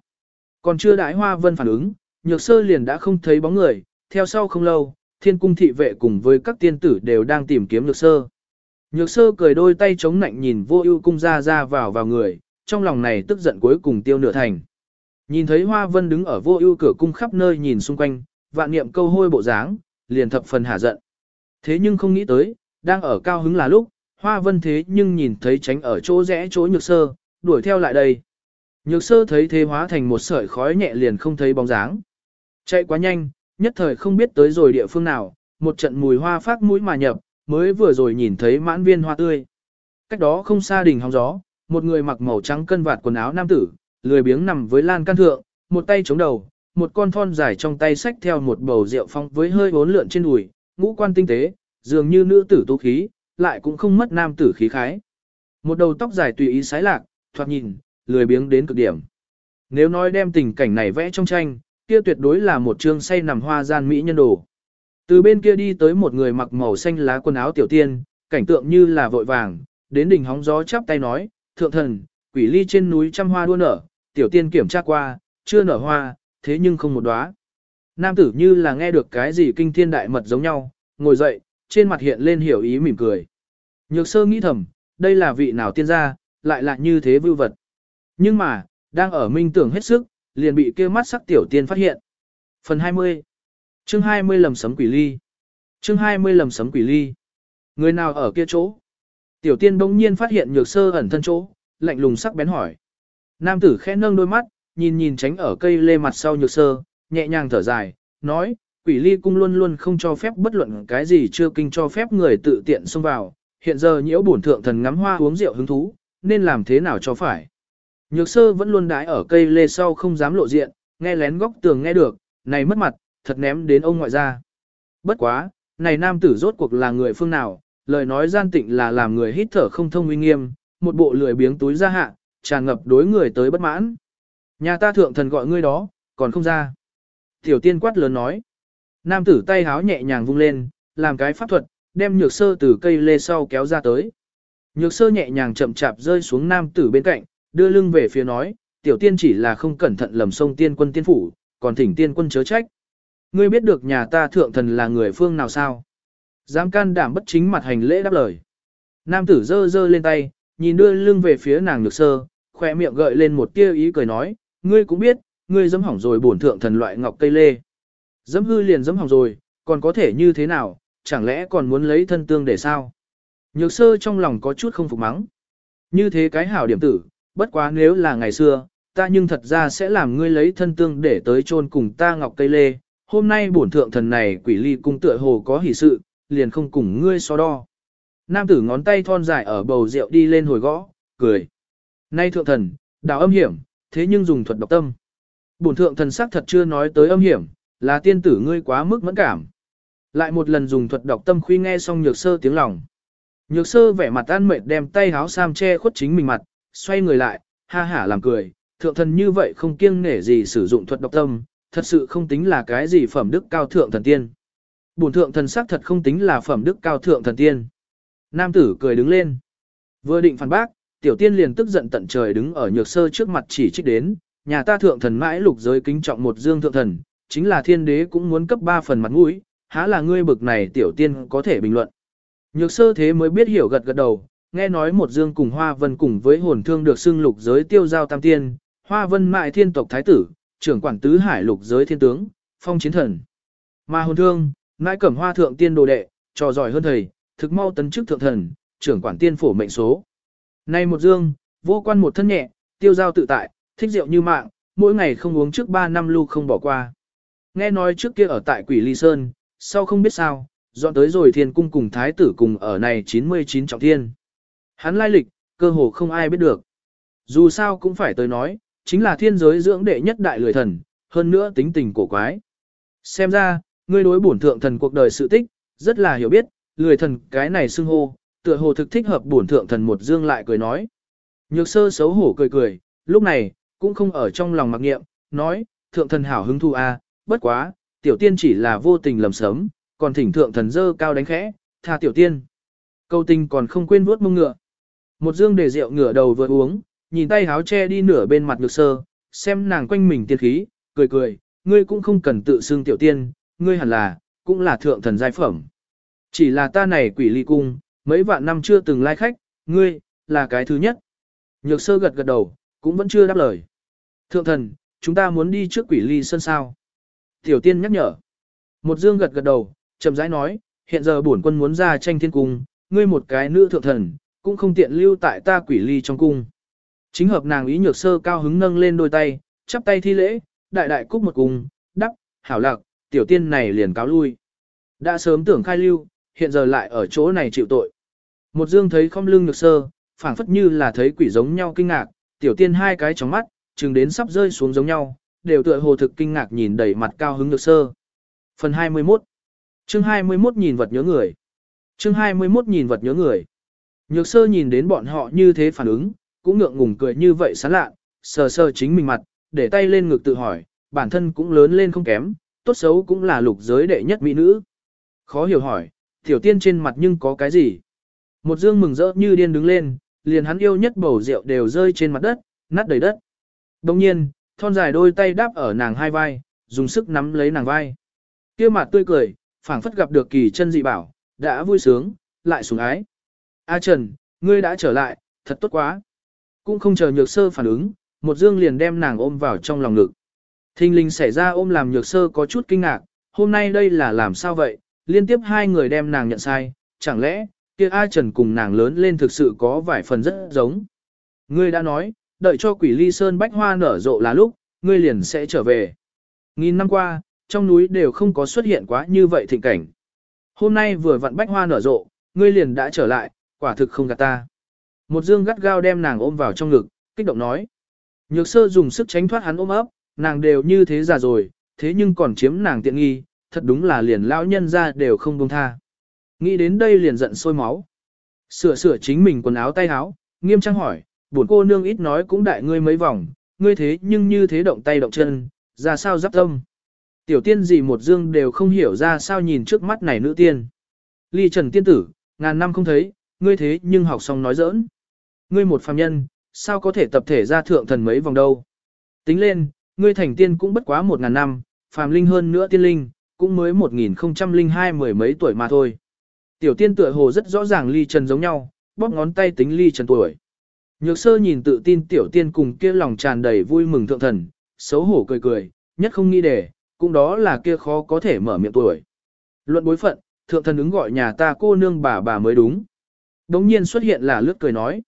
Còn chưa đãi hoa vân phản ứng, nhược sơ liền đã không thấy bóng người, theo sau không lâu, thiên cung thị vệ cùng với các tiên tử đều đang tìm kiếm nhược sơ. Nhược sơ cười đôi tay chống nạnh nhìn vô ưu cung ra ra vào vào người, trong lòng này tức giận cuối cùng tiêu nửa thành. Nhìn thấy hoa vân đứng ở vô ưu cửa cung khắp nơi nhìn xung quanh, vạn niệm câu hôi bộ dáng, liền thập phần hả giận. Thế nhưng không nghĩ tới, đang ở cao hứng là lúc, hoa vân thế nhưng nhìn thấy tránh ở chỗ rẽ chỗ nhược sơ, đuổi theo lại đây. Nhược sơ thấy thế hóa thành một sợi khói nhẹ liền không thấy bóng dáng. Chạy quá nhanh, nhất thời không biết tới rồi địa phương nào, một trận mùi hoa phát mũi mà nhập, mới vừa rồi nhìn thấy mãn viên hoa tươi. Cách đó không xa đỉnh hóng gió, một người mặc màu trắng cân vạt quần áo nam tử, lười biếng nằm với lan can thượng, một tay chống đầu, một con thon dài trong tay xách theo một bầu rượu phong với hơi bốn lượn trên đùi, ngũ quan tinh tế, dường như nữ tử tu khí, lại cũng không mất nam tử khí khái. Một đầu tóc dài tùy ý sái lạc, thoạt nhìn, lười biếng đến cực điểm. Nếu nói đem tình cảnh này vẽ trong tranh, kia tuyệt đối là một chương say nằm hoa gian mỹ nhân đồ. Từ bên kia đi tới một người mặc màu xanh lá quần áo tiểu tiên, cảnh tượng như là vội vàng, đến đỉnh hóng gió chắp tay nói, thượng thần, quỷ ly trên núi trăm hoa đua nở, tiểu tiên kiểm tra qua, chưa nở hoa, thế nhưng không một đóa. Nam tử như là nghe được cái gì kinh thiên đại mật giống nhau, ngồi dậy, trên mặt hiện lên hiểu ý mỉm cười. Nhược sơ nghĩ thầm, đây là vị nào tiên gia, lại là như thế vưu vật. Nhưng mà, đang ở minh tưởng hết sức, liền bị kia mắt sắc tiểu tiên phát hiện. Phần 20 Chương 20 lầm sấm quỷ ly Chương 20 lầm sấm quỷ ly Người nào ở kia chỗ? Tiểu tiên bỗng nhiên phát hiện nhược sơ ẩn thân chỗ, lạnh lùng sắc bén hỏi. Nam tử khẽ nâng đôi mắt, nhìn nhìn tránh ở cây lê mặt sau nhược sơ, nhẹ nhàng thở dài, nói, quỷ ly cung luôn luôn không cho phép bất luận cái gì chưa kinh cho phép người tự tiện xông vào, hiện giờ nhiễu bổn thượng thần ngắm hoa uống rượu hứng thú, nên làm thế nào cho phải. Nhược sơ vẫn luôn đái ở cây lê sau không dám lộ diện, nghe lén góc tường nghe được, này mất mặt, thật ném đến ông ngoại ra. Bất quá, này nam tử rốt cuộc là người phương nào, lời nói gian tịnh là làm người hít thở không thông uy nghiêm, một bộ lười biếng túi ra hạ, tràn ngập đối người tới bất mãn. Nhà ta thượng thần gọi ngươi đó, còn không ra. Tiểu tiên quát lớn nói. Nam tử tay háo nhẹ nhàng vung lên, làm cái pháp thuật, đem nhược sơ từ cây lê sau kéo ra tới. Nhược sơ nhẹ nhàng chậm chạp rơi xuống nam tử bên cạnh, đưa lưng về phía nói, tiểu tiên chỉ là không cẩn thận lầm sông tiên quân tiên phủ, còn thỉnh tiên quân chớ trách. Ngươi biết được nhà ta thượng thần là người phương nào sao? Dám can đảm bất chính mặt hành lễ đáp lời. Nam tử giơ giơ lên tay, nhìn đưa lưng về phía nàng nhược sơ, khoe miệng gợi lên một tia ý cười nói, ngươi cũng biết, ngươi dẫm hỏng rồi bổn thượng thần loại ngọc cây lê. Dẫm hư liền dẫm hỏng rồi, còn có thể như thế nào, chẳng lẽ còn muốn lấy thân tương để sao? Nhược sơ trong lòng có chút không phục mắng. Như thế cái hảo điểm tử, bất quá nếu là ngày xưa, ta nhưng thật ra sẽ làm ngươi lấy thân tương để tới chôn cùng ta ngọc cây lê. Hôm nay bổn thượng thần này quỷ ly cung tựa hồ có hỷ sự, liền không cùng ngươi so đo. Nam tử ngón tay thon dài ở bầu rượu đi lên hồi gõ, cười. Nay thượng thần, đào âm hiểm, thế nhưng dùng thuật độc tâm. Bổn thượng thần sắc thật chưa nói tới âm hiểm, là tiên tử ngươi quá mức mẫn cảm. Lại một lần dùng thuật độc tâm khuy nghe xong nhược sơ tiếng lòng. Nhược sơ vẻ mặt an mệt đem tay háo sam che khuất chính mình mặt, xoay người lại, ha hả làm cười, thượng thần như vậy không kiêng nể gì sử dụng thuật độc tâm, thật sự không tính là cái gì phẩm đức cao thượng thần tiên. Bổn thượng thần sắc thật không tính là phẩm đức cao thượng thần tiên. Nam tử cười đứng lên. Vừa định phản bác, tiểu tiên liền tức giận tận trời đứng ở nhược sơ trước mặt chỉ trích đến, nhà ta thượng thần mãi lục giới kính trọng một dương thượng thần, chính là thiên đế cũng muốn cấp ba phần mặt mũi, há là ngươi bực này tiểu tiên có thể bình luận. Nhược sơ thế mới biết hiểu gật gật đầu, nghe nói một dương cùng hoa vân cùng với hồn thương được xưng lục giới tiêu giao tam tiên, hoa vân mại thiên tộc thái tử, trưởng quản tứ hải lục giới thiên tướng, phong chiến thần. Mà hồn thương, mãi cẩm hoa thượng tiên đồ đệ, trò giỏi hơn thầy, thực mau tấn chức thượng thần, trưởng quản tiên phổ mệnh số. Nay một dương, vô quan một thân nhẹ, tiêu giao tự tại, thích rượu như mạng, mỗi ngày không uống trước 3 năm lưu không bỏ qua. Nghe nói trước kia ở tại quỷ ly sơn, sau không biết sao, dọn tới rồi thiên cung cùng thái tử cùng ở này 99 trọng thiên. Hắn lai lịch, cơ hồ không ai biết được. Dù sao cũng phải tới nói, chính là thiên giới dưỡng đệ nhất đại lười thần, hơn nữa tính tình cổ quái. Xem ra, ngươi đối bổn thượng thần cuộc đời sự tích, rất là hiểu biết, lười thần cái này xưng hô, tựa hồ thực thích hợp bổn thượng thần một dương lại cười nói. Nhược sơ xấu hổ cười cười, lúc này, cũng không ở trong lòng mặc nghiệm, nói, thượng thần hảo hứng thu a, à, bất quá, tiểu tiên chỉ là vô tình lầm sớm, còn thỉnh thượng thần dơ cao đánh khẽ, tha tiểu tiên. Câu tình còn không quên vuốt mông ngựa. Một dương để rượu ngửa đầu vừa uống, nhìn tay háo che đi nửa bên mặt nhược sơ, xem nàng quanh mình tiên khí, cười cười, ngươi cũng không cần tự xưng tiểu tiên, ngươi hẳn là, cũng là thượng thần giai phẩm. Chỉ là ta này quỷ ly cung, mấy vạn năm chưa từng lai khách, ngươi, là cái thứ nhất. Nhược sơ gật gật đầu, cũng vẫn chưa đáp lời. Thượng thần, chúng ta muốn đi trước quỷ ly sơn sao. Tiểu tiên nhắc nhở. Một dương gật gật đầu, chậm rãi nói, hiện giờ bổn quân muốn ra tranh thiên cung, ngươi một cái nữ thượng thần, cũng không tiện lưu tại ta quỷ ly trong cung. Chính hợp nàng ý nhược sơ cao hứng nâng lên đôi tay, chắp tay thi lễ, đại đại cúc một cung, đắp, hảo lạc, tiểu tiên này liền cáo lui. Đã sớm tưởng khai lưu, hiện giờ lại ở chỗ này chịu tội. Một dương thấy không lưng nhược sơ, phảng phất như là thấy quỷ giống nhau kinh ngạc, tiểu tiên hai cái trong mắt, chừng đến sắp rơi xuống giống nhau, đều tựa hồ thực kinh ngạc nhìn đầy mặt cao hứng nhược sơ. Phần 21 Chương 21 nhìn vật nhớ người Chương 21 nhìn vật nhớ người Nhược sơ nhìn đến bọn họ như thế phản ứng, cũng ngượng ngùng cười như vậy sán lạ, sờ sờ chính mình mặt, để tay lên ngực tự hỏi, bản thân cũng lớn lên không kém, tốt xấu cũng là lục giới đệ nhất mỹ nữ. Khó hiểu hỏi, tiểu tiên trên mặt nhưng có cái gì? Một dương mừng rỡ như điên đứng lên, liền hắn yêu nhất bầu rượu đều rơi trên mặt đất, nát đầy đất. Đồng nhiên, thon dài đôi tay đáp ở nàng hai vai, dùng sức nắm lấy nàng vai. kia mặt tươi cười, phảng phất gặp được kỳ chân dị bảo, đã vui sướng, lại sủng ái. A Trần, ngươi đã trở lại, thật tốt quá. Cũng không chờ nhược sơ phản ứng, một dương liền đem nàng ôm vào trong lòng ngực. Thinh linh xảy ra ôm làm nhược sơ có chút kinh ngạc, hôm nay đây là làm sao vậy, liên tiếp hai người đem nàng nhận sai, chẳng lẽ, kia A Trần cùng nàng lớn lên thực sự có vài phần rất giống. Ngươi đã nói, đợi cho quỷ ly sơn bách hoa nở rộ là lúc, ngươi liền sẽ trở về. Nghìn năm qua, trong núi đều không có xuất hiện quá như vậy thịnh cảnh. Hôm nay vừa vặn bách hoa nở rộ, ngươi liền đã trở lại, quả thực không gạt ta. Một dương gắt gao đem nàng ôm vào trong ngực, kích động nói. Nhược sơ dùng sức tránh thoát hắn ôm ấp, nàng đều như thế già rồi, thế nhưng còn chiếm nàng tiện nghi, thật đúng là liền lão nhân ra đều không buông tha. Nghĩ đến đây liền giận sôi máu. Sửa sửa chính mình quần áo tay áo, nghiêm trang hỏi, buồn cô nương ít nói cũng đại ngươi mấy vòng, ngươi thế nhưng như thế động tay động chân, ra sao giáp tâm. Tiểu tiên gì một dương đều không hiểu ra sao nhìn trước mắt này nữ tiên. Ly trần tiên tử, ngàn năm không thấy, ngươi thế nhưng học xong nói giỡn. Ngươi một phàm nhân, sao có thể tập thể ra thượng thần mấy vòng đâu. Tính lên, ngươi thành tiên cũng bất quá một ngàn năm, phàm linh hơn nữa tiên linh, cũng mới một nghìn không trăm linh hai mười mấy tuổi mà thôi. Tiểu tiên tựa hồ rất rõ ràng ly trần giống nhau, bóp ngón tay tính ly trần tuổi. Nhược sơ nhìn tự tin tiểu tiên cùng kia lòng tràn đầy vui mừng thượng thần, xấu hổ cười cười, nhất không nghĩ để, cũng đó là kia khó có thể mở miệng tuổi. Luận bối phận, thượng thần ứng gọi nhà ta cô nương bà bà mới đúng. Đống nhiên xuất hiện là lướt cười nói.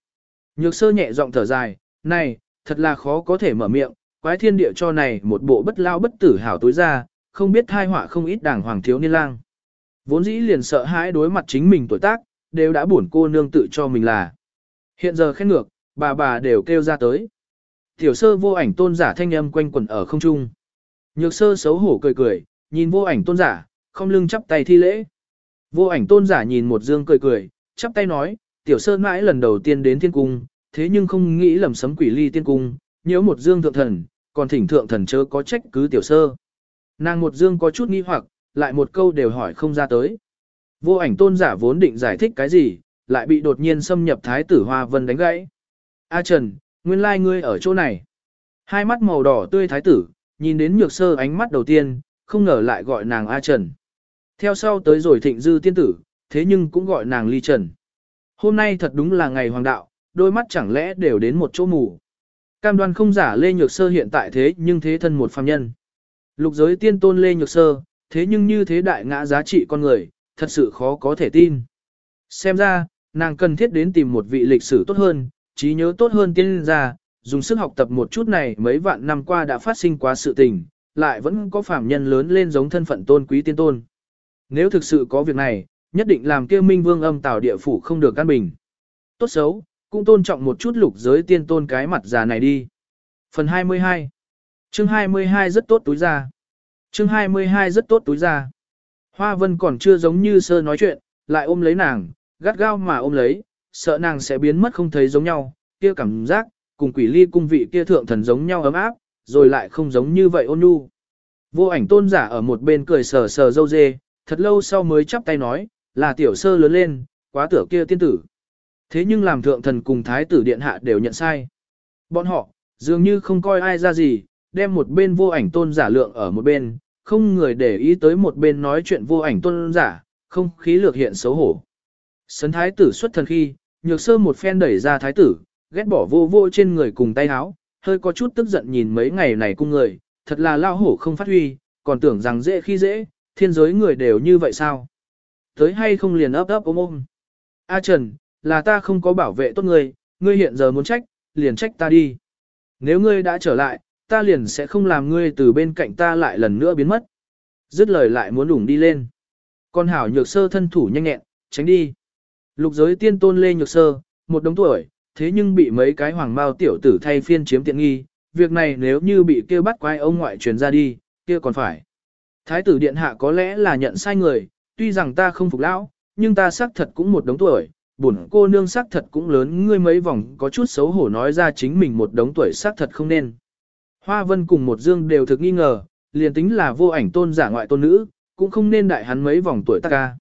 Nhược sơ nhẹ giọng thở dài, này, thật là khó có thể mở miệng, quái thiên địa cho này một bộ bất lao bất tử hảo tối ra, không biết thai họa không ít đảng hoàng thiếu niên lang. Vốn dĩ liền sợ hãi đối mặt chính mình tuổi tác, đều đã buồn cô nương tự cho mình là. Hiện giờ khen ngược, bà bà đều kêu ra tới. Tiểu sơ vô ảnh tôn giả thanh âm quanh quẩn ở không trung. Nhược sơ xấu hổ cười cười, nhìn vô ảnh tôn giả, không lưng chắp tay thi lễ. Vô ảnh tôn giả nhìn một dương cười cười, chắp tay nói, tiểu sơ mãi lần đầu tiên đến thiên cung, thế nhưng không nghĩ lầm sấm quỷ ly tiên cung, nhớ một dương thượng thần, còn thỉnh thượng thần chớ có trách cứ tiểu sơ. Nàng một dương có chút nghi hoặc, lại một câu đều hỏi không ra tới. Vô ảnh tôn giả vốn định giải thích cái gì, lại bị đột nhiên xâm nhập thái tử Hoa Vân đánh gãy. A Trần, nguyên lai ngươi ở chỗ này. Hai mắt màu đỏ tươi thái tử, nhìn đến nhược sơ ánh mắt đầu tiên, không ngờ lại gọi nàng A Trần. Theo sau tới rồi thịnh dư tiên tử, thế nhưng cũng gọi nàng ly trần. Hôm nay thật đúng là ngày hoàng đạo, đôi mắt chẳng lẽ đều đến một chỗ mù. Cam đoan không giả Lê Nhược Sơ hiện tại thế nhưng thế thân một phàm nhân. Lục giới tiên tôn Lê Nhược Sơ, thế nhưng như thế đại ngã giá trị con người, thật sự khó có thể tin. Xem ra, nàng cần thiết đến tìm một vị lịch sử tốt hơn, trí nhớ tốt hơn tiên gia, dùng sức học tập một chút này mấy vạn năm qua đã phát sinh quá sự tình, lại vẫn có phàm nhân lớn lên giống thân phận tôn quý tiên tôn. Nếu thực sự có việc này, nhất định làm kia minh vương âm tào địa phủ không được căn bình. Tốt xấu, cũng tôn trọng một chút lục giới tiên tôn cái mặt già này đi. Phần 22 Chương 22 rất tốt túi ra. Chương 22 rất tốt túi ra. Hoa vân còn chưa giống như sơ nói chuyện, lại ôm lấy nàng, gắt gao mà ôm lấy, sợ nàng sẽ biến mất không thấy giống nhau, kia cảm giác, cùng quỷ ly cung vị kia thượng thần giống nhau ấm áp, rồi lại không giống như vậy ôn nhu. Vô ảnh tôn giả ở một bên cười sờ sờ dâu dê, thật lâu sau mới chắp tay nói, là tiểu sơ lớn lên, quá tưởng kia tiên tử. Thế nhưng làm thượng thần cùng thái tử điện hạ đều nhận sai. Bọn họ, dường như không coi ai ra gì, đem một bên vô ảnh tôn giả lượng ở một bên, không người để ý tới một bên nói chuyện vô ảnh tôn giả, không khí lược hiện xấu hổ. Sấn thái tử xuất thần khi, nhược sơ một phen đẩy ra thái tử, ghét bỏ vô vô trên người cùng tay áo, hơi có chút tức giận nhìn mấy ngày này cung người, thật là lao hổ không phát huy, còn tưởng rằng dễ khi dễ, thiên giới người đều như vậy sao? Tới hay không liền ấp ấp ôm ôm. A Trần, là ta không có bảo vệ tốt ngươi, ngươi hiện giờ muốn trách, liền trách ta đi. Nếu ngươi đã trở lại, ta liền sẽ không làm ngươi từ bên cạnh ta lại lần nữa biến mất. Dứt lời lại muốn đủng đi lên. Con hảo nhược sơ thân thủ nhanh nhẹn, tránh đi. Lục giới tiên tôn lê nhược sơ, một đống tuổi, thế nhưng bị mấy cái hoàng mao tiểu tử thay phiên chiếm tiện nghi. Việc này nếu như bị kêu bắt quái ông ngoại truyền ra đi, kia còn phải. Thái tử điện hạ có lẽ là nhận sai người, tuy rằng ta không phục lão, nhưng ta xác thật cũng một đống tuổi, bổn cô nương xác thật cũng lớn ngươi mấy vòng có chút xấu hổ nói ra chính mình một đống tuổi xác thật không nên. Hoa vân cùng một dương đều thực nghi ngờ, liền tính là vô ảnh tôn giả ngoại tôn nữ, cũng không nên đại hắn mấy vòng tuổi ta ca.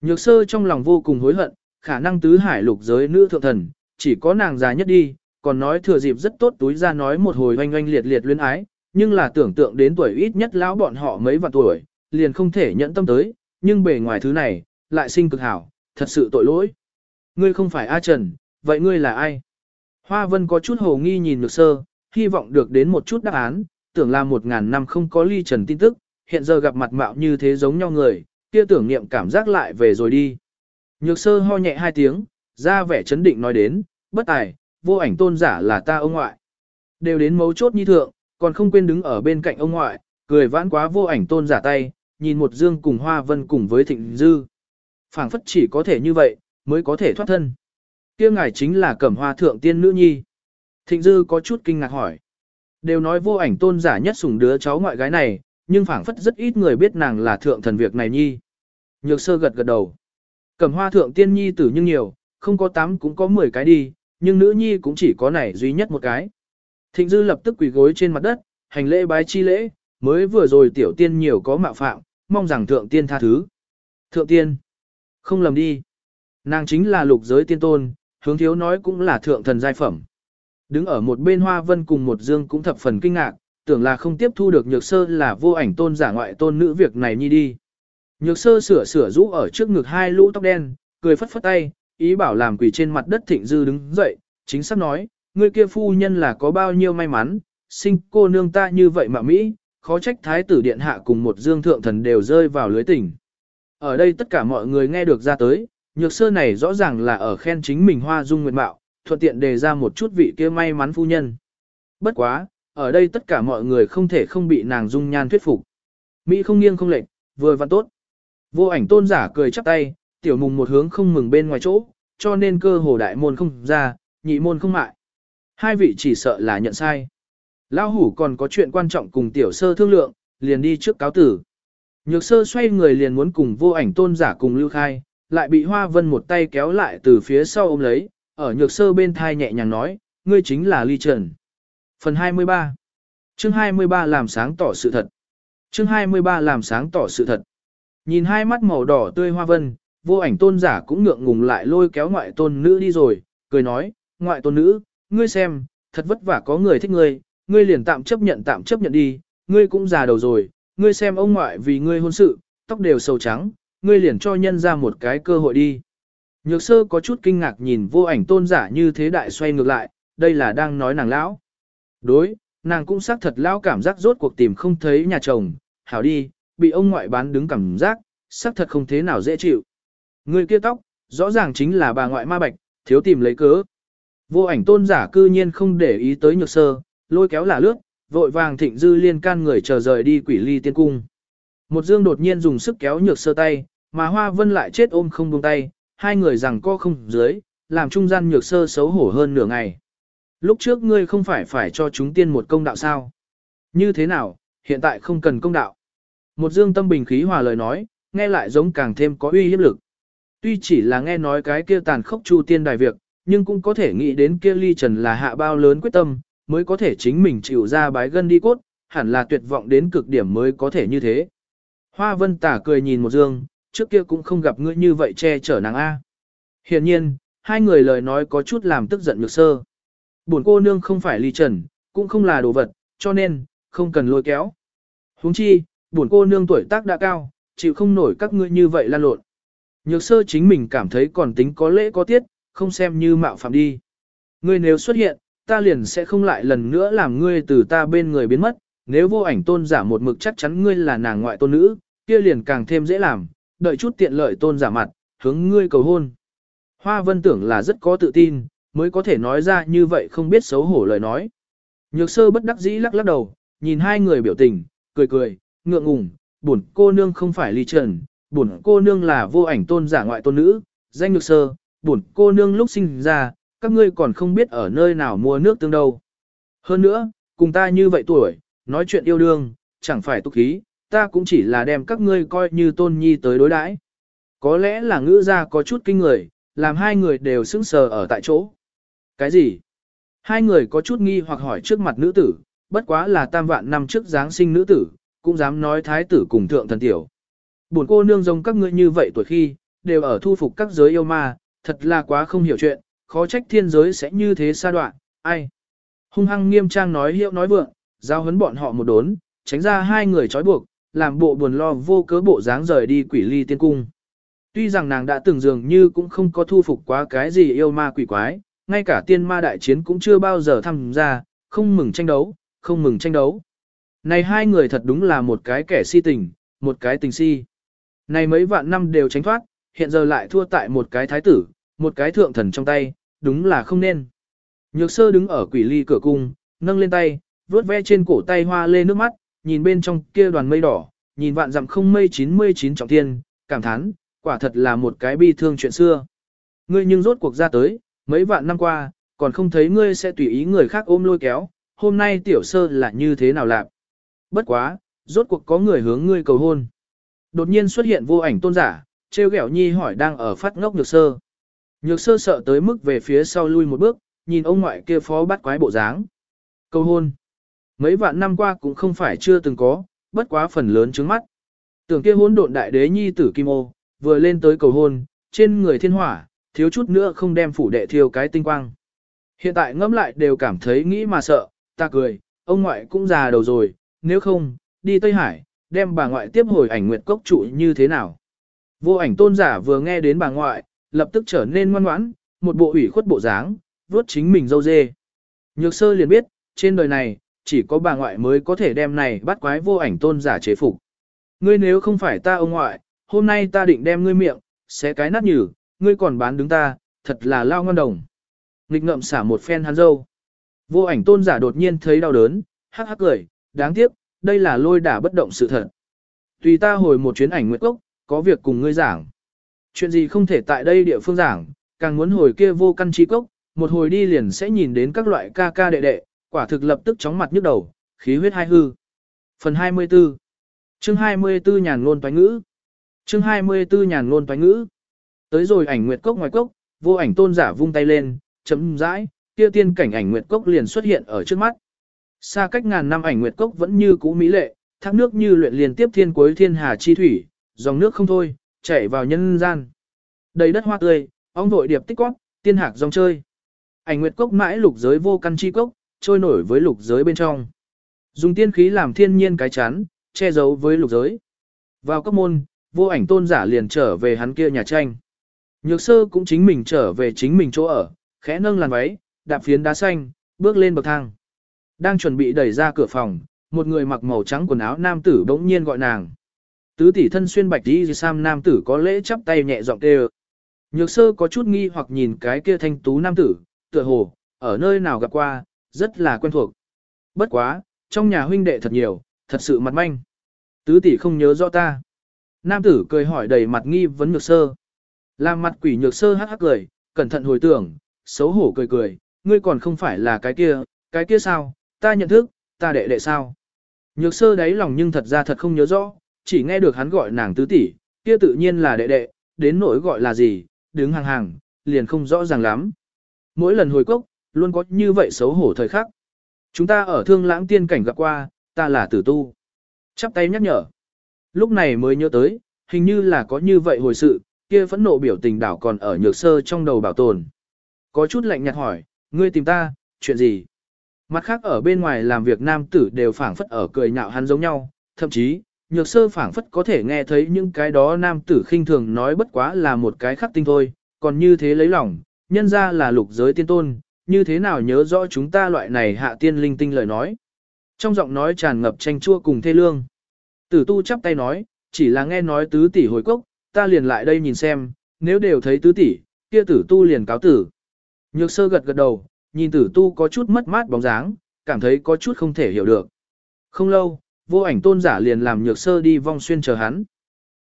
Nhược sơ trong lòng vô cùng hối hận, khả năng tứ hải lục giới nữ thượng thần, chỉ có nàng già nhất đi, còn nói thừa dịp rất tốt túi ra nói một hồi oanh oanh liệt liệt luyến ái, nhưng là tưởng tượng đến tuổi ít nhất lão bọn họ mấy vạn tuổi, liền không thể nhẫn tâm tới, nhưng bề ngoài thứ này, lại sinh cực hảo, thật sự tội lỗi. Ngươi không phải A Trần, vậy ngươi là ai? Hoa Vân có chút hồ nghi nhìn Nhược Sơ, hy vọng được đến một chút đáp án, tưởng là một ngàn năm không có ly trần tin tức, hiện giờ gặp mặt mạo như thế giống nhau người, kia tưởng niệm cảm giác lại về rồi đi. Nhược Sơ ho nhẹ hai tiếng, ra vẻ chấn định nói đến, bất tài, vô ảnh tôn giả là ta ông ngoại. Đều đến mấu chốt nhi thượng, còn không quên đứng ở bên cạnh ông ngoại, cười vãn quá vô ảnh tôn giả tay, nhìn một dương cùng hoa vân cùng với thịnh dư. phảng phất chỉ có thể như vậy, mới có thể thoát thân. kia ngài chính là cẩm hoa thượng tiên nữ nhi. Thịnh dư có chút kinh ngạc hỏi. Đều nói vô ảnh tôn giả nhất sủng đứa cháu ngoại gái này, nhưng phảng phất rất ít người biết nàng là thượng thần việc này nhi. Nhược sơ gật gật đầu. Cẩm hoa thượng tiên nhi tử nhưng nhiều, không có tám cũng có 10 cái đi, nhưng nữ nhi cũng chỉ có này duy nhất một cái. Thịnh dư lập tức quỳ gối trên mặt đất, hành lễ bái chi lễ, mới vừa rồi tiểu tiên nhiều có mạo phạm, mong rằng thượng tiên tha thứ. Thượng tiên, không lầm đi. Nàng chính là lục giới tiên tôn, hướng thiếu nói cũng là thượng thần giai phẩm. Đứng ở một bên hoa vân cùng một dương cũng thập phần kinh ngạc, tưởng là không tiếp thu được nhược sơ là vô ảnh tôn giả ngoại tôn nữ việc này nhi đi. Nhược sơ sửa sửa rũ ở trước ngực hai lũ tóc đen, cười phất phất tay, ý bảo làm quỷ trên mặt đất thịnh dư đứng dậy, chính xác nói, người kia phu nhân là có bao nhiêu may mắn, sinh cô nương ta như vậy mà Mỹ, khó trách thái tử điện hạ cùng một dương thượng thần đều rơi vào lưới tình. Ở đây tất cả mọi người nghe được ra tới, nhược sơ này rõ ràng là ở khen chính mình hoa dung nguyện mạo, thuận tiện đề ra một chút vị kia may mắn phu nhân. Bất quá, ở đây tất cả mọi người không thể không bị nàng dung nhan thuyết phục. Mỹ không nghiêng không lệch, vừa văn tốt. Vô ảnh tôn giả cười chắp tay, tiểu mùng một hướng không mừng bên ngoài chỗ, cho nên cơ hồ đại môn không ra, nhị môn không mại. Hai vị chỉ sợ là nhận sai. Lão hủ còn có chuyện quan trọng cùng tiểu sơ thương lượng, liền đi trước cáo tử. Nhược sơ xoay người liền muốn cùng vô ảnh tôn giả cùng lưu khai, lại bị hoa vân một tay kéo lại từ phía sau ôm lấy, ở nhược sơ bên thai nhẹ nhàng nói, ngươi chính là ly trần. Phần 23 Chương 23 làm sáng tỏ sự thật. Chương 23 làm sáng tỏ sự thật. Nhìn hai mắt màu đỏ tươi hoa vân, vô ảnh tôn giả cũng ngượng ngùng lại lôi kéo ngoại tôn nữ đi rồi, cười nói, ngoại tôn nữ, ngươi xem, thật vất vả có người thích ngươi, ngươi liền tạm chấp nhận tạm chấp nhận đi, ngươi cũng già đầu rồi, ngươi xem ông ngoại vì ngươi hôn sự, tóc đều sầu trắng, ngươi liền cho nhân ra một cái cơ hội đi. Nhược sơ có chút kinh ngạc nhìn vô ảnh tôn giả như thế đại xoay ngược lại, đây là đang nói nàng lão. Đối, nàng cũng xác thật lão cảm giác rốt cuộc tìm không thấy nhà chồng, hảo đi, bị ông ngoại bán đứng cảm giác, xác thật không thế nào dễ chịu. Người kia tóc, rõ ràng chính là bà ngoại ma bạch, thiếu tìm lấy cớ. Vô ảnh tôn giả cư nhiên không để ý tới nhược sơ, lôi kéo là lướt, vội vàng thịnh dư liên can người chờ rời đi quỷ ly tiên cung. Một dương đột nhiên dùng sức kéo nhược sơ tay, mà hoa vân lại chết ôm không buông tay, hai người rằng co không dưới, làm trung gian nhược sơ xấu hổ hơn nửa ngày. Lúc trước ngươi không phải phải cho chúng tiên một công đạo sao? Như thế nào, hiện tại không cần công đạo. Một dương tâm bình khí hòa lời nói, nghe lại giống càng thêm có uy hiếp lực. Tuy chỉ là nghe nói cái kia tàn khốc chu tiên đài việc, nhưng cũng có thể nghĩ đến kia ly trần là hạ bao lớn quyết tâm, mới có thể chính mình chịu ra bái gân đi cốt, hẳn là tuyệt vọng đến cực điểm mới có thể như thế. Hoa vân tả cười nhìn một dương, trước kia cũng không gặp ngươi như vậy che chở nàng A. Hiện nhiên, hai người lời nói có chút làm tức giận nhược sơ. Buồn cô nương không phải ly trần, cũng không là đồ vật, cho nên, không cần lôi kéo. huống chi, buồn cô nương tuổi tác đã cao, chịu không nổi các ngươi như vậy lan lộn. Nhược sơ chính mình cảm thấy còn tính có lễ có tiết, không xem như mạo phạm đi. Ngươi nếu xuất hiện, ta liền sẽ không lại lần nữa làm ngươi từ ta bên người biến mất, nếu vô ảnh tôn giả một mực chắc chắn ngươi là nàng ngoại tôn nữ, kia liền càng thêm dễ làm, đợi chút tiện lợi tôn giả mặt, hướng ngươi cầu hôn. Hoa vân tưởng là rất có tự tin, mới có thể nói ra như vậy không biết xấu hổ lời nói. Nhược sơ bất đắc dĩ lắc lắc đầu, nhìn hai người biểu tình, cười cười, ngượng ngùng, buồn cô nương không phải ly trần, buồn cô nương là vô ảnh tôn giả ngoại tôn nữ, danh nhược sơ, buồn cô nương lúc sinh ra, các ngươi còn không biết ở nơi nào mua nước tương đâu. Hơn nữa, cùng ta như vậy tuổi, nói chuyện yêu đương, chẳng phải tục khí, ta cũng chỉ là đem các ngươi coi như tôn nhi tới đối đãi. Có lẽ là ngữ ra có chút kinh người, làm hai người đều sững sờ ở tại chỗ. Cái gì? Hai người có chút nghi hoặc hỏi trước mặt nữ tử, bất quá là tam vạn năm trước Giáng sinh nữ tử, cũng dám nói thái tử cùng thượng thần tiểu. Buồn cô nương giống các ngươi như vậy tuổi khi, đều ở thu phục các giới yêu ma, thật là quá không hiểu chuyện, khó trách thiên giới sẽ như thế xa đoạn, ai. Hung hăng nghiêm trang nói hiệu nói vượng, giao hấn bọn họ một đốn, tránh ra hai người trói buộc, làm bộ buồn lo vô cớ bộ dáng rời đi quỷ ly tiên cung. Tuy rằng nàng đã từng dường như cũng không có thu phục quá cái gì yêu ma quỷ quái, ngay cả tiên ma đại chiến cũng chưa bao giờ tham gia, không mừng tranh đấu, không mừng tranh đấu. Này hai người thật đúng là một cái kẻ si tình, một cái tình si. Này mấy vạn năm đều tránh thoát, hiện giờ lại thua tại một cái thái tử, một cái thượng thần trong tay, đúng là không nên. Nhược sơ đứng ở quỷ ly cửa cung, nâng lên tay, vuốt ve trên cổ tay hoa lê nước mắt, nhìn bên trong kia đoàn mây đỏ, nhìn vạn dặm không mây 99 trọng thiên, cảm thán, quả thật là một cái bi thương chuyện xưa. Ngươi nhưng rốt cuộc ra tới, mấy vạn năm qua, còn không thấy ngươi sẽ tùy ý người khác ôm lôi kéo, hôm nay tiểu sơ là như thế nào lạc. Bất quá, rốt cuộc có người hướng ngươi cầu hôn. Đột nhiên xuất hiện vô ảnh tôn giả, treo gẻo nhi hỏi đang ở phát ngốc nhược sơ. Nhược sơ sợ tới mức về phía sau lui một bước, nhìn ông ngoại kia phó bắt quái bộ dáng. Cầu hôn. Mấy vạn năm qua cũng không phải chưa từng có, bất quá phần lớn trứng mắt. Tưởng kia hôn độn đại đế nhi tử Kim Ô, vừa lên tới cầu hôn, trên người thiên hỏa, thiếu chút nữa không đem phủ đệ thiêu cái tinh quang. Hiện tại ngẫm lại đều cảm thấy nghĩ mà sợ, ta cười, ông ngoại cũng già đầu rồi, nếu không, đi Tây Hải, đem bà ngoại tiếp hồi ảnh nguyệt cốc trụ như thế nào. Vô ảnh tôn giả vừa nghe đến bà ngoại, lập tức trở nên ngoan ngoãn, một bộ ủy khuất bộ dáng, vuốt chính mình dâu dê. Nhược sơ liền biết, trên đời này, chỉ có bà ngoại mới có thể đem này bắt quái vô ảnh tôn giả chế phục. Ngươi nếu không phải ta ông ngoại, hôm nay ta định đem ngươi miệng, xé cái nát nhừ, ngươi còn bán đứng ta, thật là lao ngon đồng. Nghịch ngậm xả một phen hắn dâu. Vô ảnh tôn giả đột nhiên thấy đau đớn, hắc hắc cười, đáng tiếc, đây là lôi đả bất động sự thật. Tùy ta hồi một chuyến ảnh nguyệt cốc, có việc cùng ngươi giảng. Chuyện gì không thể tại đây địa phương giảng, càng muốn hồi kia vô căn trí cốc, một hồi đi liền sẽ nhìn đến các loại ca ca đệ đệ, quả thực lập tức chóng mặt nhức đầu, khí huyết hai hư. Phần 24 Chương 24 nhàn ngôn toán ngữ Chương 24 nhàn ngôn toán ngữ Tới rồi ảnh nguyệt cốc ngoài cốc, vô ảnh tôn giả vung tay lên, chấm rãi, kia tiên cảnh ảnh nguyệt cốc liền xuất hiện ở trước mắt. Xa cách ngàn năm ảnh nguyệt cốc vẫn như cũ mỹ lệ, thác nước như luyện liên tiếp thiên cuối thiên hà chi thủy, dòng nước không thôi, chảy vào nhân gian. Đầy đất hoa tươi, ong vội điệp tích quát, tiên hạc dòng chơi. Ảnh nguyệt cốc mãi lục giới vô căn chi cốc, trôi nổi với lục giới bên trong. Dùng tiên khí làm thiên nhiên cái chắn, che giấu với lục giới. Vào các môn, vô ảnh tôn giả liền trở về hắn kia nhà tranh. Nhược sơ cũng chính mình trở về chính mình chỗ ở, khẽ nâng làn váy, đạp phiến đá xanh, bước lên bậc thang. Đang chuẩn bị đẩy ra cửa phòng, một người mặc màu trắng quần áo nam tử bỗng nhiên gọi nàng. Tứ tỷ thân xuyên bạch đi sam nam tử có lễ chắp tay nhẹ giọng kêu. Nhược sơ có chút nghi hoặc nhìn cái kia thanh tú nam tử, tựa hồ, ở nơi nào gặp qua, rất là quen thuộc. Bất quá, trong nhà huynh đệ thật nhiều, thật sự mặt manh. Tứ tỷ không nhớ rõ ta. Nam tử cười hỏi đầy mặt nghi vấn nhược sơ. Làm mặt quỷ nhược sơ hắc hắc cười, cẩn thận hồi tưởng, xấu hổ cười cười, ngươi còn không phải là cái kia, cái kia sao, ta nhận thức, ta đệ đệ sao. Nhược sơ đáy lòng nhưng thật ra thật không nhớ rõ, chỉ nghe được hắn gọi nàng tứ tỷ, kia tự nhiên là đệ đệ, đến nỗi gọi là gì, đứng hàng hàng, liền không rõ ràng lắm. Mỗi lần hồi cốc, luôn có như vậy xấu hổ thời khắc. Chúng ta ở thương lãng tiên cảnh gặp qua, ta là tử tu. Chắp tay nhắc nhở. Lúc này mới nhớ tới, hình như là có như vậy hồi sự, kia phẫn nộ biểu tình đảo còn ở nhược sơ trong đầu bảo tồn. Có chút lạnh nhạt hỏi, ngươi tìm ta, chuyện gì? Mặt khác ở bên ngoài làm việc nam tử đều phảng phất ở cười nhạo hắn giống nhau, thậm chí, nhược sơ phảng phất có thể nghe thấy những cái đó nam tử khinh thường nói bất quá là một cái khắc tinh thôi, còn như thế lấy lòng, nhân ra là lục giới tiên tôn, như thế nào nhớ rõ chúng ta loại này hạ tiên linh tinh lời nói. Trong giọng nói tràn ngập tranh chua cùng thê lương. Tử tu chắp tay nói, chỉ là nghe nói tứ tỷ hồi cốc, ta liền lại đây nhìn xem, nếu đều thấy tứ tỷ, kia tử tu liền cáo tử. Nhược sơ gật gật đầu, nhìn tử tu có chút mất mát bóng dáng, cảm thấy có chút không thể hiểu được. Không lâu, vô ảnh tôn giả liền làm nhược sơ đi vong xuyên chờ hắn.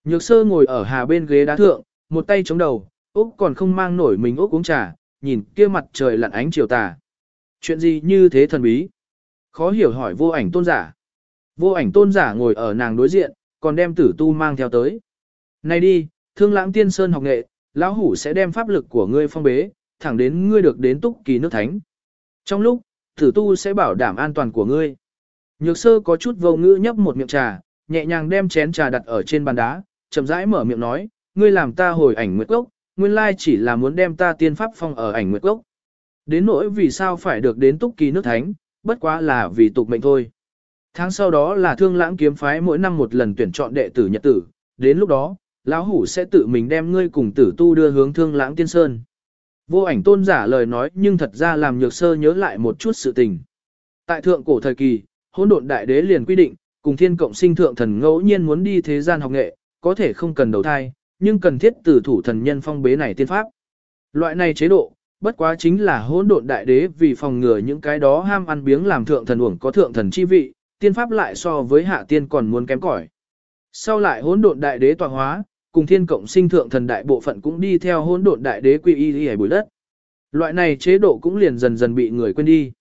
Nhược sơ ngồi ở hà bên ghế đá thượng, một tay chống đầu, Úc còn không mang nổi mình Úc uống trà, nhìn kia mặt trời lặn ánh chiều tà. Chuyện gì như thế thần bí? Khó hiểu hỏi vô ảnh tôn giả. Vô ảnh tôn giả ngồi ở nàng đối diện, còn đem tử tu mang theo tới. Này đi, thương lãng tiên sơn học nghệ, lão hủ sẽ đem pháp lực của ngươi phong bế, thẳng đến ngươi được đến túc kỳ nước thánh. Trong lúc, tử tu sẽ bảo đảm an toàn của ngươi. Nhược sơ có chút vô ngữ nhấp một miệng trà, nhẹ nhàng đem chén trà đặt ở trên bàn đá, chậm rãi mở miệng nói, ngươi làm ta hồi ảnh nguyệt cốc, nguyên lai chỉ là muốn đem ta tiên pháp phong ở ảnh nguyệt cốc. Đến nỗi vì sao phải được đến túc kỳ nước thánh, bất quá là vì tục mệnh thôi. Tháng sau đó là thương lãng kiếm phái mỗi năm một lần tuyển chọn đệ tử nhật tử, đến lúc đó, lão hủ sẽ tự mình đem ngươi cùng tử tu đưa hướng thương lãng tiên sơn. Vô ảnh tôn giả lời nói nhưng thật ra làm nhược sơ nhớ lại một chút sự tình. Tại thượng cổ thời kỳ, hỗn độn đại đế liền quy định, cùng thiên cộng sinh thượng thần ngẫu nhiên muốn đi thế gian học nghệ, có thể không cần đầu thai, nhưng cần thiết từ thủ thần nhân phong bế này tiên pháp. Loại này chế độ, bất quá chính là hỗn độn đại đế vì phòng ngừa những cái đó ham ăn biếng làm thượng thần uổng có thượng thần chi vị, tiên pháp lại so với hạ tiên còn muốn kém cỏi. Sau lại hỗn độn đại đế tọa hóa, cùng thiên cộng sinh thượng thần đại bộ phận cũng đi theo hỗn độn đại đế quy y y bùi đất. Loại này chế độ cũng liền dần dần bị người quên đi.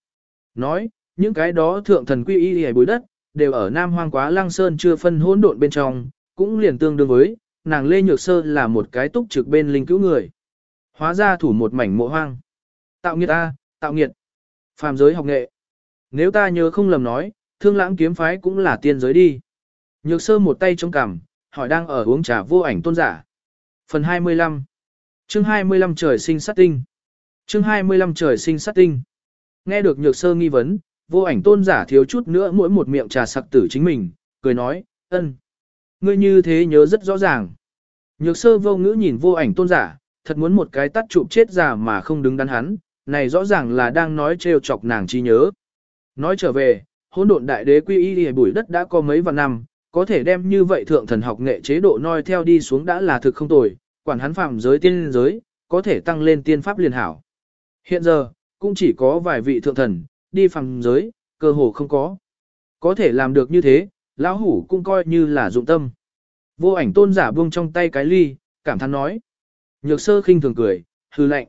Nói, những cái đó thượng thần quy y hề bối đất, đều ở Nam Hoang Quá Lăng Sơn chưa phân hỗn độn bên trong, cũng liền tương đương với, nàng Lê Nhược Sơ là một cái túc trực bên linh cứu người. Hóa ra thủ một mảnh mộ hoang. Tạo nghiệt A, tạo nghiệt. Phàm giới học nghệ. Nếu ta nhớ không lầm nói, thương lãng kiếm phái cũng là tiên giới đi. Nhược sơ một tay chống cằm, hỏi đang ở uống trà vô ảnh tôn giả. Phần 25 chương 25 trời sinh sát tinh chương 25 trời sinh sát tinh Nghe được nhược sơ nghi vấn, vô ảnh tôn giả thiếu chút nữa mỗi một miệng trà sặc tử chính mình, cười nói, ân. Ngươi như thế nhớ rất rõ ràng. Nhược sơ vô ngữ nhìn vô ảnh tôn giả, thật muốn một cái tắt chụp chết già mà không đứng đắn hắn, này rõ ràng là đang nói trêu chọc nàng chi nhớ. Nói trở về, hỗn độn đại đế quy y đi bùi đất đã có mấy vạn năm, có thể đem như vậy thượng thần học nghệ chế độ noi theo đi xuống đã là thực không tồi, quản hắn phạm giới tiên giới, có thể tăng lên tiên pháp liền hảo. Hiện giờ, cũng chỉ có vài vị thượng thần, đi phạm giới, cơ hồ không có. Có thể làm được như thế, lão hủ cũng coi như là dụng tâm. Vô ảnh tôn giả buông trong tay cái ly, cảm thán nói. Nhược sơ khinh thường cười, hư lạnh.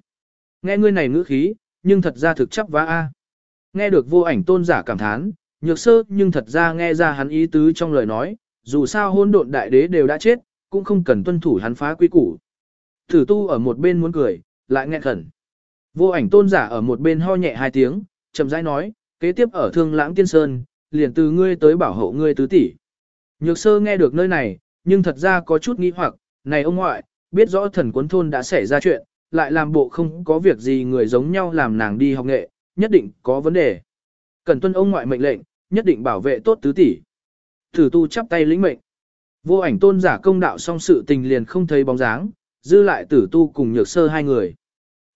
Nghe ngươi này ngữ khí, nhưng thật ra thực chấp vá a. Nghe được vô ảnh tôn giả cảm thán, nhược sơ nhưng thật ra nghe ra hắn ý tứ trong lời nói, dù sao hôn độn đại đế đều đã chết, cũng không cần tuân thủ hắn phá quy củ. Thử tu ở một bên muốn cười, lại nghẹn khẩn. Vô ảnh tôn giả ở một bên ho nhẹ hai tiếng, chậm rãi nói, kế tiếp ở thương lãng tiên sơn, liền từ ngươi tới bảo hộ ngươi tứ tỷ. Nhược sơ nghe được nơi này, nhưng thật ra có chút nghi hoặc, này ông ngoại, biết rõ thần quấn thôn đã xảy ra chuyện, lại làm bộ không có việc gì người giống nhau làm nàng đi học nghệ, nhất định có vấn đề. Cần tuân ông ngoại mệnh lệnh, nhất định bảo vệ tốt tứ tỷ. Thử tu chắp tay lĩnh mệnh. Vô ảnh tôn giả công đạo xong sự tình liền không thấy bóng dáng, dư lại tử tu cùng nhược sơ hai người.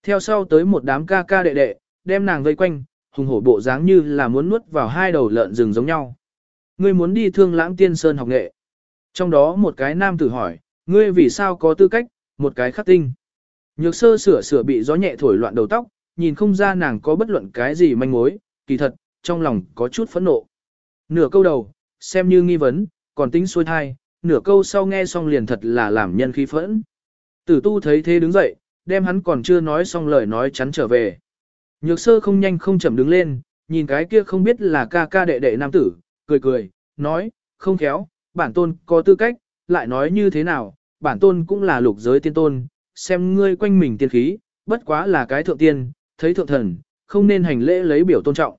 Theo sau tới một đám ca ca đệ đệ, đem nàng vây quanh, hùng hổ bộ dáng như là muốn nuốt vào hai đầu lợn rừng giống nhau. Ngươi muốn đi thương lãng tiên sơn học nghệ. Trong đó một cái nam tử hỏi, ngươi vì sao có tư cách, một cái khắc tinh. Nhược sơ sửa sửa bị gió nhẹ thổi loạn đầu tóc, nhìn không ra nàng có bất luận cái gì manh mối, kỳ thật, trong lòng có chút phẫn nộ. Nửa câu đầu, xem như nghi vấn, còn tính xuôi thai, nửa câu sau nghe xong liền thật là làm nhân khí phẫn. Tử tu thấy thế đứng dậy, đem hắn còn chưa nói xong lời nói chắn trở về. Nhược sơ không nhanh không chậm đứng lên, nhìn cái kia không biết là ca ca đệ đệ nam tử, cười cười, nói, không khéo, bản tôn có tư cách, lại nói như thế nào, bản tôn cũng là lục giới tiên tôn, xem ngươi quanh mình tiên khí, bất quá là cái thượng tiên, thấy thượng thần, không nên hành lễ lấy biểu tôn trọng.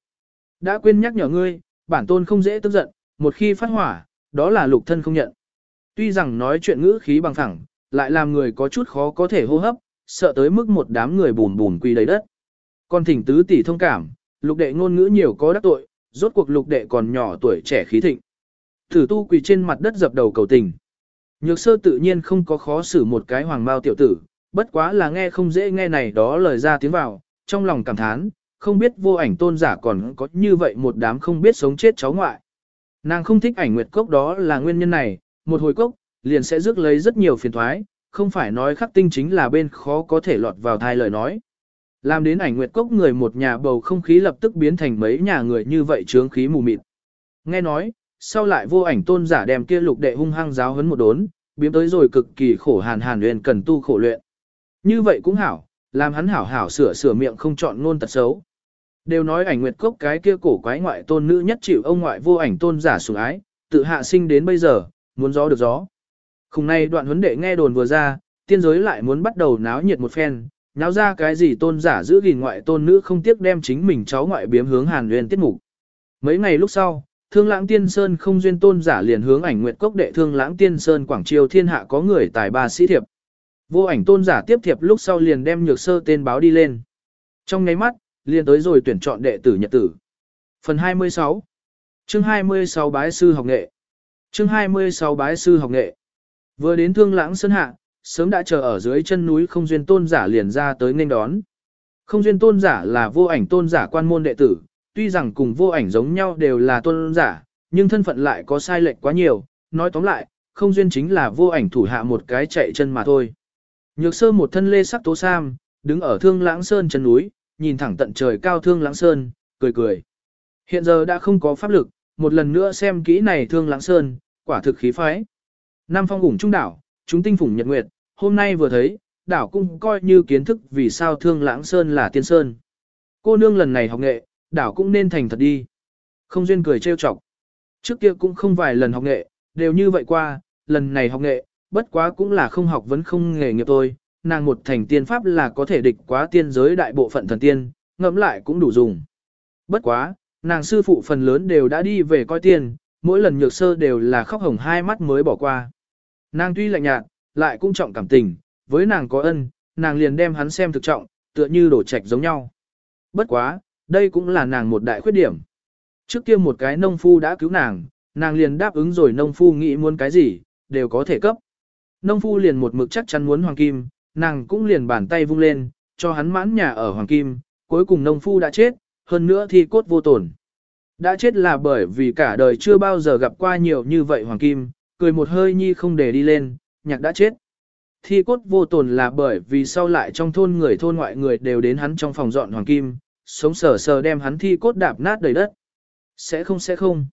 Đã quên nhắc nhở ngươi, bản tôn không dễ tức giận, một khi phát hỏa, đó là lục thân không nhận. Tuy rằng nói chuyện ngữ khí bằng thẳng, lại làm người có chút khó có thể hô hấp, sợ tới mức một đám người bùn bùn quỳ đầy đất. Còn thỉnh tứ tỷ thông cảm, lục đệ ngôn ngữ nhiều có đắc tội, rốt cuộc lục đệ còn nhỏ tuổi trẻ khí thịnh. Thử tu quỳ trên mặt đất dập đầu cầu tình. Nhược sơ tự nhiên không có khó xử một cái hoàng mao tiểu tử, bất quá là nghe không dễ nghe này đó lời ra tiếng vào, trong lòng cảm thán, không biết vô ảnh tôn giả còn có như vậy một đám không biết sống chết cháu ngoại. Nàng không thích ảnh nguyệt cốc đó là nguyên nhân này, một hồi cốc, liền sẽ rước lấy rất nhiều phiền thoái, không phải nói khắc tinh chính là bên khó có thể lọt vào thai lời nói. Làm đến ảnh nguyệt cốc người một nhà bầu không khí lập tức biến thành mấy nhà người như vậy trướng khí mù mịt. Nghe nói, sau lại vô ảnh tôn giả đem kia lục đệ hung hăng giáo hấn một đốn, biến tới rồi cực kỳ khổ hàn hàn luyện cần tu khổ luyện. Như vậy cũng hảo, làm hắn hảo hảo sửa sửa miệng không chọn ngôn tật xấu. Đều nói ảnh nguyệt cốc cái kia cổ quái ngoại tôn nữ nhất chịu ông ngoại vô ảnh tôn giả sủng ái, tự hạ sinh đến bây giờ, muốn gió được gió. Khùng này đoạn huấn đệ nghe đồn vừa ra, tiên giới lại muốn bắt đầu náo nhiệt một phen, náo ra cái gì tôn giả giữ gìn ngoại tôn nữ không tiếc đem chính mình cháu ngoại biếm hướng hàn Nguyên tiết mục. Mấy ngày lúc sau, Thương Lãng Tiên Sơn không duyên tôn giả liền hướng ảnh nguyệt cốc đệ Thương Lãng Tiên Sơn quảng triều thiên hạ có người tài ba sĩ thiệp. Vô ảnh tôn giả tiếp thiệp lúc sau liền đem nhược sơ tên báo đi lên. Trong nháy mắt, liền tới rồi tuyển chọn đệ tử nhật tử. Phần 26 Chương 26 Bái Sư Học Nghệ Chương 26 Bái Sư Học Nghệ Vừa đến Thương Lãng Sơn Hạ, sớm đã chờ ở dưới chân núi không duyên tôn giả liền ra tới nên đón. Không duyên tôn giả là vô ảnh tôn giả quan môn đệ tử, tuy rằng cùng vô ảnh giống nhau đều là tôn giả, nhưng thân phận lại có sai lệch quá nhiều, nói tóm lại, không duyên chính là vô ảnh thủ hạ một cái chạy chân mà thôi. Nhược sơ một thân lê sắc tố sam, đứng ở thương lãng sơn chân núi, nhìn thẳng tận trời cao thương lãng sơn, cười cười. Hiện giờ đã không có pháp lực, một lần nữa xem kỹ này thương lãng sơn, quả thực khí phái. Nam phong ủng trung đảo, chúng tinh phủng nhật nguyệt, hôm nay vừa thấy, đảo cũng coi như kiến thức vì sao thương lãng sơn là tiên sơn. Cô nương lần này học nghệ, đảo cũng nên thành thật đi. Không duyên cười trêu chọc. Trước kia cũng không vài lần học nghệ, đều như vậy qua, lần này học nghệ, bất quá cũng là không học vẫn không nghề nghiệp thôi, nàng một thành tiên pháp là có thể địch quá tiên giới đại bộ phận thần tiên, ngẫm lại cũng đủ dùng. Bất quá, nàng sư phụ phần lớn đều đã đi về coi tiền, mỗi lần nhược sơ đều là khóc hồng hai mắt mới bỏ qua. Nàng tuy lạnh nhạt, lại cũng trọng cảm tình, với nàng có ân, nàng liền đem hắn xem thực trọng, tựa như đổ trạch giống nhau. Bất quá, đây cũng là nàng một đại khuyết điểm. Trước kia một cái nông phu đã cứu nàng, nàng liền đáp ứng rồi nông phu nghĩ muốn cái gì, đều có thể cấp. Nông phu liền một mực chắc chắn muốn hoàng kim, nàng cũng liền bàn tay vung lên, cho hắn mãn nhà ở hoàng kim, cuối cùng nông phu đã chết, hơn nữa thi cốt vô tổn. Đã chết là bởi vì cả đời chưa bao giờ gặp qua nhiều như vậy hoàng kim, cười một hơi nhi không để đi lên, nhạc đã chết. Thi cốt vô tồn là bởi vì sau lại trong thôn người thôn ngoại người đều đến hắn trong phòng dọn hoàng kim, sống sờ sờ đem hắn thi cốt đạp nát đầy đất. Sẽ không sẽ không.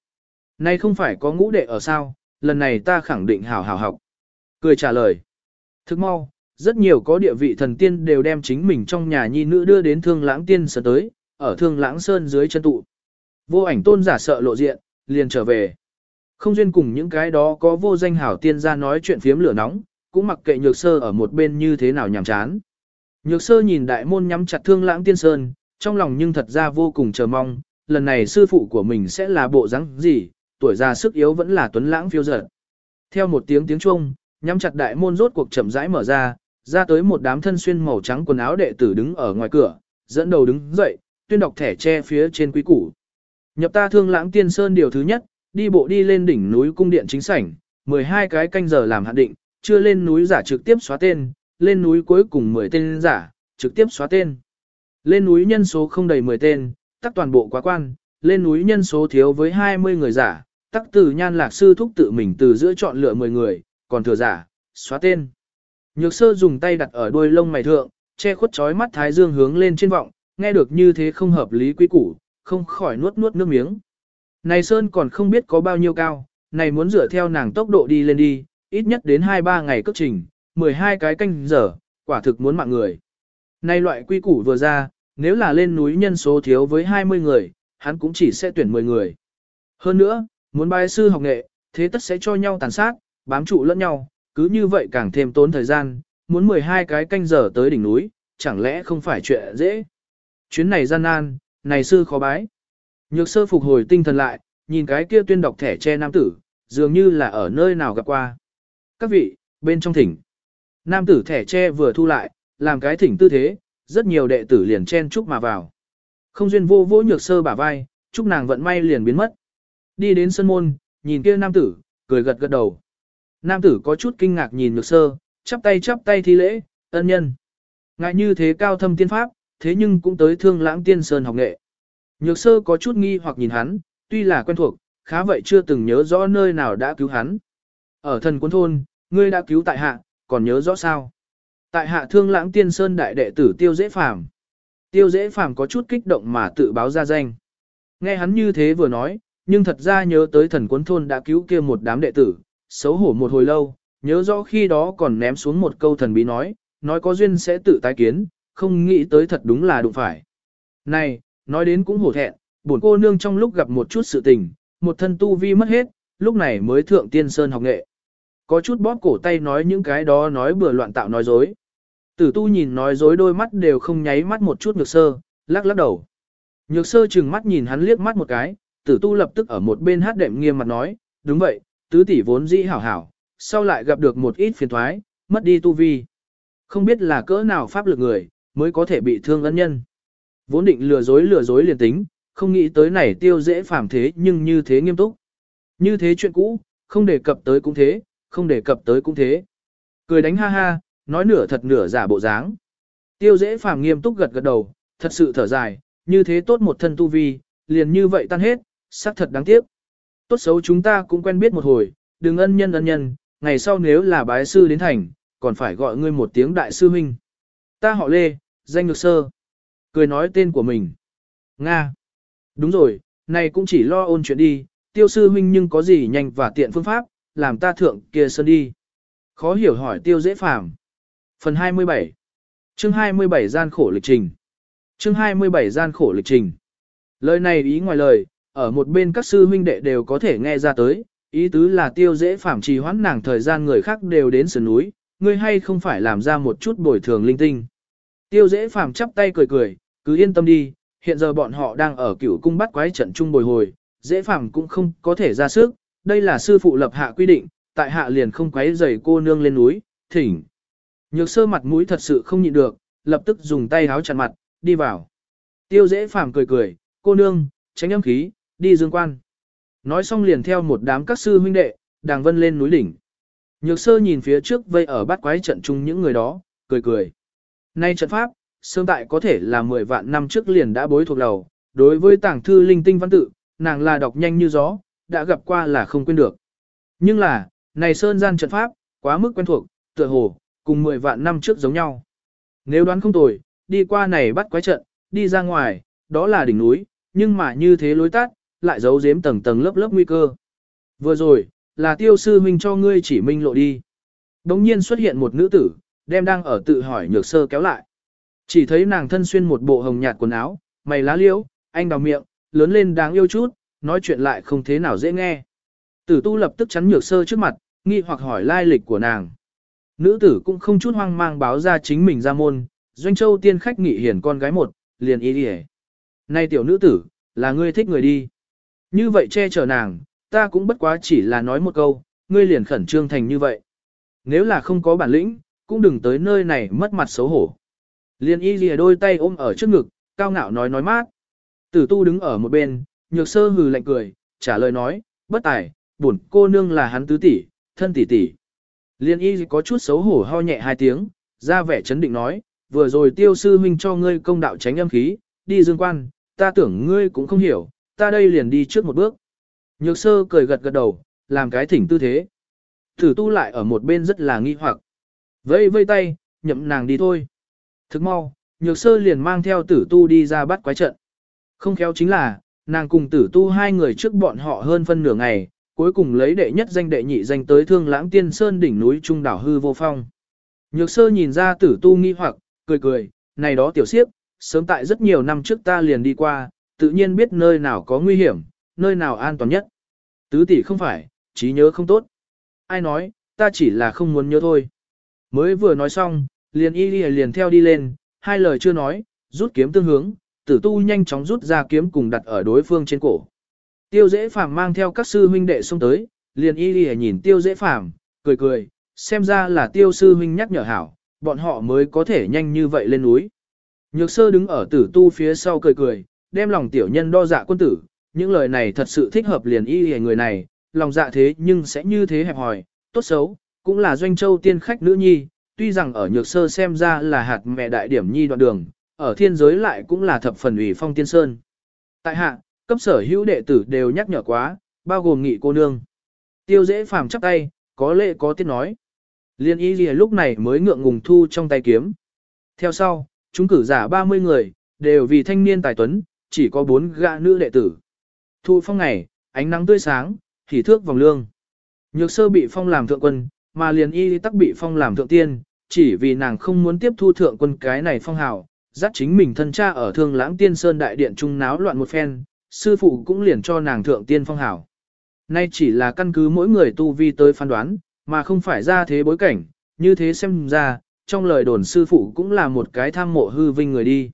Nay không phải có ngũ đệ ở sao, lần này ta khẳng định hảo hảo học. Cười trả lời. Thức mau, rất nhiều có địa vị thần tiên đều đem chính mình trong nhà nhi nữ đưa đến thương lãng tiên sơn tới, ở thương lãng sơn dưới chân tụ. Vô ảnh tôn giả sợ lộ diện, liền trở về. Không duyên cùng những cái đó có vô danh hảo tiên ra nói chuyện phiếm lửa nóng, cũng mặc kệ nhược sơ ở một bên như thế nào nhàm chán. Nhược sơ nhìn đại môn nhắm chặt thương lãng tiên sơn, trong lòng nhưng thật ra vô cùng chờ mong, lần này sư phụ của mình sẽ là bộ dáng gì, tuổi già sức yếu vẫn là tuấn lãng phiêu dở. Theo một tiếng tiếng chuông, nhắm chặt đại môn rốt cuộc chậm rãi mở ra, ra tới một đám thân xuyên màu trắng quần áo đệ tử đứng ở ngoài cửa, dẫn đầu đứng dậy, tuyên đọc thẻ che phía trên quý củ. Nhập ta thương lãng tiên sơn điều thứ nhất, đi bộ đi lên đỉnh núi cung điện chính sảnh, 12 cái canh giờ làm hạn định, chưa lên núi giả trực tiếp xóa tên, lên núi cuối cùng 10 tên giả, trực tiếp xóa tên. Lên núi nhân số không đầy 10 tên, tắc toàn bộ quá quan, lên núi nhân số thiếu với 20 người giả, tắc từ nhan lạc sư thúc tự mình từ giữa chọn lựa 10 người, còn thừa giả, xóa tên. Nhược sơ dùng tay đặt ở đuôi lông mày thượng, che khuất chói mắt thái dương hướng lên trên vọng, nghe được như thế không hợp lý quý củ, không khỏi nuốt nuốt nước miếng. Này Sơn còn không biết có bao nhiêu cao, này muốn dựa theo nàng tốc độ đi lên đi, ít nhất đến 2-3 ngày cất trình, 12 cái canh giờ, quả thực muốn mạng người. Này loại quy củ vừa ra, nếu là lên núi nhân số thiếu với 20 người, hắn cũng chỉ sẽ tuyển 10 người. Hơn nữa, muốn bài sư học nghệ, thế tất sẽ cho nhau tàn sát, bám trụ lẫn nhau, cứ như vậy càng thêm tốn thời gian, muốn 12 cái canh giờ tới đỉnh núi, chẳng lẽ không phải chuyện dễ. Chuyến này gian nan, này sư khó bái. Nhược sơ phục hồi tinh thần lại, nhìn cái kia tuyên đọc thẻ che nam tử, dường như là ở nơi nào gặp qua. Các vị, bên trong thỉnh. Nam tử thẻ che vừa thu lại, làm cái thỉnh tư thế, rất nhiều đệ tử liền chen chúc mà vào. Không duyên vô vỗ nhược sơ bả vai, chúc nàng vận may liền biến mất. Đi đến sân môn, nhìn kia nam tử, cười gật gật đầu. Nam tử có chút kinh ngạc nhìn nhược sơ, chắp tay chắp tay thi lễ, ân nhân. Ngại như thế cao thâm tiên pháp, thế nhưng cũng tới thương lãng tiên sơn học nghệ. Nhược sơ có chút nghi hoặc nhìn hắn, tuy là quen thuộc, khá vậy chưa từng nhớ rõ nơi nào đã cứu hắn. Ở thần quân thôn, ngươi đã cứu tại hạ, còn nhớ rõ sao? Tại hạ thương lãng tiên sơn đại đệ tử tiêu dễ phàm. Tiêu dễ phàm có chút kích động mà tự báo ra danh. Nghe hắn như thế vừa nói, nhưng thật ra nhớ tới thần quân thôn đã cứu kia một đám đệ tử, xấu hổ một hồi lâu, nhớ rõ khi đó còn ném xuống một câu thần bí nói, nói có duyên sẽ tự tái kiến, không nghĩ tới thật đúng là đụng phải. Này, nói đến cũng hổ thẹn, bổn cô nương trong lúc gặp một chút sự tình, một thân tu vi mất hết, lúc này mới thượng tiên sơn học nghệ. Có chút bóp cổ tay nói những cái đó nói bừa loạn tạo nói dối. Tử tu nhìn nói dối đôi mắt đều không nháy mắt một chút nhược sơ, lắc lắc đầu. Nhược sơ chừng mắt nhìn hắn liếc mắt một cái, tử tu lập tức ở một bên hát đệm nghiêm mặt nói, đúng vậy, tứ tỷ vốn dĩ hảo hảo, sau lại gặp được một ít phiền thoái, mất đi tu vi. Không biết là cỡ nào pháp lực người, mới có thể bị thương ân nhân. Vốn định lừa dối lừa dối liền tính, không nghĩ tới này tiêu dễ phàm thế nhưng như thế nghiêm túc. Như thế chuyện cũ, không đề cập tới cũng thế, không đề cập tới cũng thế. Cười đánh ha ha, nói nửa thật nửa giả bộ dáng. Tiêu dễ phàm nghiêm túc gật gật đầu, thật sự thở dài, như thế tốt một thân tu vi, liền như vậy tan hết, xác thật đáng tiếc. Tốt xấu chúng ta cũng quen biết một hồi, đừng ân nhân ân nhân, ngày sau nếu là bái sư đến thành, còn phải gọi ngươi một tiếng đại sư huynh. Ta họ Lê, danh ngược sơ. Cười nói tên của mình. Nga. Đúng rồi, này cũng chỉ lo ôn chuyện đi, tiêu sư huynh nhưng có gì nhanh và tiện phương pháp, làm ta thượng kia sơn đi. Khó hiểu hỏi tiêu dễ phàm. Phần 27 Chương 27 gian khổ lịch trình Chương 27 gian khổ lịch trình Lời này ý ngoài lời, ở một bên các sư huynh đệ đều có thể nghe ra tới, ý tứ là tiêu dễ phạm trì hoãn nàng thời gian người khác đều đến sườn núi, ngươi hay không phải làm ra một chút bồi thường linh tinh. Tiêu dễ phạm chắp tay cười cười, cứ yên tâm đi, hiện giờ bọn họ đang ở cửu cung bắt quái trận chung bồi hồi, dễ phàm cũng không có thể ra sức, đây là sư phụ lập hạ quy định, tại hạ liền không quấy rầy cô nương lên núi, thỉnh. Nhược sơ mặt mũi thật sự không nhịn được, lập tức dùng tay háo chặn mặt, đi vào. Tiêu dễ phàm cười cười, cô nương, tránh âm khí, đi dương quan. Nói xong liền theo một đám các sư huynh đệ, đàng vân lên núi đỉnh. Nhược sơ nhìn phía trước vây ở bắt quái trận chung những người đó, cười cười. Nay trận pháp, sớm tại có thể là 10 vạn năm trước liền đã bối thuộc đầu, đối với tảng thư linh tinh văn tự, nàng là đọc nhanh như gió, đã gặp qua là không quên được. Nhưng là, này sơn gian trận pháp, quá mức quen thuộc, tựa hồ, cùng 10 vạn năm trước giống nhau. Nếu đoán không tồi, đi qua này bắt quái trận, đi ra ngoài, đó là đỉnh núi, nhưng mà như thế lối tắt, lại giấu giếm tầng tầng lớp lớp nguy cơ. Vừa rồi, là tiêu sư huynh cho ngươi chỉ minh lộ đi. Đống nhiên xuất hiện một nữ tử, đem đang ở tự hỏi nhược sơ kéo lại. Chỉ thấy nàng thân xuyên một bộ hồng nhạt quần áo, mày lá liễu, anh đào miệng, lớn lên đáng yêu chút, nói chuyện lại không thế nào dễ nghe. Tử tu lập tức chắn nhược sơ trước mặt, nghi hoặc hỏi lai lịch của nàng. Nữ tử cũng không chút hoang mang báo ra chính mình ra môn, doanh châu tiên khách nghị hiển con gái một, liền ý đi Này tiểu nữ tử, là ngươi thích người đi. Như vậy che chở nàng, ta cũng bất quá chỉ là nói một câu, ngươi liền khẩn trương thành như vậy. Nếu là không có bản lĩnh, cũng đừng tới nơi này mất mặt xấu hổ. Liên y lìa đôi tay ôm ở trước ngực, cao ngạo nói nói mát. Tử tu đứng ở một bên, nhược sơ hừ lạnh cười, trả lời nói, bất tài, buồn cô nương là hắn tứ tỷ, thân tỷ tỷ. Liên y có chút xấu hổ ho nhẹ hai tiếng, ra vẻ chấn định nói, vừa rồi tiêu sư huynh cho ngươi công đạo tránh âm khí, đi dương quan, ta tưởng ngươi cũng không hiểu, ta đây liền đi trước một bước. Nhược sơ cười gật gật đầu, làm cái thỉnh tư thế. Tử tu lại ở một bên rất là nghi hoặc. Vây vây tay, nhậm nàng đi thôi. Thức mau, nhược sơ liền mang theo tử tu đi ra bắt quái trận. Không khéo chính là, nàng cùng tử tu hai người trước bọn họ hơn phân nửa ngày, cuối cùng lấy đệ nhất danh đệ nhị danh tới thương lãng tiên sơn đỉnh núi trung đảo hư vô phong. Nhược sơ nhìn ra tử tu nghi hoặc, cười cười, này đó tiểu siếp, sớm tại rất nhiều năm trước ta liền đi qua, tự nhiên biết nơi nào có nguy hiểm, nơi nào an toàn nhất. Tứ tỷ không phải, trí nhớ không tốt. Ai nói, ta chỉ là không muốn nhớ thôi. Mới vừa nói xong, liền y liền theo đi lên, hai lời chưa nói, rút kiếm tương hướng, tử tu nhanh chóng rút ra kiếm cùng đặt ở đối phương trên cổ. Tiêu dễ phàm mang theo các sư huynh đệ xông tới, liền y lìa nhìn tiêu dễ phàm, cười cười, xem ra là tiêu sư huynh nhắc nhở hảo, bọn họ mới có thể nhanh như vậy lên núi. Nhược sơ đứng ở tử tu phía sau cười cười, đem lòng tiểu nhân đo dạ quân tử, những lời này thật sự thích hợp liền y lìa người này, lòng dạ thế nhưng sẽ như thế hẹp hòi, tốt xấu, cũng là doanh châu tiên khách nữ nhi, tuy rằng ở nhược sơ xem ra là hạt mẹ đại điểm nhi đoạn đường, ở thiên giới lại cũng là thập phần ủy phong tiên sơn. Tại hạ, cấp sở hữu đệ tử đều nhắc nhở quá, bao gồm nghị cô nương. Tiêu dễ phàm chắp tay, có lệ có tiết nói. Liên y gì lúc này mới ngượng ngùng thu trong tay kiếm. Theo sau, chúng cử giả 30 người, đều vì thanh niên tài tuấn, chỉ có 4 gã nữ đệ tử. Thu phong ngày, ánh nắng tươi sáng, thì thước vòng lương. Nhược sơ bị phong làm thượng quân, mà liền y tắc bị phong làm thượng tiên, chỉ vì nàng không muốn tiếp thu thượng quân cái này phong hào, dắt chính mình thân cha ở thương lãng tiên sơn đại điện trung náo loạn một phen, sư phụ cũng liền cho nàng thượng tiên phong hảo. Nay chỉ là căn cứ mỗi người tu vi tới phán đoán, mà không phải ra thế bối cảnh, như thế xem ra, trong lời đồn sư phụ cũng là một cái tham mộ hư vinh người đi.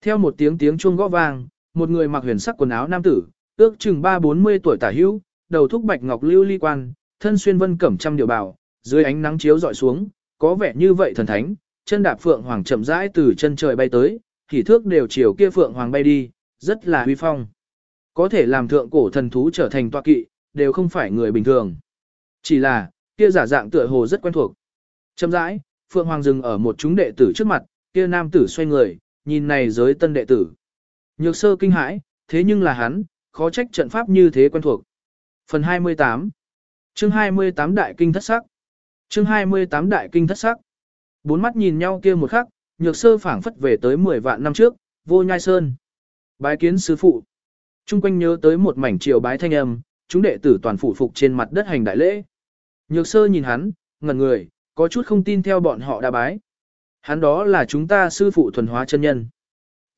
Theo một tiếng tiếng chuông gõ vang, một người mặc huyền sắc quần áo nam tử, ước chừng ba bốn mươi tuổi tả hữu, đầu thúc bạch ngọc lưu ly quan, thân xuyên vân cẩm trăm điều bào, dưới ánh nắng chiếu dọi xuống, có vẻ như vậy thần thánh, chân đạp phượng hoàng chậm rãi từ chân trời bay tới, thì thước đều chiều kia phượng hoàng bay đi, rất là huy phong. Có thể làm thượng cổ thần thú trở thành tọa kỵ, đều không phải người bình thường. Chỉ là, kia giả dạng tựa hồ rất quen thuộc. Chậm rãi, Phượng Hoàng dừng ở một chúng đệ tử trước mặt, kia nam tử xoay người, nhìn này giới tân đệ tử. Nhược sơ kinh hãi, thế nhưng là hắn, khó trách trận pháp như thế quen thuộc. Phần 28 Chương 28 Đại Kinh Thất Sắc Chương 28 Đại Kinh Thất Sắc Bốn mắt nhìn nhau kia một khắc, nhược sơ phảng phất về tới 10 vạn năm trước, vô nhai sơn. Bái kiến sư phụ. Trung quanh nhớ tới một mảnh triều bái thanh âm, chúng đệ tử toàn phủ phục trên mặt đất hành đại lễ. Nhược sơ nhìn hắn, ngẩn người, có chút không tin theo bọn họ đã bái. Hắn đó là chúng ta sư phụ thuần hóa chân nhân.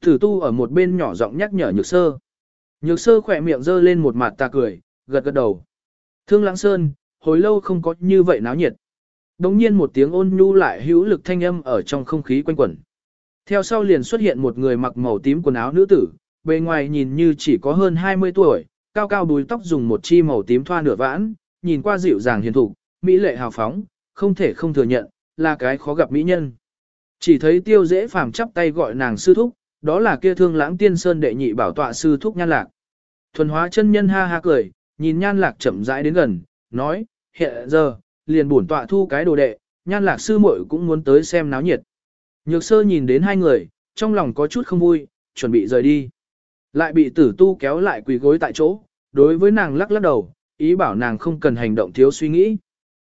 Tử tu ở một bên nhỏ giọng nhắc nhở nhược sơ. Nhược sơ khỏe miệng giơ lên một mặt ta cười, gật gật đầu. Thương lãng sơn, hồi lâu không có như vậy náo nhiệt. Đồng nhiên một tiếng ôn nhu lại hữu lực thanh âm ở trong không khí quanh quẩn. Theo sau liền xuất hiện một người mặc màu tím quần áo nữ tử, bề ngoài nhìn như chỉ có hơn 20 tuổi, cao cao đuôi tóc dùng một chi màu tím thoa nửa vãn, nhìn qua dịu dàng hiền thục, mỹ lệ hào phóng, không thể không thừa nhận, là cái khó gặp mỹ nhân. Chỉ thấy tiêu dễ phàm chắp tay gọi nàng sư thúc, đó là kia thương lãng tiên sơn đệ nhị bảo tọa sư thúc nhan lạc. Thuần hóa chân nhân ha ha cười, nhìn nhan lạc chậm rãi đến gần, nói, hiện giờ, liền bổn tọa thu cái đồ đệ, nhan lạc sư muội cũng muốn tới xem náo nhiệt. Nhược sơ nhìn đến hai người, trong lòng có chút không vui, chuẩn bị rời đi. Lại bị tử tu kéo lại quỳ gối tại chỗ, đối với nàng lắc lắc đầu, ý bảo nàng không cần hành động thiếu suy nghĩ.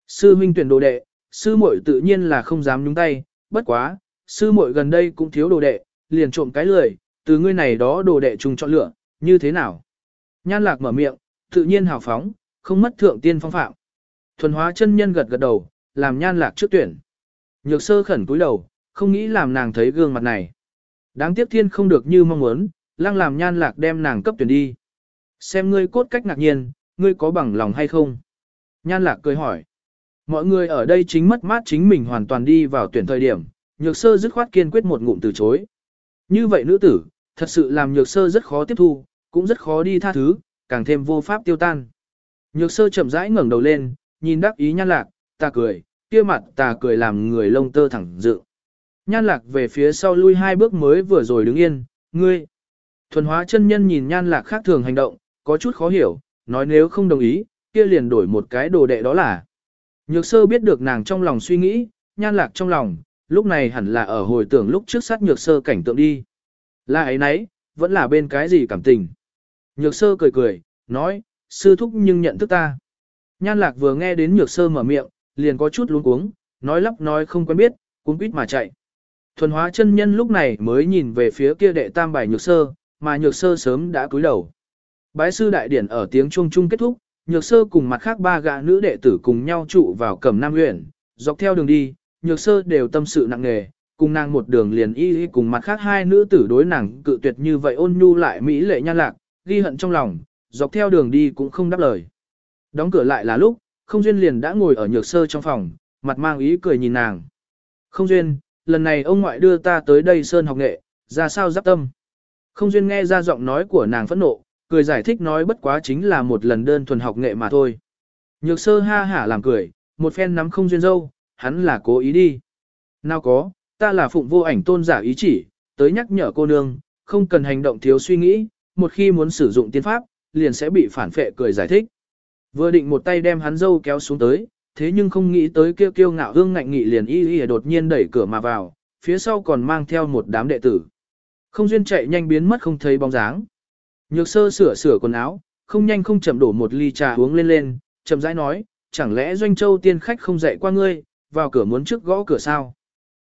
Sư huynh tuyển đồ đệ, sư muội tự nhiên là không dám nhúng tay, bất quá, sư muội gần đây cũng thiếu đồ đệ, liền trộm cái lười, từ ngươi này đó đồ đệ chung chọn lựa, như thế nào? Nhan lạc mở miệng, tự nhiên hào phóng, không mất thượng tiên phong phạm. Thuần hóa chân nhân gật gật đầu, làm nhan lạc trước tuyển. Nhược sơ khẩn cúi đầu, không nghĩ làm nàng thấy gương mặt này. Đáng tiếc thiên không được như mong muốn, lăng làm nhan lạc đem nàng cấp tuyển đi. Xem ngươi cốt cách ngạc nhiên, ngươi có bằng lòng hay không? Nhan lạc cười hỏi. Mọi người ở đây chính mất mát chính mình hoàn toàn đi vào tuyển thời điểm, nhược sơ dứt khoát kiên quyết một ngụm từ chối. Như vậy nữ tử, thật sự làm nhược sơ rất khó tiếp thu, cũng rất khó đi tha thứ, càng thêm vô pháp tiêu tan. Nhược sơ chậm rãi ngẩng đầu lên, nhìn đắc ý nhan lạc, ta cười, kia mặt ta cười làm người lông tơ thẳng dự. Nhan lạc về phía sau lui hai bước mới vừa rồi đứng yên, ngươi. Thuần hóa chân nhân nhìn nhan lạc khác thường hành động, có chút khó hiểu, nói nếu không đồng ý, kia liền đổi một cái đồ đệ đó là. Nhược sơ biết được nàng trong lòng suy nghĩ, nhan lạc trong lòng, lúc này hẳn là ở hồi tưởng lúc trước sát nhược sơ cảnh tượng đi. Là ấy nấy, vẫn là bên cái gì cảm tình. Nhược sơ cười cười, nói, sư thúc nhưng nhận thức ta. Nhan lạc vừa nghe đến nhược sơ mở miệng, liền có chút luống cuống, nói lắp nói không quen biết, cuốn quýt mà chạy. Thuần hóa chân nhân lúc này mới nhìn về phía kia đệ tam bài nhược sơ, mà nhược sơ sớm đã cúi đầu. Bái sư đại điển ở tiếng trung trung kết thúc, nhược sơ cùng mặt khác ba gã nữ đệ tử cùng nhau trụ vào cẩm nam huyện, dọc theo đường đi, nhược sơ đều tâm sự nặng nề, cùng nàng một đường liền y y cùng mặt khác hai nữ tử đối nàng cự tuyệt như vậy ôn nhu lại mỹ lệ nhan lạc, ghi hận trong lòng, dọc theo đường đi cũng không đáp lời. Đóng cửa lại là lúc, không duyên liền đã ngồi ở nhược sơ trong phòng, mặt mang ý cười nhìn nàng. Không duyên, lần này ông ngoại đưa ta tới đây sơn học nghệ, ra sao giáp tâm. Không duyên nghe ra giọng nói của nàng phẫn nộ, cười giải thích nói bất quá chính là một lần đơn thuần học nghệ mà thôi. Nhược sơ ha hả làm cười, một phen nắm không duyên dâu, hắn là cố ý đi. Nào có, ta là phụng vô ảnh tôn giả ý chỉ, tới nhắc nhở cô nương, không cần hành động thiếu suy nghĩ, một khi muốn sử dụng tiên pháp, liền sẽ bị phản phệ cười giải thích. Vừa định một tay đem hắn dâu kéo xuống tới, thế nhưng không nghĩ tới kêu kiêu ngạo hương ngạnh nghị liền y y đột nhiên đẩy cửa mà vào, phía sau còn mang theo một đám đệ tử. Không duyên chạy nhanh biến mất không thấy bóng dáng. Nhược sơ sửa sửa quần áo, không nhanh không chậm đổ một ly trà uống lên lên, chậm rãi nói, chẳng lẽ doanh châu tiên khách không dạy qua ngươi, vào cửa muốn trước gõ cửa sao.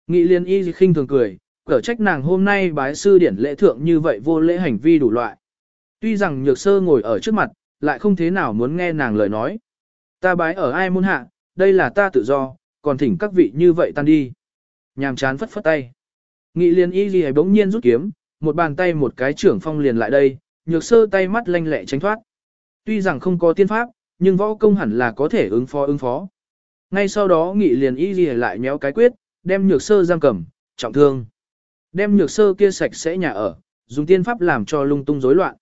Nghị liên y khinh thường cười, cở trách nàng hôm nay bái sư điển lễ thượng như vậy vô lễ hành vi đủ loại. Tuy rằng nhược sơ ngồi ở trước mặt, lại không thế nào muốn nghe nàng lời nói. Ta bái ở ai muốn hạ, đây là ta tự do, còn thỉnh các vị như vậy tan đi. Nhàm chán phất phất tay. Nghị liên y gì bỗng nhiên rút kiếm, một bàn tay một cái trưởng phong liền lại đây, nhược sơ tay mắt lanh lẹ tránh thoát. Tuy rằng không có tiên pháp, nhưng võ công hẳn là có thể ứng phó ứng phó. Ngay sau đó nghị liền y gì lại méo cái quyết, đem nhược sơ giam cầm, trọng thương. Đem nhược sơ kia sạch sẽ nhà ở, dùng tiên pháp làm cho lung tung rối loạn.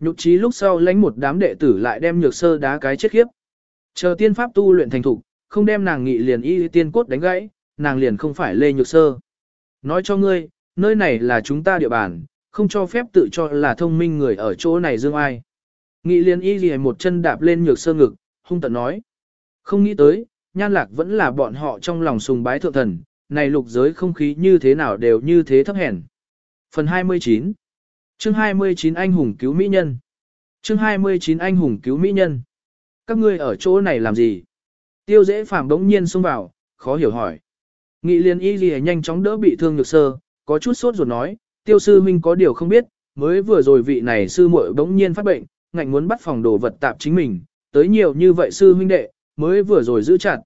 Nhục trí lúc sau lãnh một đám đệ tử lại đem nhược sơ đá cái chết khiếp. Chờ tiên pháp tu luyện thành thục, không đem nàng nghị liền y tiên cốt đánh gãy, nàng liền không phải lê nhược sơ. Nói cho ngươi, nơi này là chúng ta địa bàn, không cho phép tự cho là thông minh người ở chỗ này dương ai. Nghị liền y gì một chân đạp lên nhược sơ ngực, hung tận nói. Không nghĩ tới, nhan lạc vẫn là bọn họ trong lòng sùng bái thượng thần, này lục giới không khí như thế nào đều như thế thấp hèn. Phần 29 Chương 29 Anh hùng cứu mỹ nhân Chương 29 Anh hùng cứu mỹ nhân Các ngươi ở chỗ này làm gì? Tiêu dễ phàm đống nhiên xông vào, khó hiểu hỏi. Nghị liên y gì nhanh chóng đỡ bị thương nhược sơ, có chút sốt ruột nói, tiêu sư huynh có điều không biết, mới vừa rồi vị này sư muội đống nhiên phát bệnh, ngạnh muốn bắt phòng đồ vật tạp chính mình, tới nhiều như vậy sư huynh đệ, mới vừa rồi giữ chặt.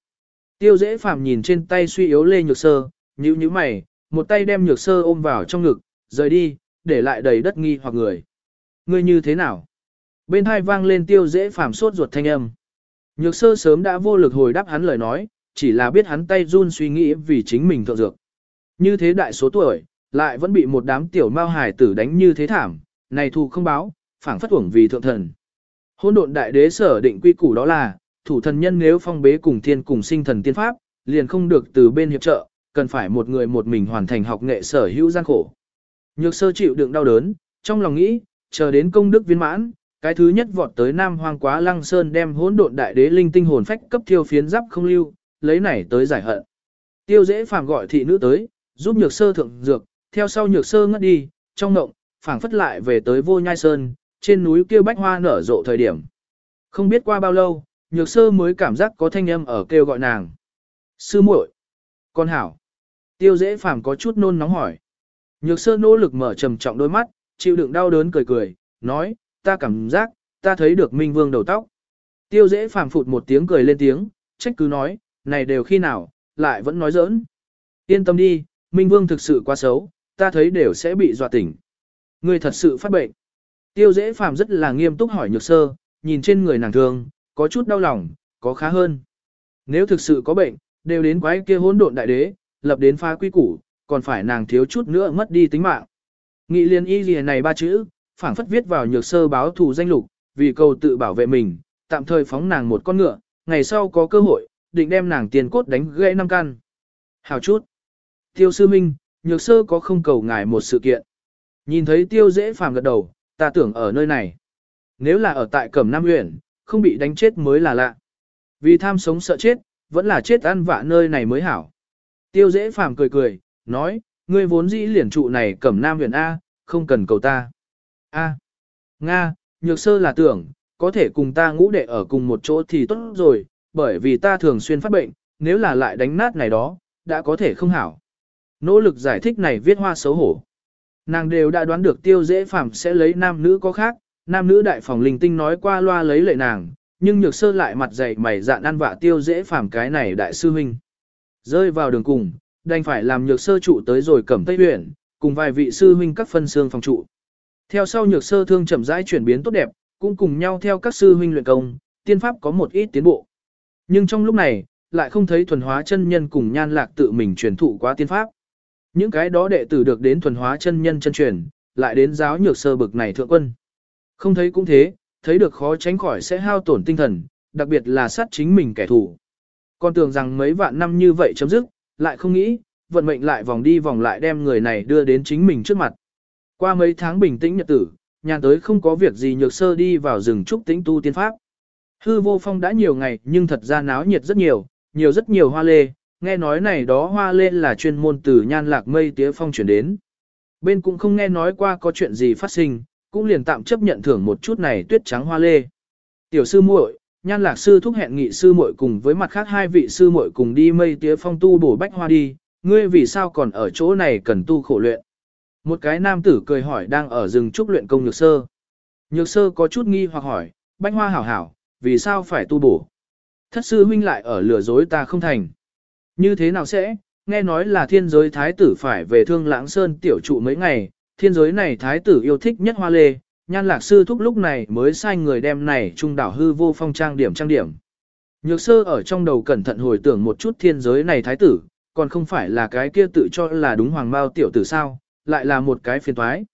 Tiêu dễ phàm nhìn trên tay suy yếu lê nhược sơ, nhíu nhíu mày, một tay đem nhược sơ ôm vào trong ngực, rời đi, để lại đầy đất nghi hoặc người. Ngươi như thế nào? Bên hai vang lên tiêu dễ phàm sốt ruột thanh âm. Nhược sơ sớm đã vô lực hồi đáp hắn lời nói, chỉ là biết hắn tay run suy nghĩ vì chính mình thượng dược. Như thế đại số tuổi, lại vẫn bị một đám tiểu mao hài tử đánh như thế thảm, này thù không báo, phảng phất uổng vì thượng thần. Hôn độn đại đế sở định quy củ đó là, thủ thần nhân nếu phong bế cùng thiên cùng sinh thần tiên pháp, liền không được từ bên hiệp trợ, cần phải một người một mình hoàn thành học nghệ sở hữu gian khổ. Nhược sơ chịu đựng đau đớn, trong lòng nghĩ, chờ đến công đức viên mãn, cái thứ nhất vọt tới Nam Hoang Quá Lăng Sơn đem hỗn độn đại đế linh tinh hồn phách cấp thiêu phiến giáp không lưu, lấy này tới giải hận. Tiêu dễ phàm gọi thị nữ tới, giúp nhược sơ thượng dược, theo sau nhược sơ ngất đi, trong ngộng, phảng phất lại về tới vô nhai sơn, trên núi kia bách hoa nở rộ thời điểm. Không biết qua bao lâu, nhược sơ mới cảm giác có thanh âm ở kêu gọi nàng. Sư muội, con hảo. Tiêu dễ phàm có chút nôn nóng hỏi. Nhược sơ nỗ lực mở trầm trọng đôi mắt, chịu đựng đau đớn cười cười, nói, ta cảm giác, ta thấy được Minh Vương đầu tóc. Tiêu dễ phàm phụt một tiếng cười lên tiếng, trách cứ nói, này đều khi nào, lại vẫn nói giỡn. Yên tâm đi, Minh Vương thực sự quá xấu, ta thấy đều sẽ bị dọa tỉnh. Người thật sự phát bệnh. Tiêu dễ phàm rất là nghiêm túc hỏi nhược sơ, nhìn trên người nàng thương, có chút đau lòng, có khá hơn. Nếu thực sự có bệnh, đều đến quái kia hỗn độn đại đế, lập đến phá quy củ, còn phải nàng thiếu chút nữa mất đi tính mạng. Nghị liên y gì này ba chữ, phảng phất viết vào nhược sơ báo thù danh lục, vì cầu tự bảo vệ mình, tạm thời phóng nàng một con ngựa, ngày sau có cơ hội, định đem nàng tiền cốt đánh gãy năm căn. Hào chút. Tiêu sư minh, nhược sơ có không cầu ngài một sự kiện. Nhìn thấy tiêu dễ phàm gật đầu, ta tưởng ở nơi này. Nếu là ở tại Cẩm Nam huyện, không bị đánh chết mới là lạ. Vì tham sống sợ chết, vẫn là chết ăn vạ nơi này mới hảo. Tiêu dễ phàm cười cười, nói, ngươi vốn dĩ liền trụ này Cẩm Nam huyện A, không cần cầu ta. A. Nga, nhược sơ là tưởng, có thể cùng ta ngũ đệ ở cùng một chỗ thì tốt rồi, bởi vì ta thường xuyên phát bệnh, nếu là lại đánh nát này đó, đã có thể không hảo. Nỗ lực giải thích này viết hoa xấu hổ. Nàng đều đã đoán được tiêu dễ phàm sẽ lấy nam nữ có khác, nam nữ đại phòng linh tinh nói qua loa lấy lệ nàng, nhưng nhược sơ lại mặt dày mày dạn ăn vạ tiêu dễ phàm cái này đại sư huynh. Rơi vào đường cùng, đành phải làm nhược sơ trụ tới rồi cẩm tây huyện, cùng vài vị sư huynh các phân xương phòng trụ. Theo sau nhược sơ thương chậm rãi chuyển biến tốt đẹp, cũng cùng nhau theo các sư huynh luyện công, tiên pháp có một ít tiến bộ. Nhưng trong lúc này, lại không thấy thuần hóa chân nhân cùng nhan lạc tự mình truyền thụ quá tiên pháp. Những cái đó đệ tử được đến thuần hóa chân nhân chân truyền, lại đến giáo nhược sơ bực này thượng quân. Không thấy cũng thế, thấy được khó tránh khỏi sẽ hao tổn tinh thần, đặc biệt là sát chính mình kẻ thù. Con tưởng rằng mấy vạn năm như vậy chấm dứt, lại không nghĩ, vận mệnh lại vòng đi vòng lại đem người này đưa đến chính mình trước mặt. Qua mấy tháng bình tĩnh nhật tử, nhàn tới không có việc gì nhược sơ đi vào rừng trúc tĩnh tu tiên pháp. Hư vô phong đã nhiều ngày nhưng thật ra náo nhiệt rất nhiều, nhiều rất nhiều hoa lê, nghe nói này đó hoa lê là chuyên môn từ nhan lạc mây tía phong chuyển đến. Bên cũng không nghe nói qua có chuyện gì phát sinh, cũng liền tạm chấp nhận thưởng một chút này tuyết trắng hoa lê. Tiểu sư muội, nhan lạc sư thúc hẹn nghị sư muội cùng với mặt khác hai vị sư muội cùng đi mây tía phong tu bổ bách hoa đi, ngươi vì sao còn ở chỗ này cần tu khổ luyện. Một cái nam tử cười hỏi đang ở rừng trúc luyện công nhược sơ. Nhược sơ có chút nghi hoặc hỏi, bách hoa hảo hảo, vì sao phải tu bổ? Thất sư huynh lại ở lừa dối ta không thành. Như thế nào sẽ, nghe nói là thiên giới thái tử phải về thương lãng sơn tiểu trụ mấy ngày, thiên giới này thái tử yêu thích nhất hoa lê, nhan lạc sư thúc lúc này mới sai người đem này trung đảo hư vô phong trang điểm trang điểm. Nhược sơ ở trong đầu cẩn thận hồi tưởng một chút thiên giới này thái tử, còn không phải là cái kia tự cho là đúng hoàng mao tiểu tử sao, lại là một cái phiền toái.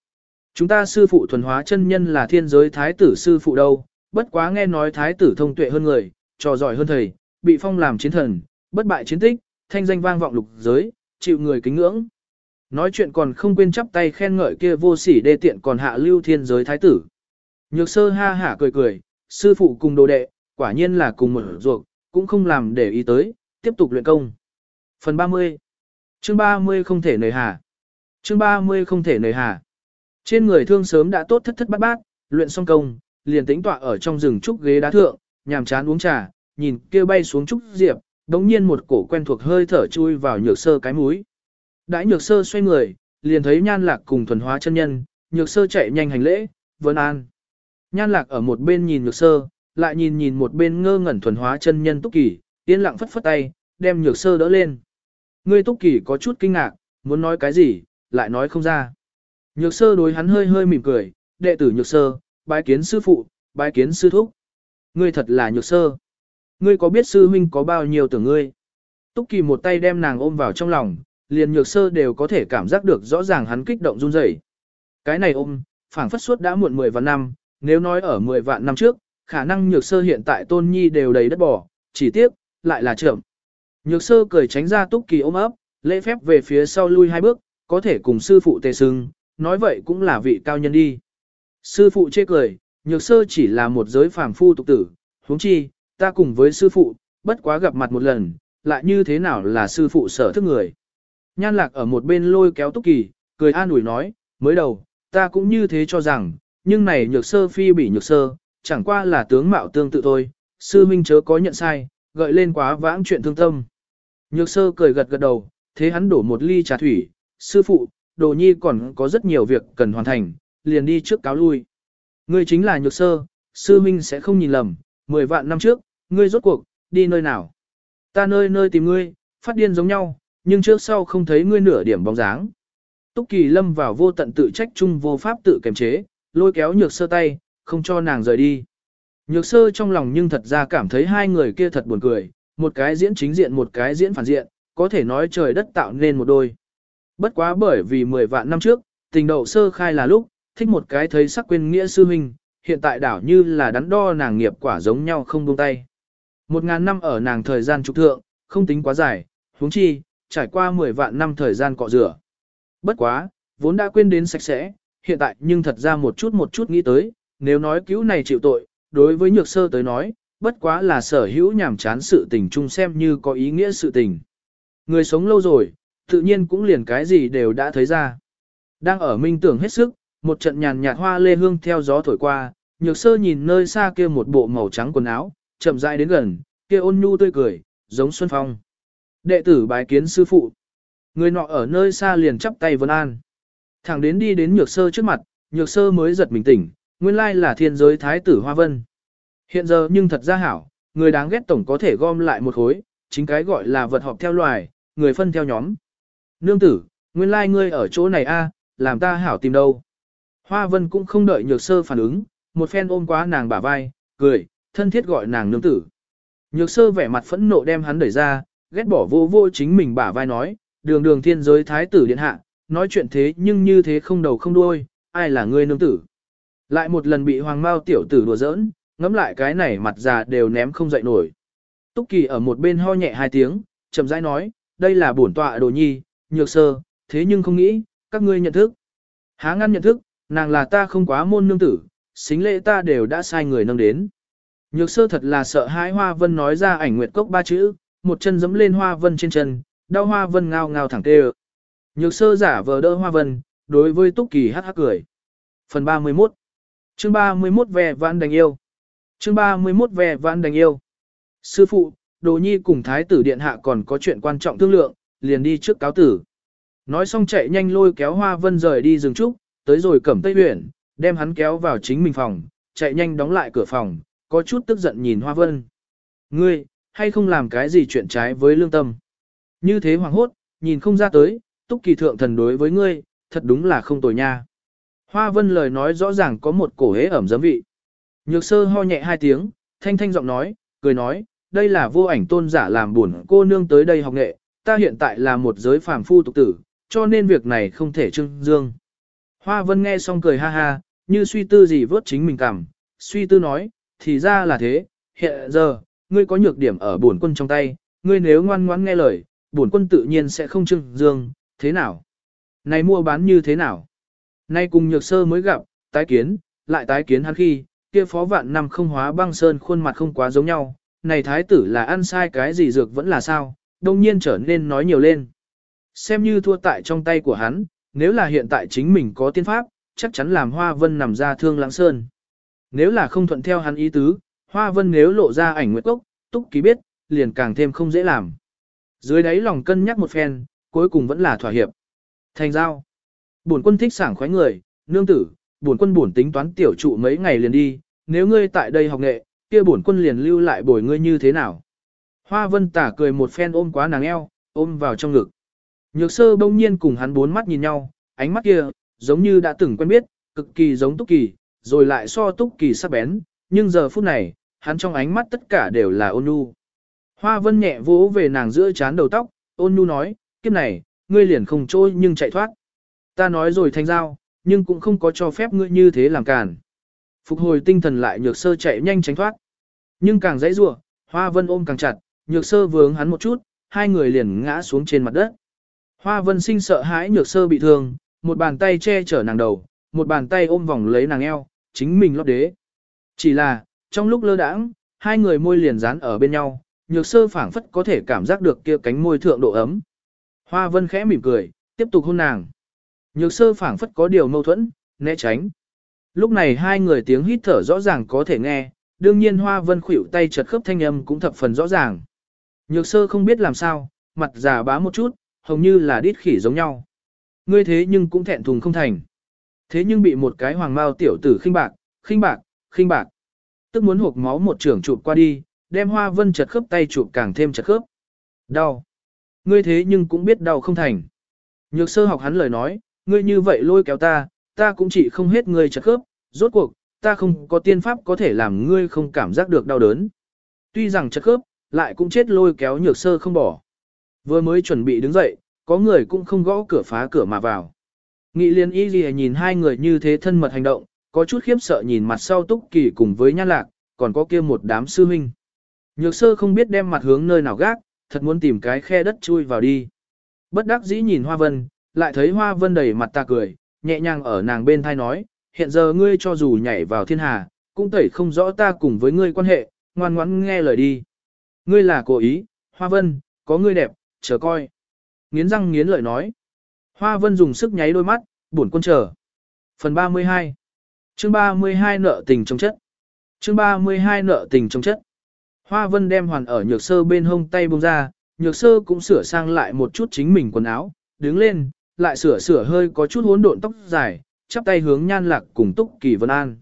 Chúng ta sư phụ thuần hóa chân nhân là thiên giới thái tử sư phụ đâu, bất quá nghe nói thái tử thông tuệ hơn người, trò giỏi hơn thầy, bị phong làm chiến thần, bất bại chiến tích, thanh danh vang vọng lục giới, chịu người kính ngưỡng. Nói chuyện còn không quên chắp tay khen ngợi kia vô sỉ đê tiện còn hạ lưu thiên giới thái tử. Nhược sơ ha hả cười cười, sư phụ cùng đồ đệ, quả nhiên là cùng một ruột, cũng không làm để ý tới, tiếp tục luyện công. Phần 30 Chương 30 không thể nời hà Chương 30 không thể nời hà Trên người thương sớm đã tốt thất thất bát bát, luyện xong công, liền tĩnh tọa ở trong rừng trúc ghế đá thượng, nhàm chán uống trà, nhìn kia bay xuống trúc diệp, đống nhiên một cổ quen thuộc hơi thở chui vào nhược sơ cái mũi. Đãi nhược sơ xoay người, liền thấy nhan lạc cùng thuần hóa chân nhân, nhược sơ chạy nhanh hành lễ, vân an. Nhan lạc ở một bên nhìn nhược sơ, lại nhìn nhìn một bên ngơ ngẩn thuần hóa chân nhân túc kỳ, yên lặng phất phất tay, đem nhược sơ đỡ lên. Ngươi túc kỳ có chút kinh ngạc, muốn nói cái gì, lại nói không ra. Nhược sơ đối hắn hơi hơi mỉm cười, đệ tử nhược sơ, bái kiến sư phụ, bái kiến sư thúc. Ngươi thật là nhược sơ. Ngươi có biết sư huynh có bao nhiêu tưởng ngươi? Túc Kỳ một tay đem nàng ôm vào trong lòng, liền nhược sơ đều có thể cảm giác được rõ ràng hắn kích động run rẩy. Cái này ôm, phảng phất suốt đã muộn 10 vạn năm, nếu nói ở 10 vạn năm trước, khả năng nhược sơ hiện tại tôn nhi đều đầy đất bỏ, chỉ tiếc, lại là trưởng. Nhược sơ cười tránh ra Túc Kỳ ôm ấp, lễ phép về phía sau lui hai bước, có thể cùng sư phụ tề sưng, nói vậy cũng là vị cao nhân đi. Sư phụ chê cười, nhược sơ chỉ là một giới phàm phu tục tử, huống chi, ta cùng với sư phụ, bất quá gặp mặt một lần, lại như thế nào là sư phụ sở thức người. Nhan lạc ở một bên lôi kéo túc kỳ, cười an ủi nói, mới đầu, ta cũng như thế cho rằng, nhưng này nhược sơ phi bị nhược sơ, chẳng qua là tướng mạo tương tự thôi, sư minh chớ có nhận sai, gợi lên quá vãng chuyện thương tâm. Nhược sơ cười gật gật đầu, thế hắn đổ một ly trà thủy, sư phụ, đồ nhi còn có rất nhiều việc cần hoàn thành, liền đi trước cáo lui. Ngươi chính là nhược sơ, sư minh sẽ không nhìn lầm, mười vạn năm trước, ngươi rốt cuộc, đi nơi nào. Ta nơi nơi tìm ngươi, phát điên giống nhau, nhưng trước sau không thấy ngươi nửa điểm bóng dáng. Túc Kỳ lâm vào vô tận tự trách chung vô pháp tự kiềm chế, lôi kéo nhược sơ tay, không cho nàng rời đi. Nhược sơ trong lòng nhưng thật ra cảm thấy hai người kia thật buồn cười, một cái diễn chính diện một cái diễn phản diện, có thể nói trời đất tạo nên một đôi. Bất quá bởi vì 10 vạn năm trước, tình đậu sơ khai là lúc, thích một cái thấy sắc quên nghĩa sư huynh, hiện tại đảo như là đắn đo nàng nghiệp quả giống nhau không buông tay. Một ngàn năm ở nàng thời gian trục thượng, không tính quá dài, huống chi, trải qua 10 vạn năm thời gian cọ rửa. Bất quá, vốn đã quên đến sạch sẽ, hiện tại nhưng thật ra một chút một chút nghĩ tới, nếu nói cứu này chịu tội, đối với nhược sơ tới nói, bất quá là sở hữu nhảm chán sự tình chung xem như có ý nghĩa sự tình. Người sống lâu rồi, tự nhiên cũng liền cái gì đều đã thấy ra. Đang ở minh tưởng hết sức, một trận nhàn nhạt hoa lê hương theo gió thổi qua, nhược sơ nhìn nơi xa kia một bộ màu trắng quần áo, chậm rãi đến gần, kia ôn nhu tươi cười, giống xuân phong. Đệ tử bái kiến sư phụ. Người nọ ở nơi xa liền chắp tay vân an. Thẳng đến đi đến nhược sơ trước mặt, nhược sơ mới giật mình tỉnh, nguyên lai là thiên giới thái tử Hoa Vân. Hiện giờ nhưng thật ra hảo, người đáng ghét tổng có thể gom lại một khối, chính cái gọi là vật họp theo loài, người phân theo nhóm. Nương tử, nguyên lai ngươi ở chỗ này a, làm ta hảo tìm đâu. Hoa Vân cũng không đợi nhược sơ phản ứng, một phen ôm quá nàng bả vai, cười, thân thiết gọi nàng nương tử. Nhược sơ vẻ mặt phẫn nộ đem hắn đẩy ra, ghét bỏ vô vô chính mình bả vai nói, đường đường thiên giới thái tử điện hạ, nói chuyện thế nhưng như thế không đầu không đuôi, ai là ngươi nương tử. Lại một lần bị hoàng mao tiểu tử đùa giỡn, ngẫm lại cái này mặt già đều ném không dậy nổi. Túc kỳ ở một bên ho nhẹ hai tiếng, chậm rãi nói, đây là bổn tọa đồ nhi, nhược sơ, thế nhưng không nghĩ, các ngươi nhận thức. Há ngăn nhận thức, nàng là ta không quá môn nương tử, xính lễ ta đều đã sai người nâng đến. Nhược sơ thật là sợ hãi Hoa Vân nói ra ảnh nguyệt cốc ba chữ, một chân giẫm lên Hoa Vân trên chân, đau Hoa Vân ngao ngao thẳng tê Nhược sơ giả vờ đỡ Hoa Vân, đối với Túc Kỳ hát hát cười. Phần 31 Chương 31 về vãn đành yêu Chương 31 về vãn đành yêu Sư phụ, Đồ Nhi cùng Thái tử Điện Hạ còn có chuyện quan trọng thương lượng, liền đi trước cáo tử. Nói xong chạy nhanh lôi kéo Hoa Vân rời đi rừng trúc, tới rồi cẩm Tây Huyện, đem hắn kéo vào chính mình phòng, chạy nhanh đóng lại cửa phòng, có chút tức giận nhìn Hoa Vân. Ngươi, hay không làm cái gì chuyện trái với lương tâm? Như thế hoàng hốt, nhìn không ra tới, túc kỳ thượng thần đối với ngươi, thật đúng là không tồi nha. Hoa Vân lời nói rõ ràng có một cổ hế ẩm giấm vị. Nhược sơ ho nhẹ hai tiếng, thanh thanh giọng nói, cười nói, đây là vô ảnh tôn giả làm buồn cô nương tới đây học nghệ, ta hiện tại là một giới phàm phu tục tử, cho nên việc này không thể trưng dương. Hoa Vân nghe xong cười ha ha, như suy tư gì vớt chính mình cảm, suy tư nói, thì ra là thế, hiện giờ, ngươi có nhược điểm ở bổn quân trong tay, ngươi nếu ngoan ngoãn nghe lời, bổn quân tự nhiên sẽ không trưng dương, thế nào? Này mua bán như thế nào? Nay cùng nhược sơ mới gặp, tái kiến, lại tái kiến hắn khi, kia phó vạn năm không hóa băng sơn khuôn mặt không quá giống nhau, này thái tử là ăn sai cái gì dược vẫn là sao, đông nhiên trở nên nói nhiều lên. Xem như thua tại trong tay của hắn, nếu là hiện tại chính mình có tiên pháp, chắc chắn làm hoa vân nằm ra thương lãng sơn. Nếu là không thuận theo hắn ý tứ, hoa vân nếu lộ ra ảnh nguyệt cốc, túc ký biết, liền càng thêm không dễ làm. Dưới đáy lòng cân nhắc một phen, cuối cùng vẫn là thỏa hiệp. Thành giao. Bổn quân thích sảng khoái người, nương tử, bổn quân bổn tính toán tiểu trụ mấy ngày liền đi, nếu ngươi tại đây học nghệ, kia bổn quân liền lưu lại bồi ngươi như thế nào. Hoa vân tả cười một phen ôm quá nàng eo, ôm vào trong ngực. Nhược sơ bỗng nhiên cùng hắn bốn mắt nhìn nhau, ánh mắt kia, giống như đã từng quen biết, cực kỳ giống Túc Kỳ, rồi lại so Túc Kỳ sắc bén, nhưng giờ phút này, hắn trong ánh mắt tất cả đều là ôn nhu. Hoa Vân nhẹ vỗ về nàng giữa chán đầu tóc, ôn nhu nói, kiếp này, ngươi liền không trôi nhưng chạy thoát. Ta nói rồi thành giao, nhưng cũng không có cho phép ngươi như thế làm cản. Phục hồi tinh thần lại nhược sơ chạy nhanh tránh thoát. Nhưng càng dãy rủa, Hoa Vân ôm càng chặt, nhược sơ vướng hắn một chút, hai người liền ngã xuống trên mặt đất. Hoa Vân sinh sợ hãi nhược sơ bị thương, một bàn tay che chở nàng đầu, một bàn tay ôm vòng lấy nàng eo, chính mình lót đế. Chỉ là, trong lúc lơ đãng, hai người môi liền dán ở bên nhau, nhược sơ phảng phất có thể cảm giác được kia cánh môi thượng độ ấm. Hoa Vân khẽ mỉm cười, tiếp tục hôn nàng. Nhược sơ phảng phất có điều mâu thuẫn, né tránh. Lúc này hai người tiếng hít thở rõ ràng có thể nghe, đương nhiên Hoa Vân khuỷu tay chật khớp thanh âm cũng thập phần rõ ràng. Nhược sơ không biết làm sao, mặt già bá một chút, hầu như là đít khỉ giống nhau. Ngươi thế nhưng cũng thẹn thùng không thành. Thế nhưng bị một cái hoàng mao tiểu tử khinh bạc, khinh bạc, khinh bạc. Tức muốn hộp máu một trưởng chụp qua đi, đem hoa vân chật khớp tay chụp càng thêm chật khớp. Đau. Ngươi thế nhưng cũng biết đau không thành. Nhược sơ học hắn lời nói, ngươi như vậy lôi kéo ta, ta cũng chỉ không hết ngươi chật khớp, rốt cuộc, ta không có tiên pháp có thể làm ngươi không cảm giác được đau đớn. Tuy rằng chật khớp, lại cũng chết lôi kéo nhược sơ không bỏ. Vừa mới chuẩn bị đứng dậy, có người cũng không gõ cửa phá cửa mà vào. Nghị liên y gì nhìn hai người như thế thân mật hành động, có chút khiếp sợ nhìn mặt sau túc kỳ cùng với nhan lạc, còn có kia một đám sư huynh. Nhược sơ không biết đem mặt hướng nơi nào gác, thật muốn tìm cái khe đất chui vào đi. Bất đắc dĩ nhìn Hoa Vân, lại thấy Hoa Vân đầy mặt ta cười, nhẹ nhàng ở nàng bên thai nói, hiện giờ ngươi cho dù nhảy vào thiên hà, cũng tẩy không rõ ta cùng với ngươi quan hệ, ngoan ngoãn nghe lời đi. Ngươi là cố ý, Hoa Vân, có ngươi đẹp, chờ coi. Nghiến răng nghiến lợi nói. Hoa Vân dùng sức nháy đôi mắt, buồn quân chờ. Phần 32 Chương 32 nợ tình trong chất Chương 32 nợ tình trong chất Hoa Vân đem hoàn ở nhược sơ bên hông tay bông ra, nhược sơ cũng sửa sang lại một chút chính mình quần áo, đứng lên, lại sửa sửa hơi có chút hỗn độn tóc dài, chắp tay hướng nhan lạc cùng túc kỳ vân an.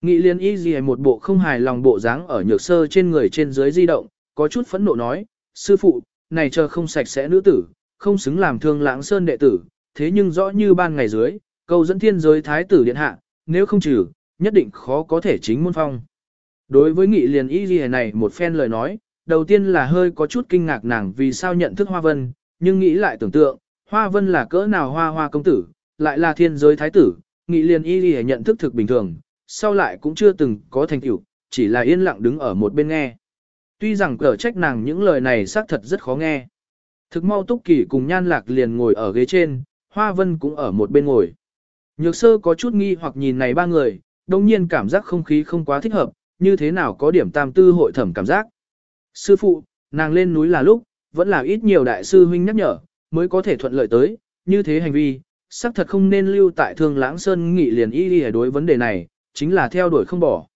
Nghị liên y gì một bộ không hài lòng bộ dáng ở nhược sơ trên người trên dưới di động, có chút phẫn nộ nói, sư phụ, này chờ không sạch sẽ nữ tử, không xứng làm thương lãng sơn đệ tử, thế nhưng rõ như ban ngày dưới, câu dẫn thiên giới thái tử điện hạ, nếu không trừ, nhất định khó có thể chính môn phong. Đối với nghị liền y ghi này một phen lời nói, đầu tiên là hơi có chút kinh ngạc nàng vì sao nhận thức Hoa Vân, nhưng nghĩ lại tưởng tượng, Hoa Vân là cỡ nào hoa hoa công tử, lại là thiên giới thái tử, nghị liền y ghi nhận thức thực bình thường, sau lại cũng chưa từng có thành tựu, chỉ là yên lặng đứng ở một bên nghe. Tuy rằng cở trách nàng những lời này xác thật rất khó nghe. Thực mau túc kỳ cùng nhan lạc liền ngồi ở ghế trên, Hoa Vân cũng ở một bên ngồi. Nhược sơ có chút nghi hoặc nhìn này ba người, đồng nhiên cảm giác không khí không quá thích hợp, như thế nào có điểm tam tư hội thẩm cảm giác. Sư phụ, nàng lên núi là lúc, vẫn là ít nhiều đại sư huynh nhắc nhở, mới có thể thuận lợi tới, như thế hành vi, xác thật không nên lưu tại thương lãng sơn nghị liền y đi đối vấn đề này, chính là theo đuổi không bỏ.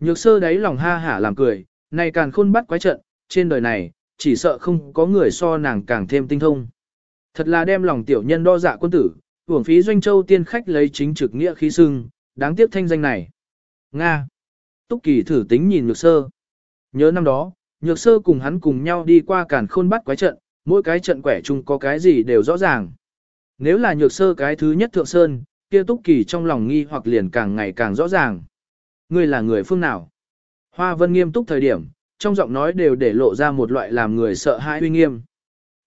Nhược sơ đáy lòng ha hả làm cười, này càng khôn bắt quái trận, trên đời này, chỉ sợ không có người so nàng càng thêm tinh thông. Thật là đem lòng tiểu nhân đo dạ quân tử, hưởng phí doanh châu tiên khách lấy chính trực nghĩa khí sưng, đáng tiếc thanh danh này. Nga. Túc Kỳ thử tính nhìn Nhược Sơ. Nhớ năm đó, Nhược Sơ cùng hắn cùng nhau đi qua cản khôn bắt quái trận, mỗi cái trận quẻ chung có cái gì đều rõ ràng. Nếu là Nhược Sơ cái thứ nhất thượng sơn, kia Túc Kỳ trong lòng nghi hoặc liền càng ngày càng rõ ràng. Ngươi là người phương nào? Hoa Vân nghiêm túc thời điểm, trong giọng nói đều để lộ ra một loại làm người sợ hãi uy nghiêm.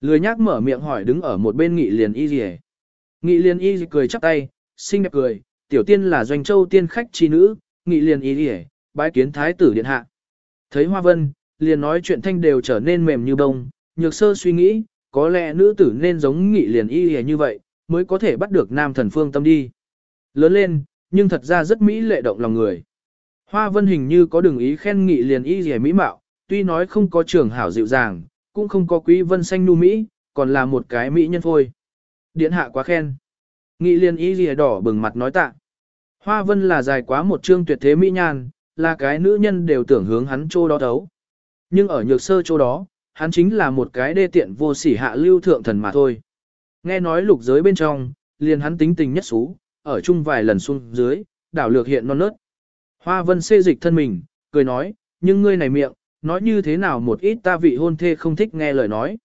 Lười nhác mở miệng hỏi đứng ở một bên nghị liền y rìa. Nghị liền y cười chắp tay, xinh đẹp cười, tiểu tiên là doanh châu tiên khách chi nữ, nghị liền y hề, bái kiến thái tử điện hạ. Thấy Hoa Vân, liền nói chuyện thanh đều trở nên mềm như bông, nhược sơ suy nghĩ, có lẽ nữ tử nên giống nghị liền y hề như vậy, mới có thể bắt được nam thần phương tâm đi. Lớn lên, nhưng thật ra rất mỹ lệ động lòng người. Hoa Vân hình như có đừng ý khen nghị liền y hề mỹ mạo, tuy nói không có trường hảo dịu dàng, cũng không có quý vân xanh nu mỹ, còn là một cái mỹ nhân phôi. Điện hạ quá khen. Nghị liên y gì đỏ bừng mặt nói tạ. Hoa Vân là dài quá một chương tuyệt thế mỹ nhan, là cái nữ nhân đều tưởng hướng hắn chỗ đó thấu, Nhưng ở nhược sơ chỗ đó, hắn chính là một cái đê tiện vô sỉ hạ lưu thượng thần mà thôi. Nghe nói lục giới bên trong, liền hắn tính tình nhất xú, ở chung vài lần xuống dưới, đảo lược hiện non nớt. Hoa vân xê dịch thân mình, cười nói, nhưng ngươi này miệng, nói như thế nào một ít ta vị hôn thê không thích nghe lời nói.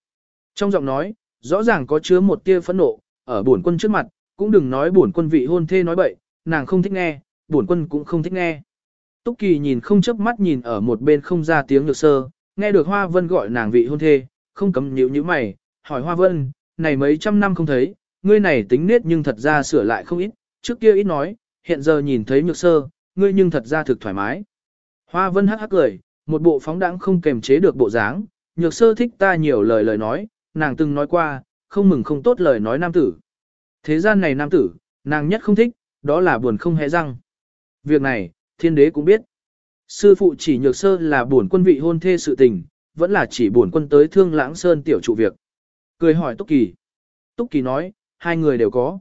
Trong giọng nói, rõ ràng có chứa một tia phẫn nộ, ở bổn quân trước mặt, cũng đừng nói bổn quân vị hôn thê nói bậy, nàng không thích nghe, bổn quân cũng không thích nghe. Túc Kỳ nhìn không chớp mắt nhìn ở một bên không ra tiếng nhược sơ, nghe được Hoa Vân gọi nàng vị hôn thê, không cấm nhíu nhíu mày, hỏi Hoa Vân, này mấy trăm năm không thấy, ngươi này tính nết nhưng thật ra sửa lại không ít, trước kia ít nói, hiện giờ nhìn thấy nhược sơ, ngươi nhưng thật ra thực thoải mái. Hoa Vân hắc hắc cười, một bộ phóng đãng không kềm chế được bộ dáng, nhược sơ thích ta nhiều lời lời nói, nàng từng nói qua, không mừng không tốt lời nói nam tử. Thế gian này nam tử, nàng nhất không thích, đó là buồn không hề răng. Việc này, thiên đế cũng biết. Sư phụ chỉ nhược sơ là buồn quân vị hôn thê sự tình, vẫn là chỉ buồn quân tới thương lãng sơn tiểu trụ việc. Cười hỏi Túc Kỳ. Túc Kỳ nói, hai người đều có.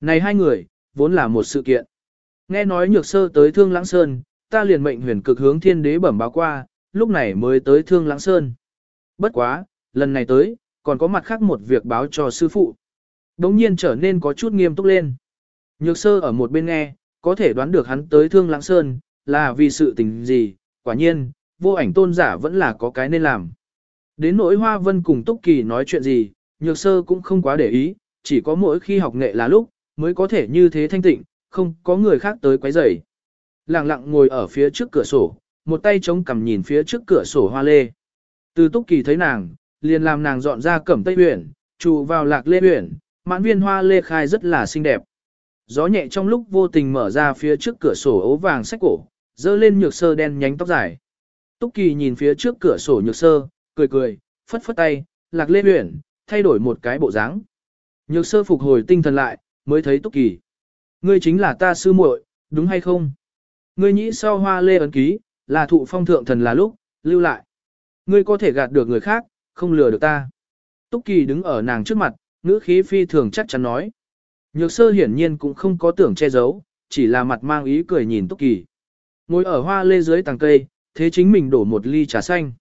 Này hai người, vốn là một sự kiện. Nghe nói nhược sơ tới thương lãng sơn, ta liền mệnh huyền cực hướng thiên đế bẩm báo qua, lúc này mới tới thương lãng sơn. Bất quá, lần này tới, còn có mặt khác một việc báo cho sư phụ. Đống nhiên trở nên có chút nghiêm túc lên. Nhược sơ ở một bên nghe, có thể đoán được hắn tới thương lãng sơn, là vì sự tình gì, quả nhiên, vô ảnh tôn giả vẫn là có cái nên làm. Đến nỗi hoa vân cùng túc kỳ nói chuyện gì, nhược sơ cũng không quá để ý, chỉ có mỗi khi học nghệ là lúc, mới có thể như thế thanh tịnh, không có người khác tới quấy rầy. Lặng lặng ngồi ở phía trước cửa sổ, một tay chống cằm nhìn phía trước cửa sổ hoa lê. Từ túc kỳ thấy nàng, liền làm nàng dọn ra cẩm tây huyển, trụ vào lạc lê huyển, mãn viên hoa lê khai rất là xinh đẹp. Gió nhẹ trong lúc vô tình mở ra phía trước cửa sổ ố vàng sách cổ, dơ lên nhược sơ đen nhánh tóc dài. Túc kỳ nhìn phía trước cửa sổ nhược sơ, cười cười, phất phất tay, lạc lê huyển, thay đổi một cái bộ dáng. Nhược sơ phục hồi tinh thần lại, mới thấy túc kỳ. Ngươi chính là ta sư muội, đúng hay không? Ngươi nhĩ sau hoa lê ấn ký, là thụ phong thượng thần là lúc, lưu lại. Ngươi có thể gạt được người khác, không lừa được ta. Túc Kỳ đứng ở nàng trước mặt, ngữ khí phi thường chắc chắn nói. Nhược sơ hiển nhiên cũng không có tưởng che giấu, chỉ là mặt mang ý cười nhìn Túc Kỳ. Ngồi ở hoa lê dưới tàng cây, thế chính mình đổ một ly trà xanh.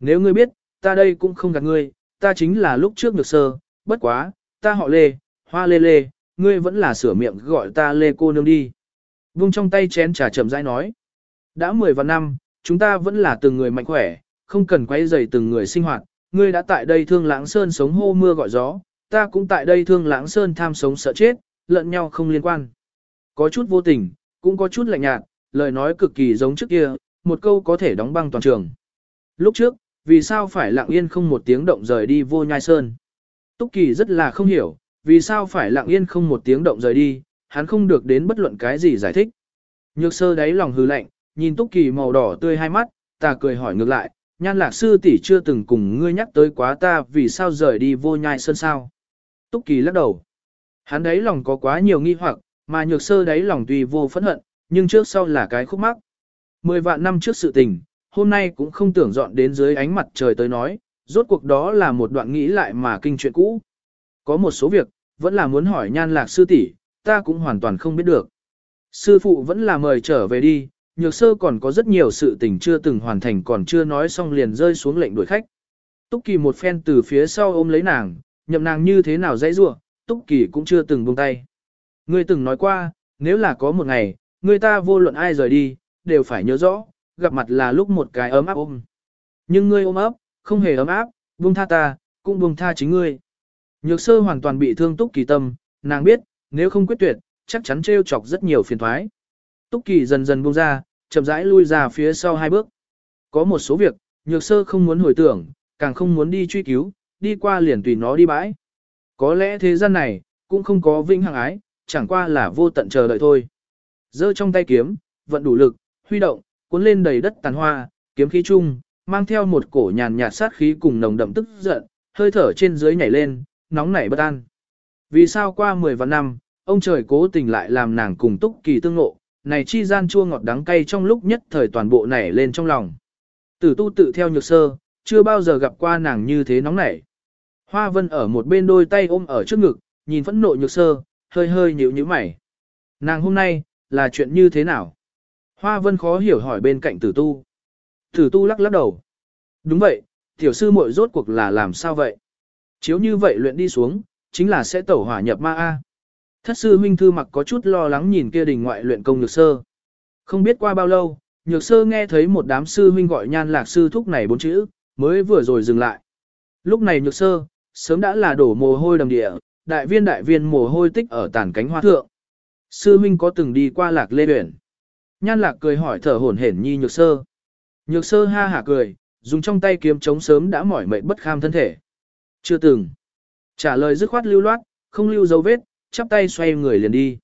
Nếu ngươi biết, ta đây cũng không gạt ngươi, ta chính là lúc trước nhược sơ, bất quá, ta họ lê, hoa lê lê, ngươi vẫn là sửa miệng gọi ta lê cô nương đi. Vung trong tay chén trà chậm rãi nói. Đã 10 vạn năm, chúng ta vẫn là từng người mạnh khỏe, không cần quay dày từng người sinh hoạt, ngươi đã tại đây thương lãng sơn sống hô mưa gọi gió, ta cũng tại đây thương lãng sơn tham sống sợ chết, lẫn nhau không liên quan. Có chút vô tình, cũng có chút lạnh nhạt, lời nói cực kỳ giống trước kia, một câu có thể đóng băng toàn trường. Lúc trước, vì sao phải lặng yên không một tiếng động rời đi vô nhai sơn? Túc Kỳ rất là không hiểu, vì sao phải lặng yên không một tiếng động rời đi, hắn không được đến bất luận cái gì giải thích. Nhược sơ đáy lòng hư lạnh, nhìn Túc Kỳ màu đỏ tươi hai mắt, ta cười hỏi ngược lại, nhan lạc sư tỷ chưa từng cùng ngươi nhắc tới quá ta vì sao rời đi vô nhai sơn sao. Túc Kỳ lắc đầu. Hắn đấy lòng có quá nhiều nghi hoặc, mà nhược sơ đấy lòng tuy vô phẫn hận, nhưng trước sau là cái khúc mắc. Mười vạn năm trước sự tình, hôm nay cũng không tưởng dọn đến dưới ánh mặt trời tới nói, rốt cuộc đó là một đoạn nghĩ lại mà kinh chuyện cũ. Có một số việc, vẫn là muốn hỏi nhan lạc sư tỷ, ta cũng hoàn toàn không biết được. Sư phụ vẫn là mời trở về đi, nhược sơ còn có rất nhiều sự tình chưa từng hoàn thành còn chưa nói xong liền rơi xuống lệnh đuổi khách. Túc Kỳ một phen từ phía sau ôm lấy nàng, nhậm nàng như thế nào dãy rua, Túc Kỳ cũng chưa từng buông tay. Ngươi từng nói qua, nếu là có một ngày, người ta vô luận ai rời đi, đều phải nhớ rõ, gặp mặt là lúc một cái ấm áp ôm. Nhưng ngươi ôm ấp, không hề ấm áp, buông tha ta, cũng buông tha chính ngươi. Nhược sơ hoàn toàn bị thương Túc Kỳ tâm, nàng biết, nếu không quyết tuyệt, chắc chắn trêu chọc rất nhiều phiền thoái. Túc Kỳ dần dần buông ra, chậm rãi lui ra phía sau hai bước. Có một số việc, nhược sơ không muốn hồi tưởng, càng không muốn đi truy cứu, đi qua liền tùy nó đi bãi. Có lẽ thế gian này, cũng không có vinh hằng ái, chẳng qua là vô tận chờ đợi thôi. Giơ trong tay kiếm, vận đủ lực, huy động, cuốn lên đầy đất tàn hoa, kiếm khí chung, mang theo một cổ nhàn nhạt sát khí cùng nồng đậm tức giận, hơi thở trên dưới nhảy lên, nóng nảy bất an. Vì sao qua 10 vạn năm, ông trời cố tình lại làm nàng cùng túc kỳ tương ngộ, này chi gian chua ngọt đắng cay trong lúc nhất thời toàn bộ nảy lên trong lòng. Tử tu tự theo nhược sơ, chưa bao giờ gặp qua nàng như thế nóng nảy. Hoa vân ở một bên đôi tay ôm ở trước ngực, nhìn phẫn nộ nhược sơ, hơi hơi nhíu nhíu mày. Nàng hôm nay, là chuyện như thế nào? Hoa vân khó hiểu hỏi bên cạnh tử tu. Tử tu lắc lắc đầu. Đúng vậy, tiểu sư muội rốt cuộc là làm sao vậy? Chiếu như vậy luyện đi xuống, chính là sẽ tẩu hỏa nhập ma A. Thất sư huynh thư mặc có chút lo lắng nhìn kia đình ngoại luyện công nhược sơ. Không biết qua bao lâu, nhược sơ nghe thấy một đám sư huynh gọi nhan lạc sư thúc này bốn chữ, mới vừa rồi dừng lại. Lúc này nhược sơ, sớm đã là đổ mồ hôi đầm địa, đại viên đại viên mồ hôi tích ở tàn cánh hoa thượng. Sư huynh có từng đi qua lạc lê tuyển. Nhan lạc cười hỏi thở hổn hển nhi nhược sơ. Nhược sơ ha hả cười, dùng trong tay kiếm chống sớm đã mỏi mệt bất kham thân thể. Chưa từng. Trả lời dứt khoát lưu loát, không lưu dấu vết, chắp tay xoay người liền đi.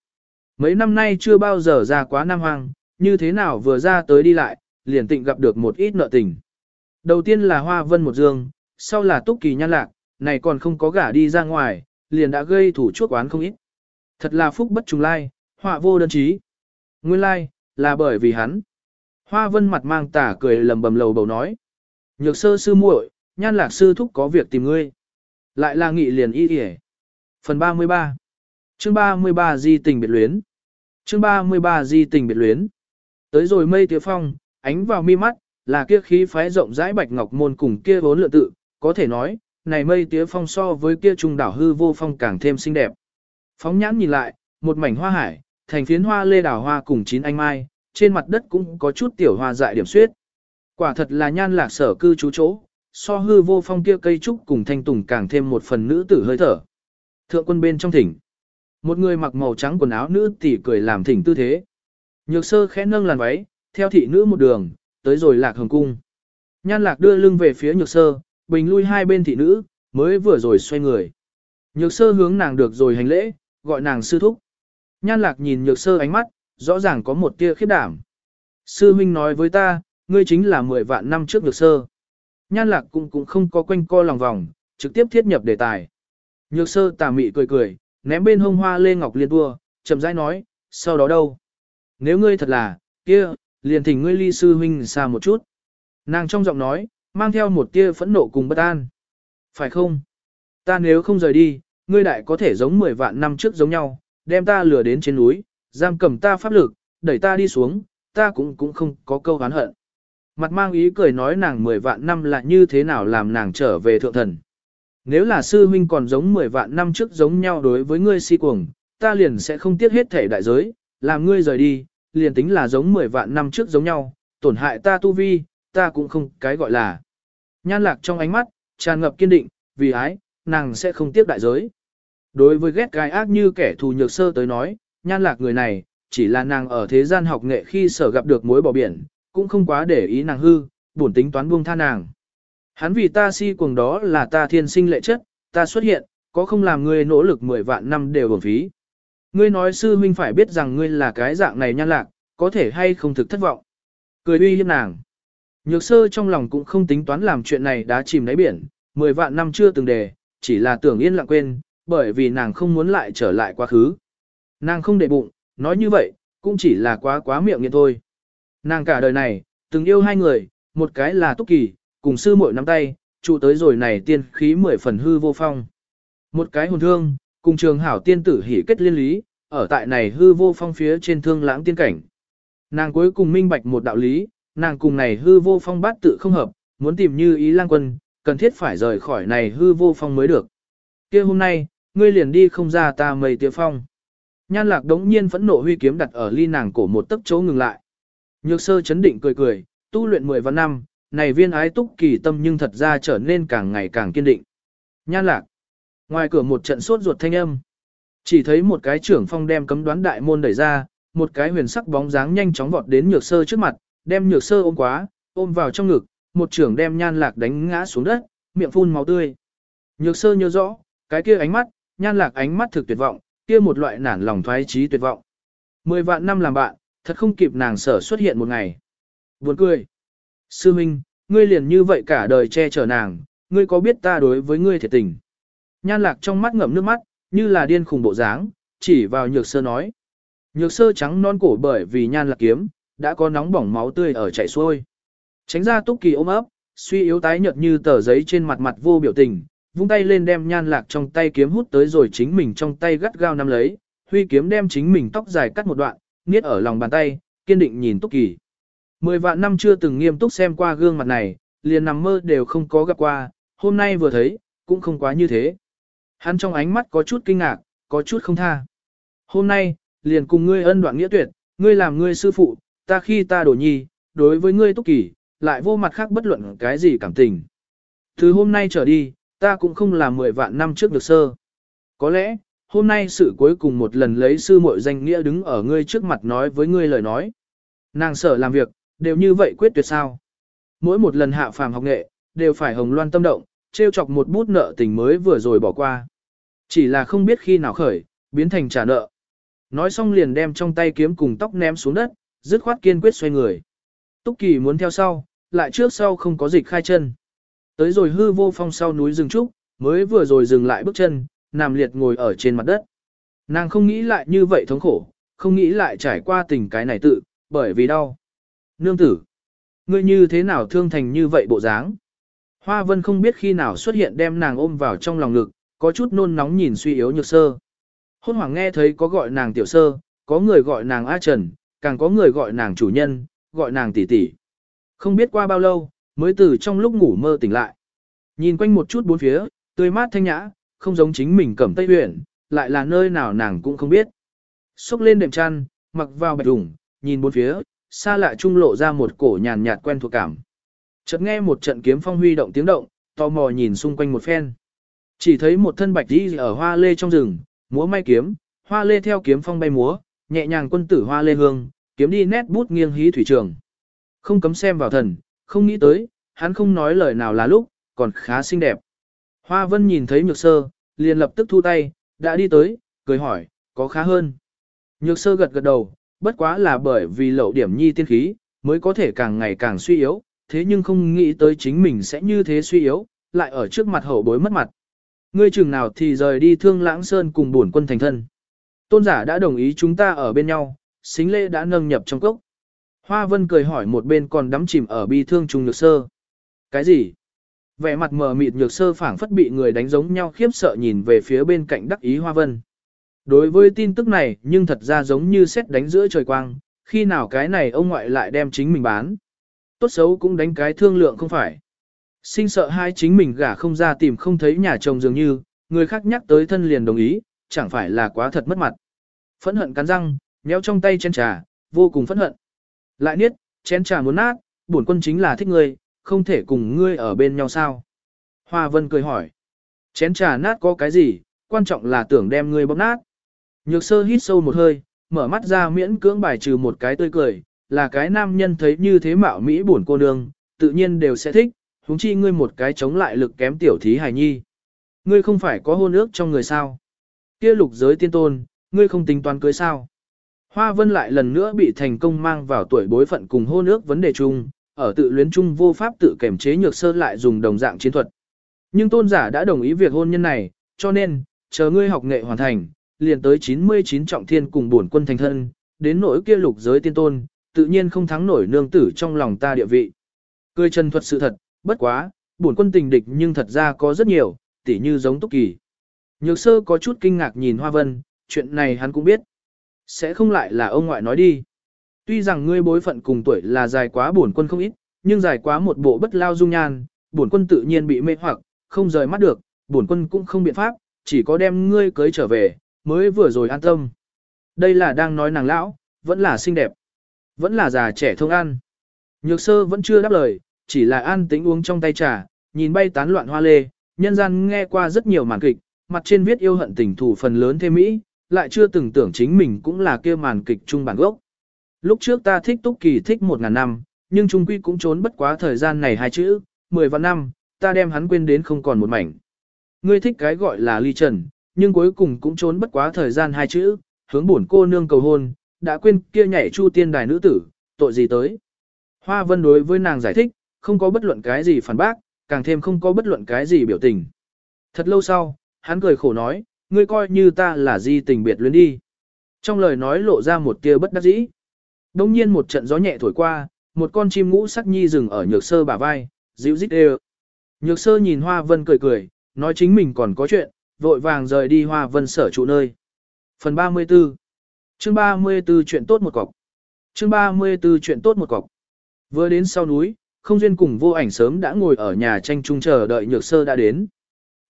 Mấy năm nay chưa bao giờ ra quá Nam Hoang, như thế nào vừa ra tới đi lại, liền tịnh gặp được một ít nợ tình. Đầu tiên là Hoa Vân một dương, sau là Túc Kỳ Nhan Lạc, này còn không có gả đi ra ngoài, liền đã gây thủ chuốc oán không ít. Thật là phúc bất trùng lai, họa vô đơn chí. Nguyên lai, là bởi vì hắn. Hoa Vân mặt mang tả cười lầm bầm lầu bầu nói. Nhược sơ sư muội, Nhan Lạc sư thúc có việc tìm ngươi. Lại là nghị liền y yể. Phần 33 Chương 33 Di tình biệt luyến Chương 33 Di tình biệt luyến Tới rồi mây tía phong, ánh vào mi mắt, là kia khí phái rộng rãi bạch ngọc môn cùng kia vốn lựa tự, có thể nói, này mây tía phong so với kia trung đảo hư vô phong càng thêm xinh đẹp. Phóng nhãn nhìn lại, một mảnh hoa hải, thành phiến hoa lê đảo hoa cùng chín anh mai, trên mặt đất cũng có chút tiểu hoa dại điểm suyết. Quả thật là nhan lạc sở cư trú chỗ, so hư vô phong kia cây trúc cùng thanh tùng càng thêm một phần nữ tử hơi thở. Thượng quân bên trong thỉnh. Một người mặc màu trắng quần áo nữ tỷ cười làm thỉnh tư thế. Nhược sơ khẽ nâng làn váy, theo thị nữ một đường, tới rồi lạc hồng cung. Nhan lạc đưa lưng về phía nhược sơ, bình lui hai bên thị nữ, mới vừa rồi xoay người. Nhược sơ hướng nàng được rồi hành lễ, gọi nàng sư thúc. Nhan lạc nhìn nhược sơ ánh mắt, rõ ràng có một tia khiếp đảm. Sư huynh nói với ta, ngươi chính là 10 vạn năm trước nhược sơ. Nhan lạc cũng cũng không có quanh co lòng vòng, trực tiếp thiết nhập đề tài. Nhược sơ tà mị cười cười, ném bên hông hoa lê ngọc liên tua, chậm rãi nói, sau đó đâu? Nếu ngươi thật là, kia, liền thỉnh ngươi ly sư huynh xa một chút. Nàng trong giọng nói, mang theo một tia phẫn nộ cùng bất an. Phải không? Ta nếu không rời đi, ngươi đại có thể giống 10 vạn năm trước giống nhau, đem ta lừa đến trên núi, giam cầm ta pháp lực, đẩy ta đi xuống, ta cũng cũng không có câu hán hận. Mặt mang ý cười nói nàng 10 vạn năm là như thế nào làm nàng trở về thượng thần. Nếu là sư huynh còn giống 10 vạn năm trước giống nhau đối với ngươi si cuồng, ta liền sẽ không tiếc hết thể đại giới, làm ngươi rời đi, liền tính là giống 10 vạn năm trước giống nhau, tổn hại ta tu vi, ta cũng không cái gọi là. Nhan lạc trong ánh mắt, tràn ngập kiên định, vì ái, nàng sẽ không tiếc đại giới. Đối với ghét gai ác như kẻ thù nhược sơ tới nói, nhan lạc người này, chỉ là nàng ở thế gian học nghệ khi sở gặp được mối bỏ biển, cũng không quá để ý nàng hư, buồn tính toán buông tha nàng. Hắn vì ta si cuồng đó là ta thiên sinh lệ chất, ta xuất hiện, có không làm ngươi nỗ lực 10 vạn năm đều bổng phí. Ngươi nói sư huynh phải biết rằng ngươi là cái dạng này nhan lạc, có thể hay không thực thất vọng. Cười uy hiếp nàng. Nhược sơ trong lòng cũng không tính toán làm chuyện này đã chìm đáy biển, 10 vạn năm chưa từng đề, chỉ là tưởng yên lặng quên, bởi vì nàng không muốn lại trở lại quá khứ. Nàng không để bụng, nói như vậy, cũng chỉ là quá quá miệng nghiện thôi. Nàng cả đời này, từng yêu hai người, một cái là Túc Kỳ, cùng sư muội nắm tay, trụ tới rồi này tiên khí mười phần hư vô phong. Một cái hồn thương, cùng trường hảo tiên tử hỉ kết liên lý, ở tại này hư vô phong phía trên thương lãng tiên cảnh. Nàng cuối cùng minh bạch một đạo lý, nàng cùng này hư vô phong bát tự không hợp, muốn tìm như ý lang quân, cần thiết phải rời khỏi này hư vô phong mới được. kia hôm nay, ngươi liền đi không ra ta mây tiêu phong. Nhan lạc đống nhiên phẫn nộ huy kiếm đặt ở ly nàng cổ một tấc chỗ ngừng lại. Nhược sơ chấn định cười cười, tu luyện 10 vạn năm, này viên ái túc kỳ tâm nhưng thật ra trở nên càng ngày càng kiên định. Nhan lạc. Ngoài cửa một trận sốt ruột thanh âm. Chỉ thấy một cái trưởng phong đem cấm đoán đại môn đẩy ra, một cái huyền sắc bóng dáng nhanh chóng vọt đến nhược sơ trước mặt, đem nhược sơ ôm quá, ôm vào trong ngực, một trưởng đem nhan lạc đánh ngã xuống đất, miệng phun máu tươi. Nhược sơ nhớ rõ, cái kia ánh mắt, nhan lạc ánh mắt thực tuyệt vọng, kia một loại nản lòng thoái trí tuyệt vọng. Mười vạn năm làm bạn, thật không kịp nàng sở xuất hiện một ngày. Buồn cười. Sư Minh, ngươi liền như vậy cả đời che chở nàng, ngươi có biết ta đối với ngươi thiệt tình. Nhan lạc trong mắt ngậm nước mắt, như là điên khùng bộ dáng, chỉ vào nhược sơ nói. Nhược sơ trắng non cổ bởi vì nhan lạc kiếm, đã có nóng bỏng máu tươi ở chảy xuôi. Tránh ra túc kỳ ôm ấp, suy yếu tái nhợt như tờ giấy trên mặt mặt vô biểu tình, vung tay lên đem nhan lạc trong tay kiếm hút tới rồi chính mình trong tay gắt gao nắm lấy, huy kiếm đem chính mình tóc dài cắt một đoạn, niết ở lòng bàn tay, kiên định nhìn túc kỳ. Mười vạn năm chưa từng nghiêm túc xem qua gương mặt này, liền nằm mơ đều không có gặp qua, hôm nay vừa thấy, cũng không quá như thế. Hắn trong ánh mắt có chút kinh ngạc, có chút không tha. Hôm nay, liền cùng ngươi ân đoạn nghĩa tuyệt, ngươi làm ngươi sư phụ, ta khi ta đổ nhi, đối với ngươi túc kỷ, lại vô mặt khác bất luận cái gì cảm tình. Từ hôm nay trở đi, ta cũng không làm mười vạn năm trước được sơ. Có lẽ, hôm nay sự cuối cùng một lần lấy sư muội danh nghĩa đứng ở ngươi trước mặt nói với ngươi lời nói. Nàng sở làm việc, đều như vậy quyết tuyệt sao. Mỗi một lần hạ phàm học nghệ, đều phải hồng loan tâm động, trêu chọc một bút nợ tình mới vừa rồi bỏ qua. Chỉ là không biết khi nào khởi, biến thành trả nợ. Nói xong liền đem trong tay kiếm cùng tóc ném xuống đất, dứt khoát kiên quyết xoay người. Túc Kỳ muốn theo sau, lại trước sau không có dịch khai chân. Tới rồi hư vô phong sau núi rừng trúc, mới vừa rồi dừng lại bước chân, nằm liệt ngồi ở trên mặt đất. Nàng không nghĩ lại như vậy thống khổ, không nghĩ lại trải qua tình cái này tự, bởi vì đau. Nương tử, ngươi như thế nào thương thành như vậy bộ dáng? Hoa vân không biết khi nào xuất hiện đem nàng ôm vào trong lòng ngực, có chút nôn nóng nhìn suy yếu nhược sơ. Hôn hoàng nghe thấy có gọi nàng tiểu sơ, có người gọi nàng A Trần, càng có người gọi nàng chủ nhân, gọi nàng tỷ tỷ. Không biết qua bao lâu, mới từ trong lúc ngủ mơ tỉnh lại. Nhìn quanh một chút bốn phía, tươi mát thanh nhã, không giống chính mình cẩm tây huyện, lại là nơi nào nàng cũng không biết. Xúc lên đệm chăn, mặc vào bạch đủng, nhìn bốn phía, xa lạ trung lộ ra một cổ nhàn nhạt quen thuộc cảm. Chợt nghe một trận kiếm phong huy động tiếng động, tò mò nhìn xung quanh một phen. Chỉ thấy một thân bạch đi ở hoa lê trong rừng, múa may kiếm, hoa lê theo kiếm phong bay múa, nhẹ nhàng quân tử hoa lê hương, kiếm đi nét bút nghiêng hí thủy trường. Không cấm xem vào thần, không nghĩ tới, hắn không nói lời nào là lúc, còn khá xinh đẹp. Hoa vân nhìn thấy nhược sơ, liền lập tức thu tay, đã đi tới, cười hỏi, có khá hơn. Nhược sơ gật gật đầu, bất quá là bởi vì lậu điểm nhi tiên khí, mới có thể càng ngày càng suy yếu, thế nhưng không nghĩ tới chính mình sẽ như thế suy yếu, lại ở trước mặt hậu bối mất mặt. Ngươi chừng nào thì rời đi thương lãng sơn cùng bổn quân thành thân. Tôn giả đã đồng ý chúng ta ở bên nhau, xính lễ đã nâng nhập trong cốc. Hoa vân cười hỏi một bên còn đắm chìm ở bi thương trùng nhược sơ. Cái gì? Vẻ mặt mờ mịt nhược sơ phảng phất bị người đánh giống nhau khiếp sợ nhìn về phía bên cạnh đắc ý hoa vân. Đối với tin tức này nhưng thật ra giống như xét đánh giữa trời quang, khi nào cái này ông ngoại lại đem chính mình bán. Tốt xấu cũng đánh cái thương lượng không phải. Sinh sợ hai chính mình gả không ra tìm không thấy nhà chồng dường như, người khác nhắc tới thân liền đồng ý, chẳng phải là quá thật mất mặt. Phẫn hận cắn răng, nhéo trong tay chén trà, vô cùng phẫn hận. Lại niết, chén trà muốn nát, bổn quân chính là thích ngươi, không thể cùng ngươi ở bên nhau sao. Hoa vân cười hỏi. Chén trà nát có cái gì, quan trọng là tưởng đem ngươi bóp nát. Nhược sơ hít sâu một hơi, mở mắt ra miễn cưỡng bài trừ một cái tươi cười, là cái nam nhân thấy như thế mạo Mỹ buồn cô nương, tự nhiên đều sẽ thích, huống chi ngươi một cái chống lại lực kém tiểu thí hài nhi. Ngươi không phải có hôn ước trong người sao? Kia lục giới tiên tôn, ngươi không tính toán cưới sao? Hoa Vân lại lần nữa bị thành công mang vào tuổi bối phận cùng hôn ước vấn đề chung, ở tự luyến chung vô pháp tự kiểm chế nhược sơ lại dùng đồng dạng chiến thuật. Nhưng tôn giả đã đồng ý việc hôn nhân này, cho nên, chờ ngươi học nghệ hoàn thành, liền tới 99 trọng thiên cùng bổn quân thành thân, đến nỗi kia lục giới tiên tôn, tự nhiên không thắng nổi nương tử trong lòng ta địa vị. Cười chân thuật sự thật, bất quá, bổn quân tình địch nhưng thật ra có rất nhiều, tỉ như giống túc kỳ. Nhược sơ có chút kinh ngạc nhìn Hoa Vân, chuyện này hắn cũng biết. Sẽ không lại là ông ngoại nói đi. Tuy rằng ngươi bối phận cùng tuổi là dài quá bổn quân không ít, nhưng dài quá một bộ bất lao dung nhan, bổn quân tự nhiên bị mê hoặc, không rời mắt được, bổn quân cũng không biện pháp, chỉ có đem ngươi cưới trở về, mới vừa rồi an tâm. Đây là đang nói nàng lão, vẫn là xinh đẹp, vẫn là già trẻ thông ăn. Nhược sơ vẫn chưa đáp lời, chỉ là an tĩnh uống trong tay trà, nhìn bay tán loạn hoa lê, nhân gian nghe qua rất nhiều màn kịch, mặt trên viết yêu hận tình thù phần lớn thêm mỹ, lại chưa từng tưởng chính mình cũng là kia màn kịch trung bản gốc. Lúc trước ta thích Túc Kỳ thích một ngàn năm, nhưng trung quy cũng trốn bất quá thời gian này hai chữ, mười vạn năm, ta đem hắn quên đến không còn một mảnh. Ngươi thích cái gọi là ly trần, nhưng cuối cùng cũng trốn bất quá thời gian hai chữ, hướng bổn cô nương cầu hôn, đã quên kia nhảy chu tiên đài nữ tử, tội gì tới. Hoa vân đối với nàng giải thích, không có bất luận cái gì phản bác, càng thêm không có bất luận cái gì biểu tình. Thật lâu sau, hắn cười khổ nói, ngươi coi như ta là di tình biệt luyến đi. Trong lời nói lộ ra một tia bất đắc dĩ. Đông nhiên một trận gió nhẹ thổi qua, một con chim ngũ sắc nhi dừng ở nhược sơ bả vai, dịu dít đều. Nhược sơ nhìn Hoa Vân cười cười, nói chính mình còn có chuyện, vội vàng rời đi Hoa Vân sở trụ nơi. Phần 34 Chương 34 chuyện tốt một cọc Chương 34 chuyện tốt một cọc Vừa đến sau núi, không duyên cùng vô ảnh sớm đã ngồi ở nhà tranh trung chờ đợi nhược sơ đã đến.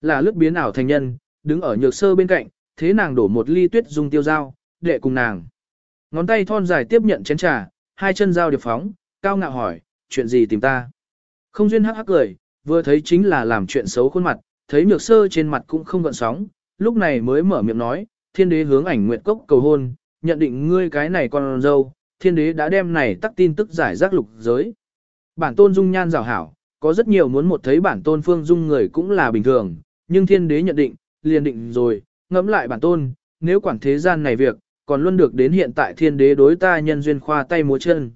Là lướt biến ảo thành nhân, đứng ở nhược sơ bên cạnh, thế nàng đổ một ly tuyết dung tiêu dao, đệ cùng nàng. Ngón tay thon dài tiếp nhận chén trà, hai chân dao điệp phóng, cao ngạo hỏi, chuyện gì tìm ta? Không duyên hắc hắc cười, vừa thấy chính là làm chuyện xấu khuôn mặt, thấy nhược sơ trên mặt cũng không gợn sóng, lúc này mới mở miệng nói, thiên đế hướng ảnh nguyệt cốc cầu hôn, nhận định ngươi cái này con dâu, thiên đế đã đem này tắc tin tức giải rác lục giới. Bản tôn dung nhan rào hảo, có rất nhiều muốn một thấy bản tôn phương dung người cũng là bình thường, nhưng thiên đế nhận định, liền định rồi, ngẫm lại bản tôn, nếu quản thế gian này việc, còn luôn được đến hiện tại thiên đế đối ta nhân duyên khoa tay múa chân.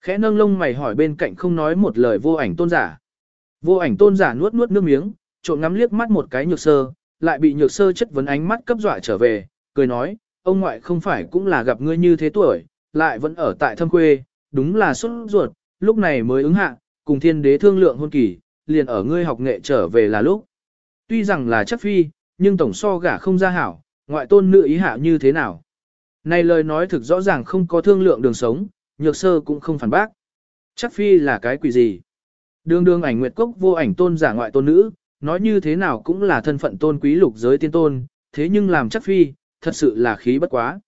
Khẽ nâng lông mày hỏi bên cạnh không nói một lời vô ảnh tôn giả. Vô ảnh tôn giả nuốt nuốt nước miếng, trộn ngắm liếc mắt một cái nhược sơ, lại bị nhược sơ chất vấn ánh mắt cấp dọa trở về, cười nói, ông ngoại không phải cũng là gặp ngươi như thế tuổi, lại vẫn ở tại thâm quê, đúng là xuất ruột, lúc này mới ứng hạ, cùng thiên đế thương lượng hôn kỳ, liền ở ngươi học nghệ trở về là lúc. Tuy rằng là chắc phi, nhưng tổng so gả không ra hảo, ngoại tôn nữ ý hạ như thế nào. Này lời nói thực rõ ràng không có thương lượng đường sống, nhược sơ cũng không phản bác. Chắc phi là cái quỷ gì? Đường đường ảnh nguyệt cốc vô ảnh tôn giả ngoại tôn nữ, nói như thế nào cũng là thân phận tôn quý lục giới tiên tôn, thế nhưng làm chắc phi, thật sự là khí bất quá.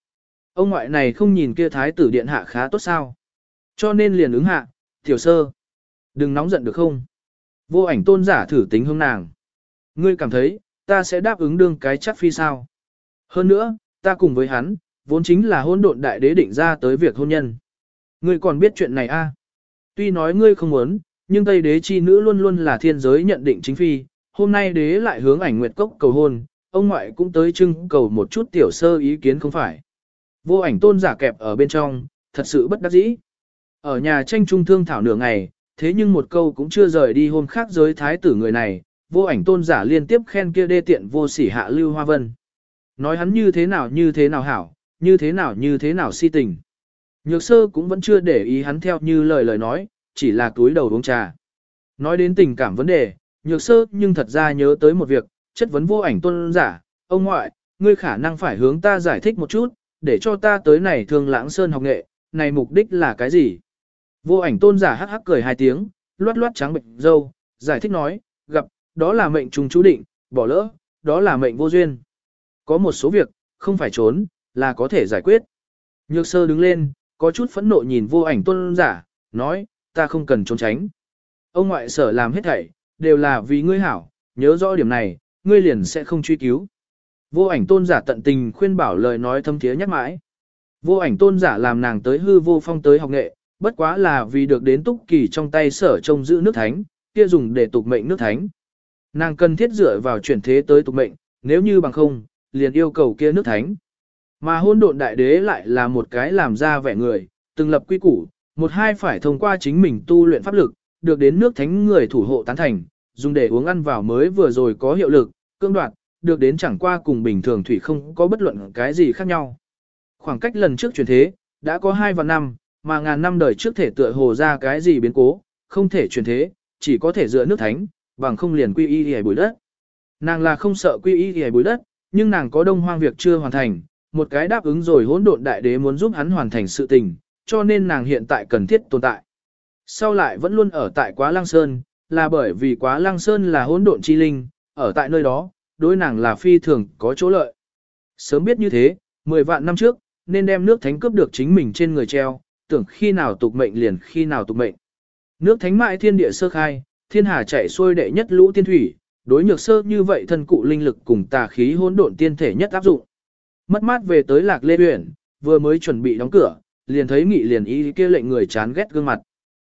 Ông ngoại này không nhìn kia thái tử điện hạ khá tốt sao. Cho nên liền ứng hạ, tiểu sơ. Đừng nóng giận được không? Vô ảnh tôn giả thử tính hương nàng. Ngươi cảm thấy, ta sẽ đáp ứng đương cái chắc phi sao? Hơn nữa, ta cùng với hắn, vốn chính là hôn độn đại đế định ra tới việc hôn nhân. Ngươi còn biết chuyện này a? À? Tuy nói ngươi không muốn, nhưng Tây đế chi nữ luôn luôn là thiên giới nhận định chính phi, hôm nay đế lại hướng ảnh nguyệt cốc cầu hôn, ông ngoại cũng tới trưng cầu một chút tiểu sơ ý kiến không phải. Vô ảnh tôn giả kẹp ở bên trong, thật sự bất đắc dĩ. Ở nhà tranh trung thương thảo nửa ngày, thế nhưng một câu cũng chưa rời đi hôm khác giới thái tử người này, vô ảnh tôn giả liên tiếp khen kia đê tiện vô sỉ hạ lưu hoa vân. Nói hắn như thế nào như thế nào hảo, như thế nào như thế nào si tình. Nhược sơ cũng vẫn chưa để ý hắn theo như lời lời nói, chỉ là túi đầu uống trà. Nói đến tình cảm vấn đề, nhược sơ nhưng thật ra nhớ tới một việc, chất vấn vô ảnh tôn giả, ông ngoại, ngươi khả năng phải hướng ta giải thích một chút, để cho ta tới này thường lãng sơn học nghệ, này mục đích là cái gì? Vô ảnh tôn giả hắc hắc cười hai tiếng, loát loát trắng bệnh dâu, giải thích nói, gặp, đó là mệnh trùng chú định, bỏ lỡ, đó là mệnh vô duyên. Có một số việc, không phải trốn, là có thể giải quyết. Nhược sơ đứng lên, có chút phẫn nộ nhìn vô ảnh tôn giả, nói, ta không cần trốn tránh. Ông ngoại sở làm hết thảy, đều là vì ngươi hảo, nhớ rõ điểm này, ngươi liền sẽ không truy cứu. Vô ảnh tôn giả tận tình khuyên bảo lời nói thâm thiế nhắc mãi. Vô ảnh tôn giả làm nàng tới hư vô phong tới học nghệ, bất quá là vì được đến túc kỳ trong tay sở trông giữ nước thánh, kia dùng để tục mệnh nước thánh. Nàng cần thiết dựa vào chuyển thế tới tục mệnh, nếu như bằng không, liền yêu cầu kia nước thánh. Mà hôn độn đại đế lại là một cái làm ra vẻ người, từng lập quy củ, một hai phải thông qua chính mình tu luyện pháp lực, được đến nước thánh người thủ hộ tán thành, dùng để uống ăn vào mới vừa rồi có hiệu lực, cương đoạt, được đến chẳng qua cùng bình thường thủy không có bất luận cái gì khác nhau. Khoảng cách lần trước chuyển thế, đã có hai và năm, mà ngàn năm đời trước thể tựa hồ ra cái gì biến cố, không thể chuyển thế, chỉ có thể dựa nước thánh, bằng không liền quy y hề bùi đất. Nàng là không sợ quy y hề bùi đất, nhưng nàng có đông hoang việc chưa hoàn thành, một cái đáp ứng rồi hỗn độn đại đế muốn giúp hắn hoàn thành sự tình, cho nên nàng hiện tại cần thiết tồn tại. Sau lại vẫn luôn ở tại Quá Lăng Sơn, là bởi vì Quá Lăng Sơn là hỗn độn chi linh, ở tại nơi đó, đối nàng là phi thường có chỗ lợi. Sớm biết như thế, 10 vạn năm trước, nên đem nước thánh cướp được chính mình trên người treo, tưởng khi nào tục mệnh liền khi nào tục mệnh. Nước thánh mại thiên địa sơ khai, thiên hà chảy xuôi đệ nhất lũ tiên thủy, đối nhược sơ như vậy thân cụ linh lực cùng tà khí hỗn độn tiên thể nhất áp dụng. Mất mát về tới lạc lê uyển vừa mới chuẩn bị đóng cửa, liền thấy nghị liền ý kia lệnh người chán ghét gương mặt.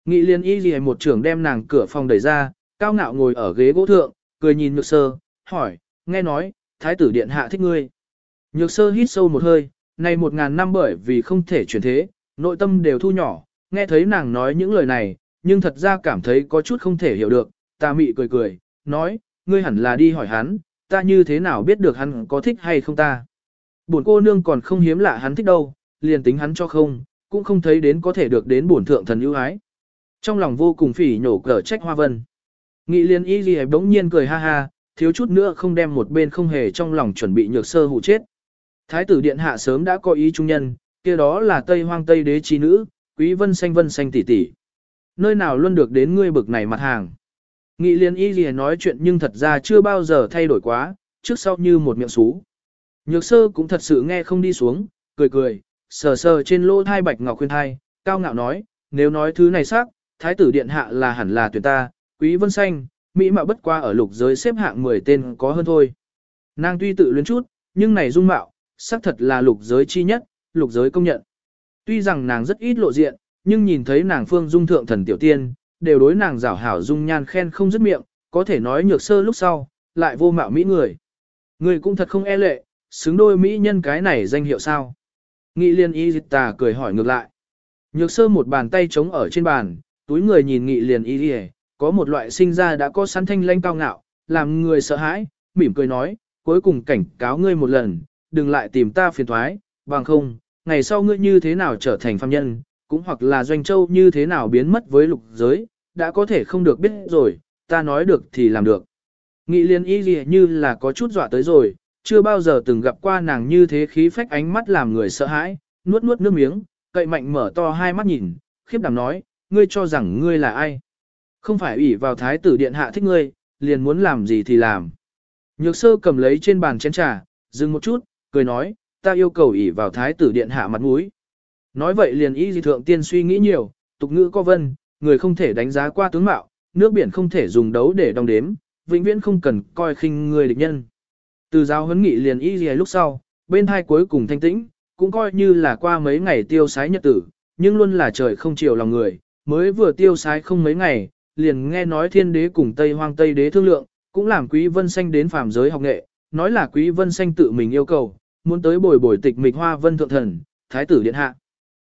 Nghị Liên y gì một trưởng đem nàng cửa phòng đẩy ra, cao ngạo ngồi ở ghế gỗ thượng, cười nhìn nhược sơ, hỏi, nghe nói, thái tử điện hạ thích ngươi. Nhược sơ hít sâu một hơi, này một ngàn năm bởi vì không thể chuyển thế, nội tâm đều thu nhỏ, nghe thấy nàng nói những lời này, nhưng thật ra cảm thấy có chút không thể hiểu được, ta mị cười cười, nói, ngươi hẳn là đi hỏi hắn, ta như thế nào biết được hắn có thích hay không ta. Bổn cô nương còn không hiếm lạ hắn thích đâu, liền tính hắn cho không, cũng không thấy đến có thể được đến bổn thượng thần ưu ái. Trong lòng vô cùng phỉ nhổ cờ trách hoa vân. Nghị liên y gì bỗng nhiên cười ha ha, thiếu chút nữa không đem một bên không hề trong lòng chuẩn bị nhược sơ hụ chết. Thái tử điện hạ sớm đã có ý trung nhân, kia đó là Tây Hoang Tây đế chi nữ, quý vân xanh vân xanh tỷ tỷ. Nơi nào luôn được đến ngươi bực này mặt hàng. Nghị liên y gì nói chuyện nhưng thật ra chưa bao giờ thay đổi quá, trước sau như một miệng xú. Nhược sơ cũng thật sự nghe không đi xuống, cười cười, sờ sờ trên lỗ thai bạch ngọc khuyên thai, cao ngạo nói, nếu nói thứ này xác, thái tử điện hạ là hẳn là tuyển ta, quý vân xanh, Mỹ mạo bất qua ở lục giới xếp hạng 10 tên có hơn thôi. Nàng tuy tự luyến chút, nhưng này dung mạo, xác thật là lục giới chi nhất, lục giới công nhận. Tuy rằng nàng rất ít lộ diện, nhưng nhìn thấy nàng phương dung thượng thần tiểu tiên, đều đối nàng rảo hảo dung nhan khen không dứt miệng, có thể nói nhược sơ lúc sau, lại vô mạo mỹ người. Người cũng thật không e lệ, xứng đôi mỹ nhân cái này danh hiệu sao. Nghị liên y dịch tà cười hỏi ngược lại. Nhược sơ một bàn tay trống ở trên bàn, túi người nhìn nghị liền y đi có một loại sinh ra đã có sẵn thanh lanh cao ngạo, làm người sợ hãi, mỉm cười nói, cuối cùng cảnh cáo ngươi một lần, đừng lại tìm ta phiền thoái, bằng không, ngày sau ngươi như thế nào trở thành phàm nhân, cũng hoặc là doanh châu như thế nào biến mất với lục giới, đã có thể không được biết rồi, ta nói được thì làm được. Nghị liên y gì như là có chút dọa tới rồi, chưa bao giờ từng gặp qua nàng như thế khí phách ánh mắt làm người sợ hãi, nuốt nuốt nước miếng, cậy mạnh mở to hai mắt nhìn, khiếp đảm nói, ngươi cho rằng ngươi là ai? Không phải ủy vào thái tử điện hạ thích ngươi, liền muốn làm gì thì làm. Nhược sơ cầm lấy trên bàn chén trà, dừng một chút, cười nói, ta yêu cầu ủy vào thái tử điện hạ mặt mũi. Nói vậy liền ý gì thượng tiên suy nghĩ nhiều, tục ngữ có vân, người không thể đánh giá qua tướng mạo, nước biển không thể dùng đấu để đong đếm, vĩnh viễn không cần coi khinh người địch nhân. Từ giáo huấn nghị liền ý gì lúc sau, bên hai cuối cùng thanh tĩnh, cũng coi như là qua mấy ngày tiêu sái nhật tử, nhưng luôn là trời không chiều lòng người, mới vừa tiêu sái không mấy ngày, liền nghe nói thiên đế cùng Tây Hoang Tây đế thương lượng, cũng làm Quý Vân Xanh đến phàm giới học nghệ, nói là Quý Vân Xanh tự mình yêu cầu, muốn tới bồi bồi tịch mịch hoa vân thượng thần, thái tử điện hạ.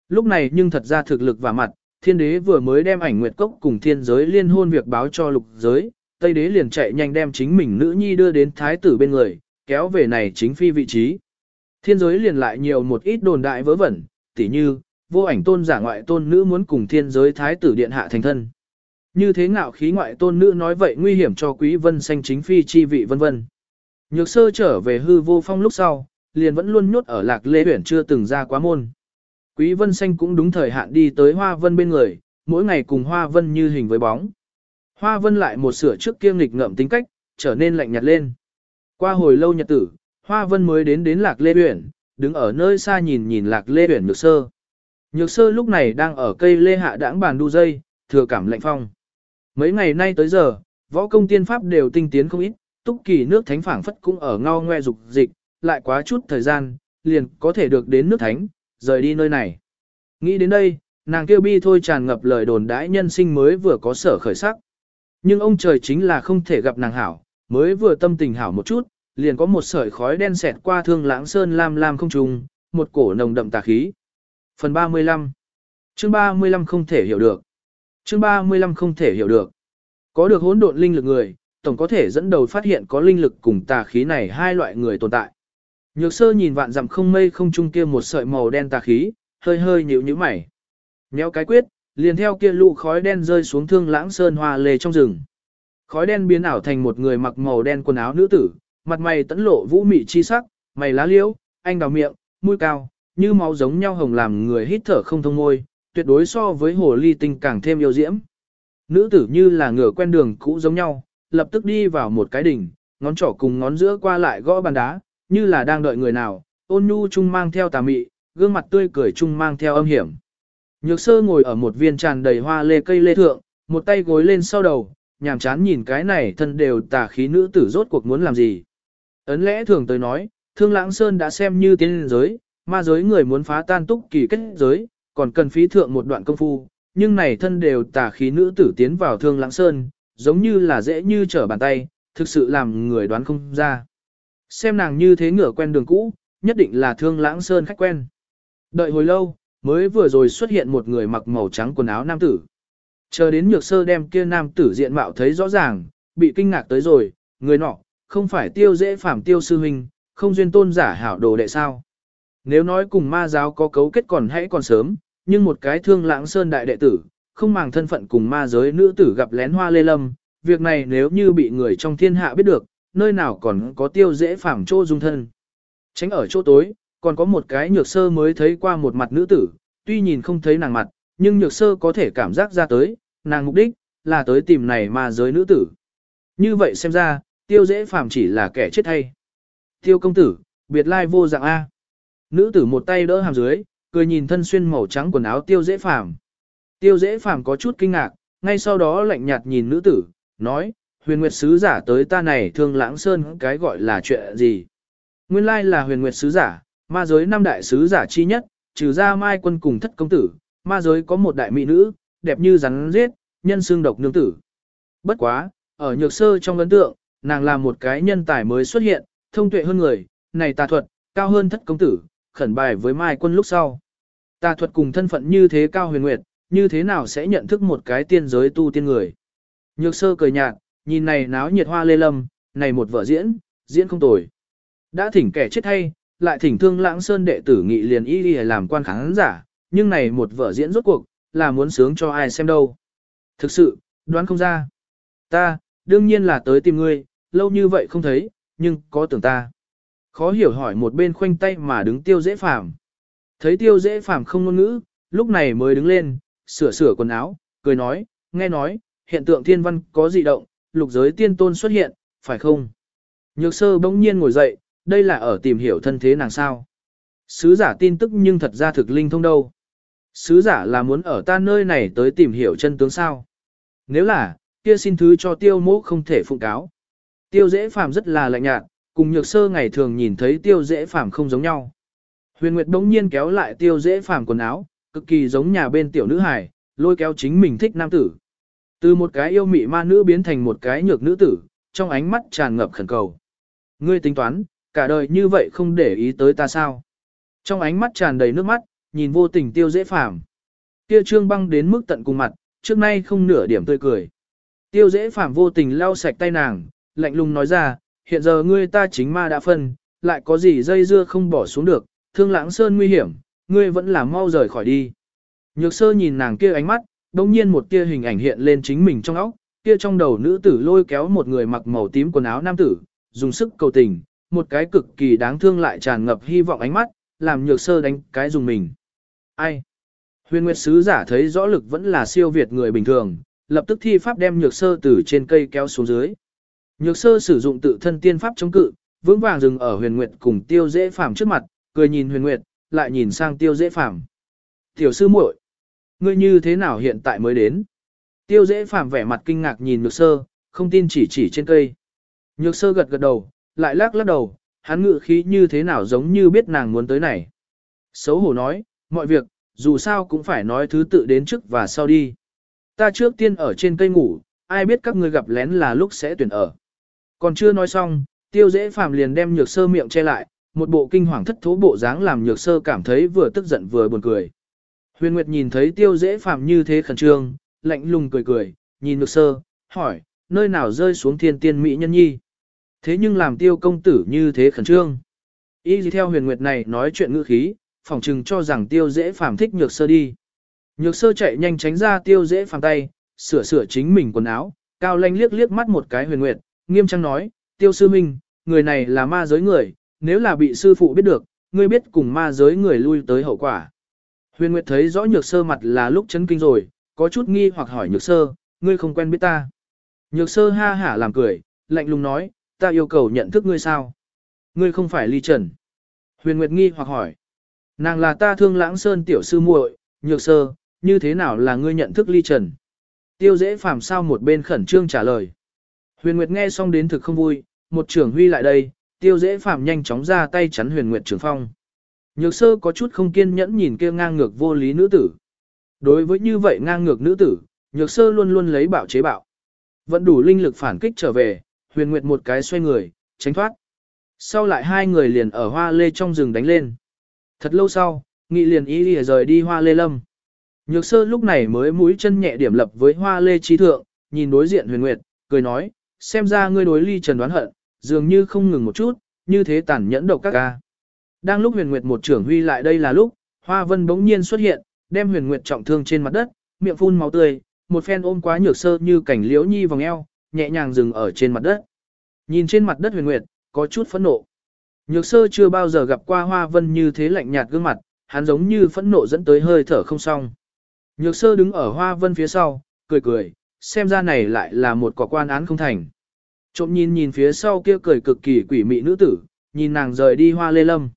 Lúc này nhưng thật ra thực lực và mặt, thiên đế vừa mới đem ảnh nguyệt cốc cùng thiên giới liên hôn việc báo cho lục giới, Tây đế liền chạy nhanh đem chính mình nữ nhi đưa đến thái tử bên người, kéo về này chính phi vị trí. Thiên giới liền lại nhiều một ít đồn đại vớ vẩn, tỉ như, vô ảnh tôn giả ngoại tôn nữ muốn cùng thiên giới thái tử điện hạ thành thân. Như thế ngạo khí ngoại tôn nữ nói vậy nguy hiểm cho quý vân xanh chính phi chi vị vân vân. Nhược sơ trở về hư vô phong lúc sau, liền vẫn luôn nhốt ở lạc lê huyển chưa từng ra quá môn. Quý vân xanh cũng đúng thời hạn đi tới hoa vân bên người, mỗi ngày cùng hoa vân như hình với bóng. Hoa vân lại một sửa trước kiêng nghịch ngợm tính cách, trở nên lạnh nhạt lên. Qua hồi lâu nhật tử, hoa vân mới đến đến lạc lê huyển, đứng ở nơi xa nhìn nhìn lạc lê huyển nhược sơ. Nhược sơ lúc này đang ở cây lê hạ đãng bàn đu dây, thừa cảm lạnh phong. Mấy ngày nay tới giờ, võ công tiên pháp đều tinh tiến không ít, túc kỳ nước thánh phảng phất cũng ở ngao ngoe dục dịch, lại quá chút thời gian, liền có thể được đến nước thánh, rời đi nơi này. Nghĩ đến đây, nàng kêu bi thôi tràn ngập lời đồn đãi nhân sinh mới vừa có sở khởi sắc. Nhưng ông trời chính là không thể gặp nàng hảo, mới vừa tâm tình hảo một chút, liền có một sợi khói đen xẹt qua thương lãng sơn lam lam không trùng, một cổ nồng đậm tà khí. Phần 35 Chương 35 không thể hiểu được Chương 35 không thể hiểu được. Có được hỗn độn linh lực người, tổng có thể dẫn đầu phát hiện có linh lực cùng tà khí này hai loại người tồn tại. Nhược sơ nhìn vạn dặm không mây không trung kia một sợi màu đen tà khí, hơi hơi nhíu nhíu mày. Nhéo cái quyết, liền theo kia lũ khói đen rơi xuống thương lãng sơn hoa lề trong rừng. Khói đen biến ảo thành một người mặc màu đen quần áo nữ tử, mặt mày tẫn lộ vũ mị chi sắc, mày lá liễu, anh đào miệng, mũi cao, như máu giống nhau hồng làm người hít thở không thông môi, tuyệt đối so với hồ ly tinh càng thêm yêu diễm. Nữ tử như là ngựa quen đường cũ giống nhau, lập tức đi vào một cái đỉnh, ngón trỏ cùng ngón giữa qua lại gõ bàn đá, như là đang đợi người nào, ôn nhu chung mang theo tà mị, gương mặt tươi cười chung mang theo âm hiểm. Nhược sơ ngồi ở một viên tràn đầy hoa lê cây lê thượng, một tay gối lên sau đầu, nhàm chán nhìn cái này thân đều tà khí nữ tử rốt cuộc muốn làm gì. Ấn lẽ thường tới nói, thương lãng sơn đã xem như tiến giới, ma giới người muốn phá tan túc kỳ kết giới, còn cần phí thượng một đoạn công phu, nhưng này thân đều tà khí nữ tử tiến vào thương lãng sơn, giống như là dễ như trở bàn tay, thực sự làm người đoán không ra. Xem nàng như thế ngửa quen đường cũ, nhất định là thương lãng sơn khách quen. Đợi hồi lâu, mới vừa rồi xuất hiện một người mặc màu trắng quần áo nam tử. Chờ đến nhược sơ đem kia nam tử diện mạo thấy rõ ràng, bị kinh ngạc tới rồi, người nọ, không phải tiêu dễ phạm tiêu sư huynh, không duyên tôn giả hảo đồ đệ sao. Nếu nói cùng ma giáo có cấu kết còn hãy còn sớm, nhưng một cái thương lãng sơn đại đệ tử, không màng thân phận cùng ma giới nữ tử gặp lén hoa lê lâm, việc này nếu như bị người trong thiên hạ biết được, nơi nào còn có tiêu dễ phảm chỗ dung thân. Tránh ở chỗ tối, còn có một cái nhược sơ mới thấy qua một mặt nữ tử, tuy nhìn không thấy nàng mặt, nhưng nhược sơ có thể cảm giác ra tới, nàng mục đích, là tới tìm này ma giới nữ tử. Như vậy xem ra, tiêu dễ phàm chỉ là kẻ chết hay. Tiêu công tử, biệt lai vô dạng A. Nữ tử một tay đỡ hàm dưới, cười nhìn thân xuyên màu trắng quần áo tiêu dễ phàm. Tiêu dễ phàm có chút kinh ngạc, ngay sau đó lạnh nhạt nhìn nữ tử, nói, huyền nguyệt sứ giả tới ta này thương lãng sơn cái gọi là chuyện gì. Nguyên lai là huyền nguyệt sứ giả, ma giới năm đại sứ giả chi nhất, trừ ra mai quân cùng thất công tử, ma giới có một đại mỹ nữ, đẹp như rắn giết, nhân xương độc nương tử. Bất quá, ở nhược sơ trong ấn tượng, nàng là một cái nhân tài mới xuất hiện, thông tuệ hơn người, này tà thuật, cao hơn thất công tử, khẩn bài với mai quân lúc sau. Tà thuật cùng thân phận như thế cao huyền nguyệt, như thế nào sẽ nhận thức một cái tiên giới tu tiên người. Nhược sơ cười nhạt, nhìn này náo nhiệt hoa lê lâm, này một vở diễn, diễn không tồi. Đã thỉnh kẻ chết hay, lại thỉnh thương lãng sơn đệ tử nghị liền y y làm quan khán giả, nhưng này một vở diễn rốt cuộc, là muốn sướng cho ai xem đâu. Thực sự, đoán không ra. Ta, đương nhiên là tới tìm ngươi, lâu như vậy không thấy, nhưng có tưởng ta. Khó hiểu hỏi một bên khoanh tay mà đứng tiêu dễ phàm. Thấy tiêu dễ phàm không ngôn ngữ, lúc này mới đứng lên, sửa sửa quần áo, cười nói, nghe nói, hiện tượng thiên văn có dị động, lục giới tiên tôn xuất hiện, phải không? Nhược sơ bỗng nhiên ngồi dậy, đây là ở tìm hiểu thân thế nàng sao. Sứ giả tin tức nhưng thật ra thực linh thông đâu. Sứ giả là muốn ở ta nơi này tới tìm hiểu chân tướng sao. Nếu là, kia xin thứ cho tiêu mỗ không thể phụng cáo. Tiêu dễ phàm rất là lạnh nhạt, cùng nhược sơ ngày thường nhìn thấy tiêu dễ phàm không giống nhau. Huyền Nguyệt đống nhiên kéo lại tiêu dễ phàm quần áo, cực kỳ giống nhà bên tiểu nữ hải lôi kéo chính mình thích nam tử. Từ một cái yêu mị ma nữ biến thành một cái nhược nữ tử, trong ánh mắt tràn ngập khẩn cầu. Ngươi tính toán, cả đời như vậy không để ý tới ta sao. Trong ánh mắt tràn đầy nước mắt, nhìn vô tình tiêu dễ phàm. Kia trương băng đến mức tận cùng mặt, trước nay không nửa điểm tươi cười. Tiêu dễ phàm vô tình lau sạch tay nàng, lạnh lùng nói ra, hiện giờ ngươi ta chính ma đã phân, lại có gì dây dưa không bỏ xuống được, thương lãng sơn nguy hiểm, ngươi vẫn là mau rời khỏi đi. Nhược sơ nhìn nàng kia ánh mắt, đồng nhiên một tia hình ảnh hiện lên chính mình trong óc, kia trong đầu nữ tử lôi kéo một người mặc màu tím quần áo nam tử, dùng sức cầu tình, một cái cực kỳ đáng thương lại tràn ngập hy vọng ánh mắt, làm nhược sơ đánh cái dùng mình. Ai? Huyền Nguyệt Sứ giả thấy rõ lực vẫn là siêu việt người bình thường, lập tức thi pháp đem nhược sơ từ trên cây kéo xuống dưới. Nhược sơ sử dụng tự thân tiên pháp chống cự, vững vàng dừng ở huyền nguyệt cùng tiêu dễ phàm trước mặt, cười nhìn huyền nguyệt, lại nhìn sang tiêu dễ phàm. Tiểu sư muội, ngươi như thế nào hiện tại mới đến? Tiêu dễ phàm vẻ mặt kinh ngạc nhìn nhược sơ, không tin chỉ chỉ trên cây. Nhược sơ gật gật đầu, lại lắc lắc đầu, hắn ngự khí như thế nào giống như biết nàng muốn tới này. Xấu hổ nói, mọi việc, dù sao cũng phải nói thứ tự đến trước và sau đi. Ta trước tiên ở trên cây ngủ, ai biết các ngươi gặp lén là lúc sẽ tuyển ở. Còn chưa nói xong, tiêu dễ phàm liền đem nhược sơ miệng che lại, một bộ kinh hoàng thất thố bộ dáng làm nhược sơ cảm thấy vừa tức giận vừa buồn cười. Huyền Nguyệt nhìn thấy tiêu dễ phàm như thế khẩn trương, lạnh lùng cười cười, nhìn nhược sơ, hỏi, nơi nào rơi xuống thiên tiên mỹ nhân nhi. Thế nhưng làm tiêu công tử như thế khẩn trương. Y theo huyền nguyệt này nói chuyện ngữ khí, phỏng chừng cho rằng tiêu dễ phàm thích nhược sơ đi. Nhược sơ chạy nhanh tránh ra tiêu dễ phàm tay, sửa sửa chính mình quần áo, cao lanh liếc liếc mắt một cái huyền nguyệt, nghiêm trang nói, tiêu sư minh, người này là ma giới người, nếu là bị sư phụ biết được, ngươi biết cùng ma giới người lui tới hậu quả. Huyền Nguyệt thấy rõ nhược sơ mặt là lúc chấn kinh rồi, có chút nghi hoặc hỏi nhược sơ, ngươi không quen biết ta. Nhược sơ ha hả làm cười, lạnh lùng nói, ta yêu cầu nhận thức ngươi sao? Ngươi không phải ly trần. Huyền Nguyệt nghi hoặc hỏi, nàng là ta thương lãng sơn tiểu sư muội, nhược sơ, như thế nào là ngươi nhận thức ly trần? Tiêu dễ phàm sao một bên khẩn trương trả lời. Huyền Nguyệt nghe xong đến thực không vui, một trưởng huy lại đây, tiêu dễ Phạm nhanh chóng ra tay chắn Huyền Nguyệt trưởng phong. Nhược sơ có chút không kiên nhẫn nhìn kia ngang ngược vô lý nữ tử. Đối với như vậy ngang ngược nữ tử, nhược sơ luôn luôn lấy bảo chế bảo. Vẫn đủ linh lực phản kích trở về, Huyền Nguyệt một cái xoay người, tránh thoát. Sau lại hai người liền ở hoa lê trong rừng đánh lên. Thật lâu sau, nghị liền ý lìa rời đi hoa lê lâm. Nhược sơ lúc này mới mũi chân nhẹ điểm lập với hoa lê trí thượng, nhìn đối diện huyền nguyệt, cười nói, xem ra ngươi đối ly trần đoán hận, dường như không ngừng một chút, như thế tàn nhẫn độc các ca. Đang lúc huyền nguyệt một trưởng huy lại đây là lúc, hoa vân bỗng nhiên xuất hiện, đem huyền nguyệt trọng thương trên mặt đất, miệng phun máu tươi, một phen ôm quá nhược sơ như cảnh liễu nhi vòng eo, nhẹ nhàng dừng ở trên mặt đất. Nhìn trên mặt đất huyền nguyệt, có chút phẫn nộ. Nhược sơ chưa bao giờ gặp qua hoa vân như thế lạnh nhạt gương mặt, hắn giống như phẫn nộ dẫn tới hơi thở không xong. Nhược sơ đứng ở hoa vân phía sau, cười cười, xem ra này lại là một quả quan án không thành. Trộm nhìn nhìn phía sau kia cười cực kỳ quỷ mị nữ tử, nhìn nàng rời đi hoa lê lâm.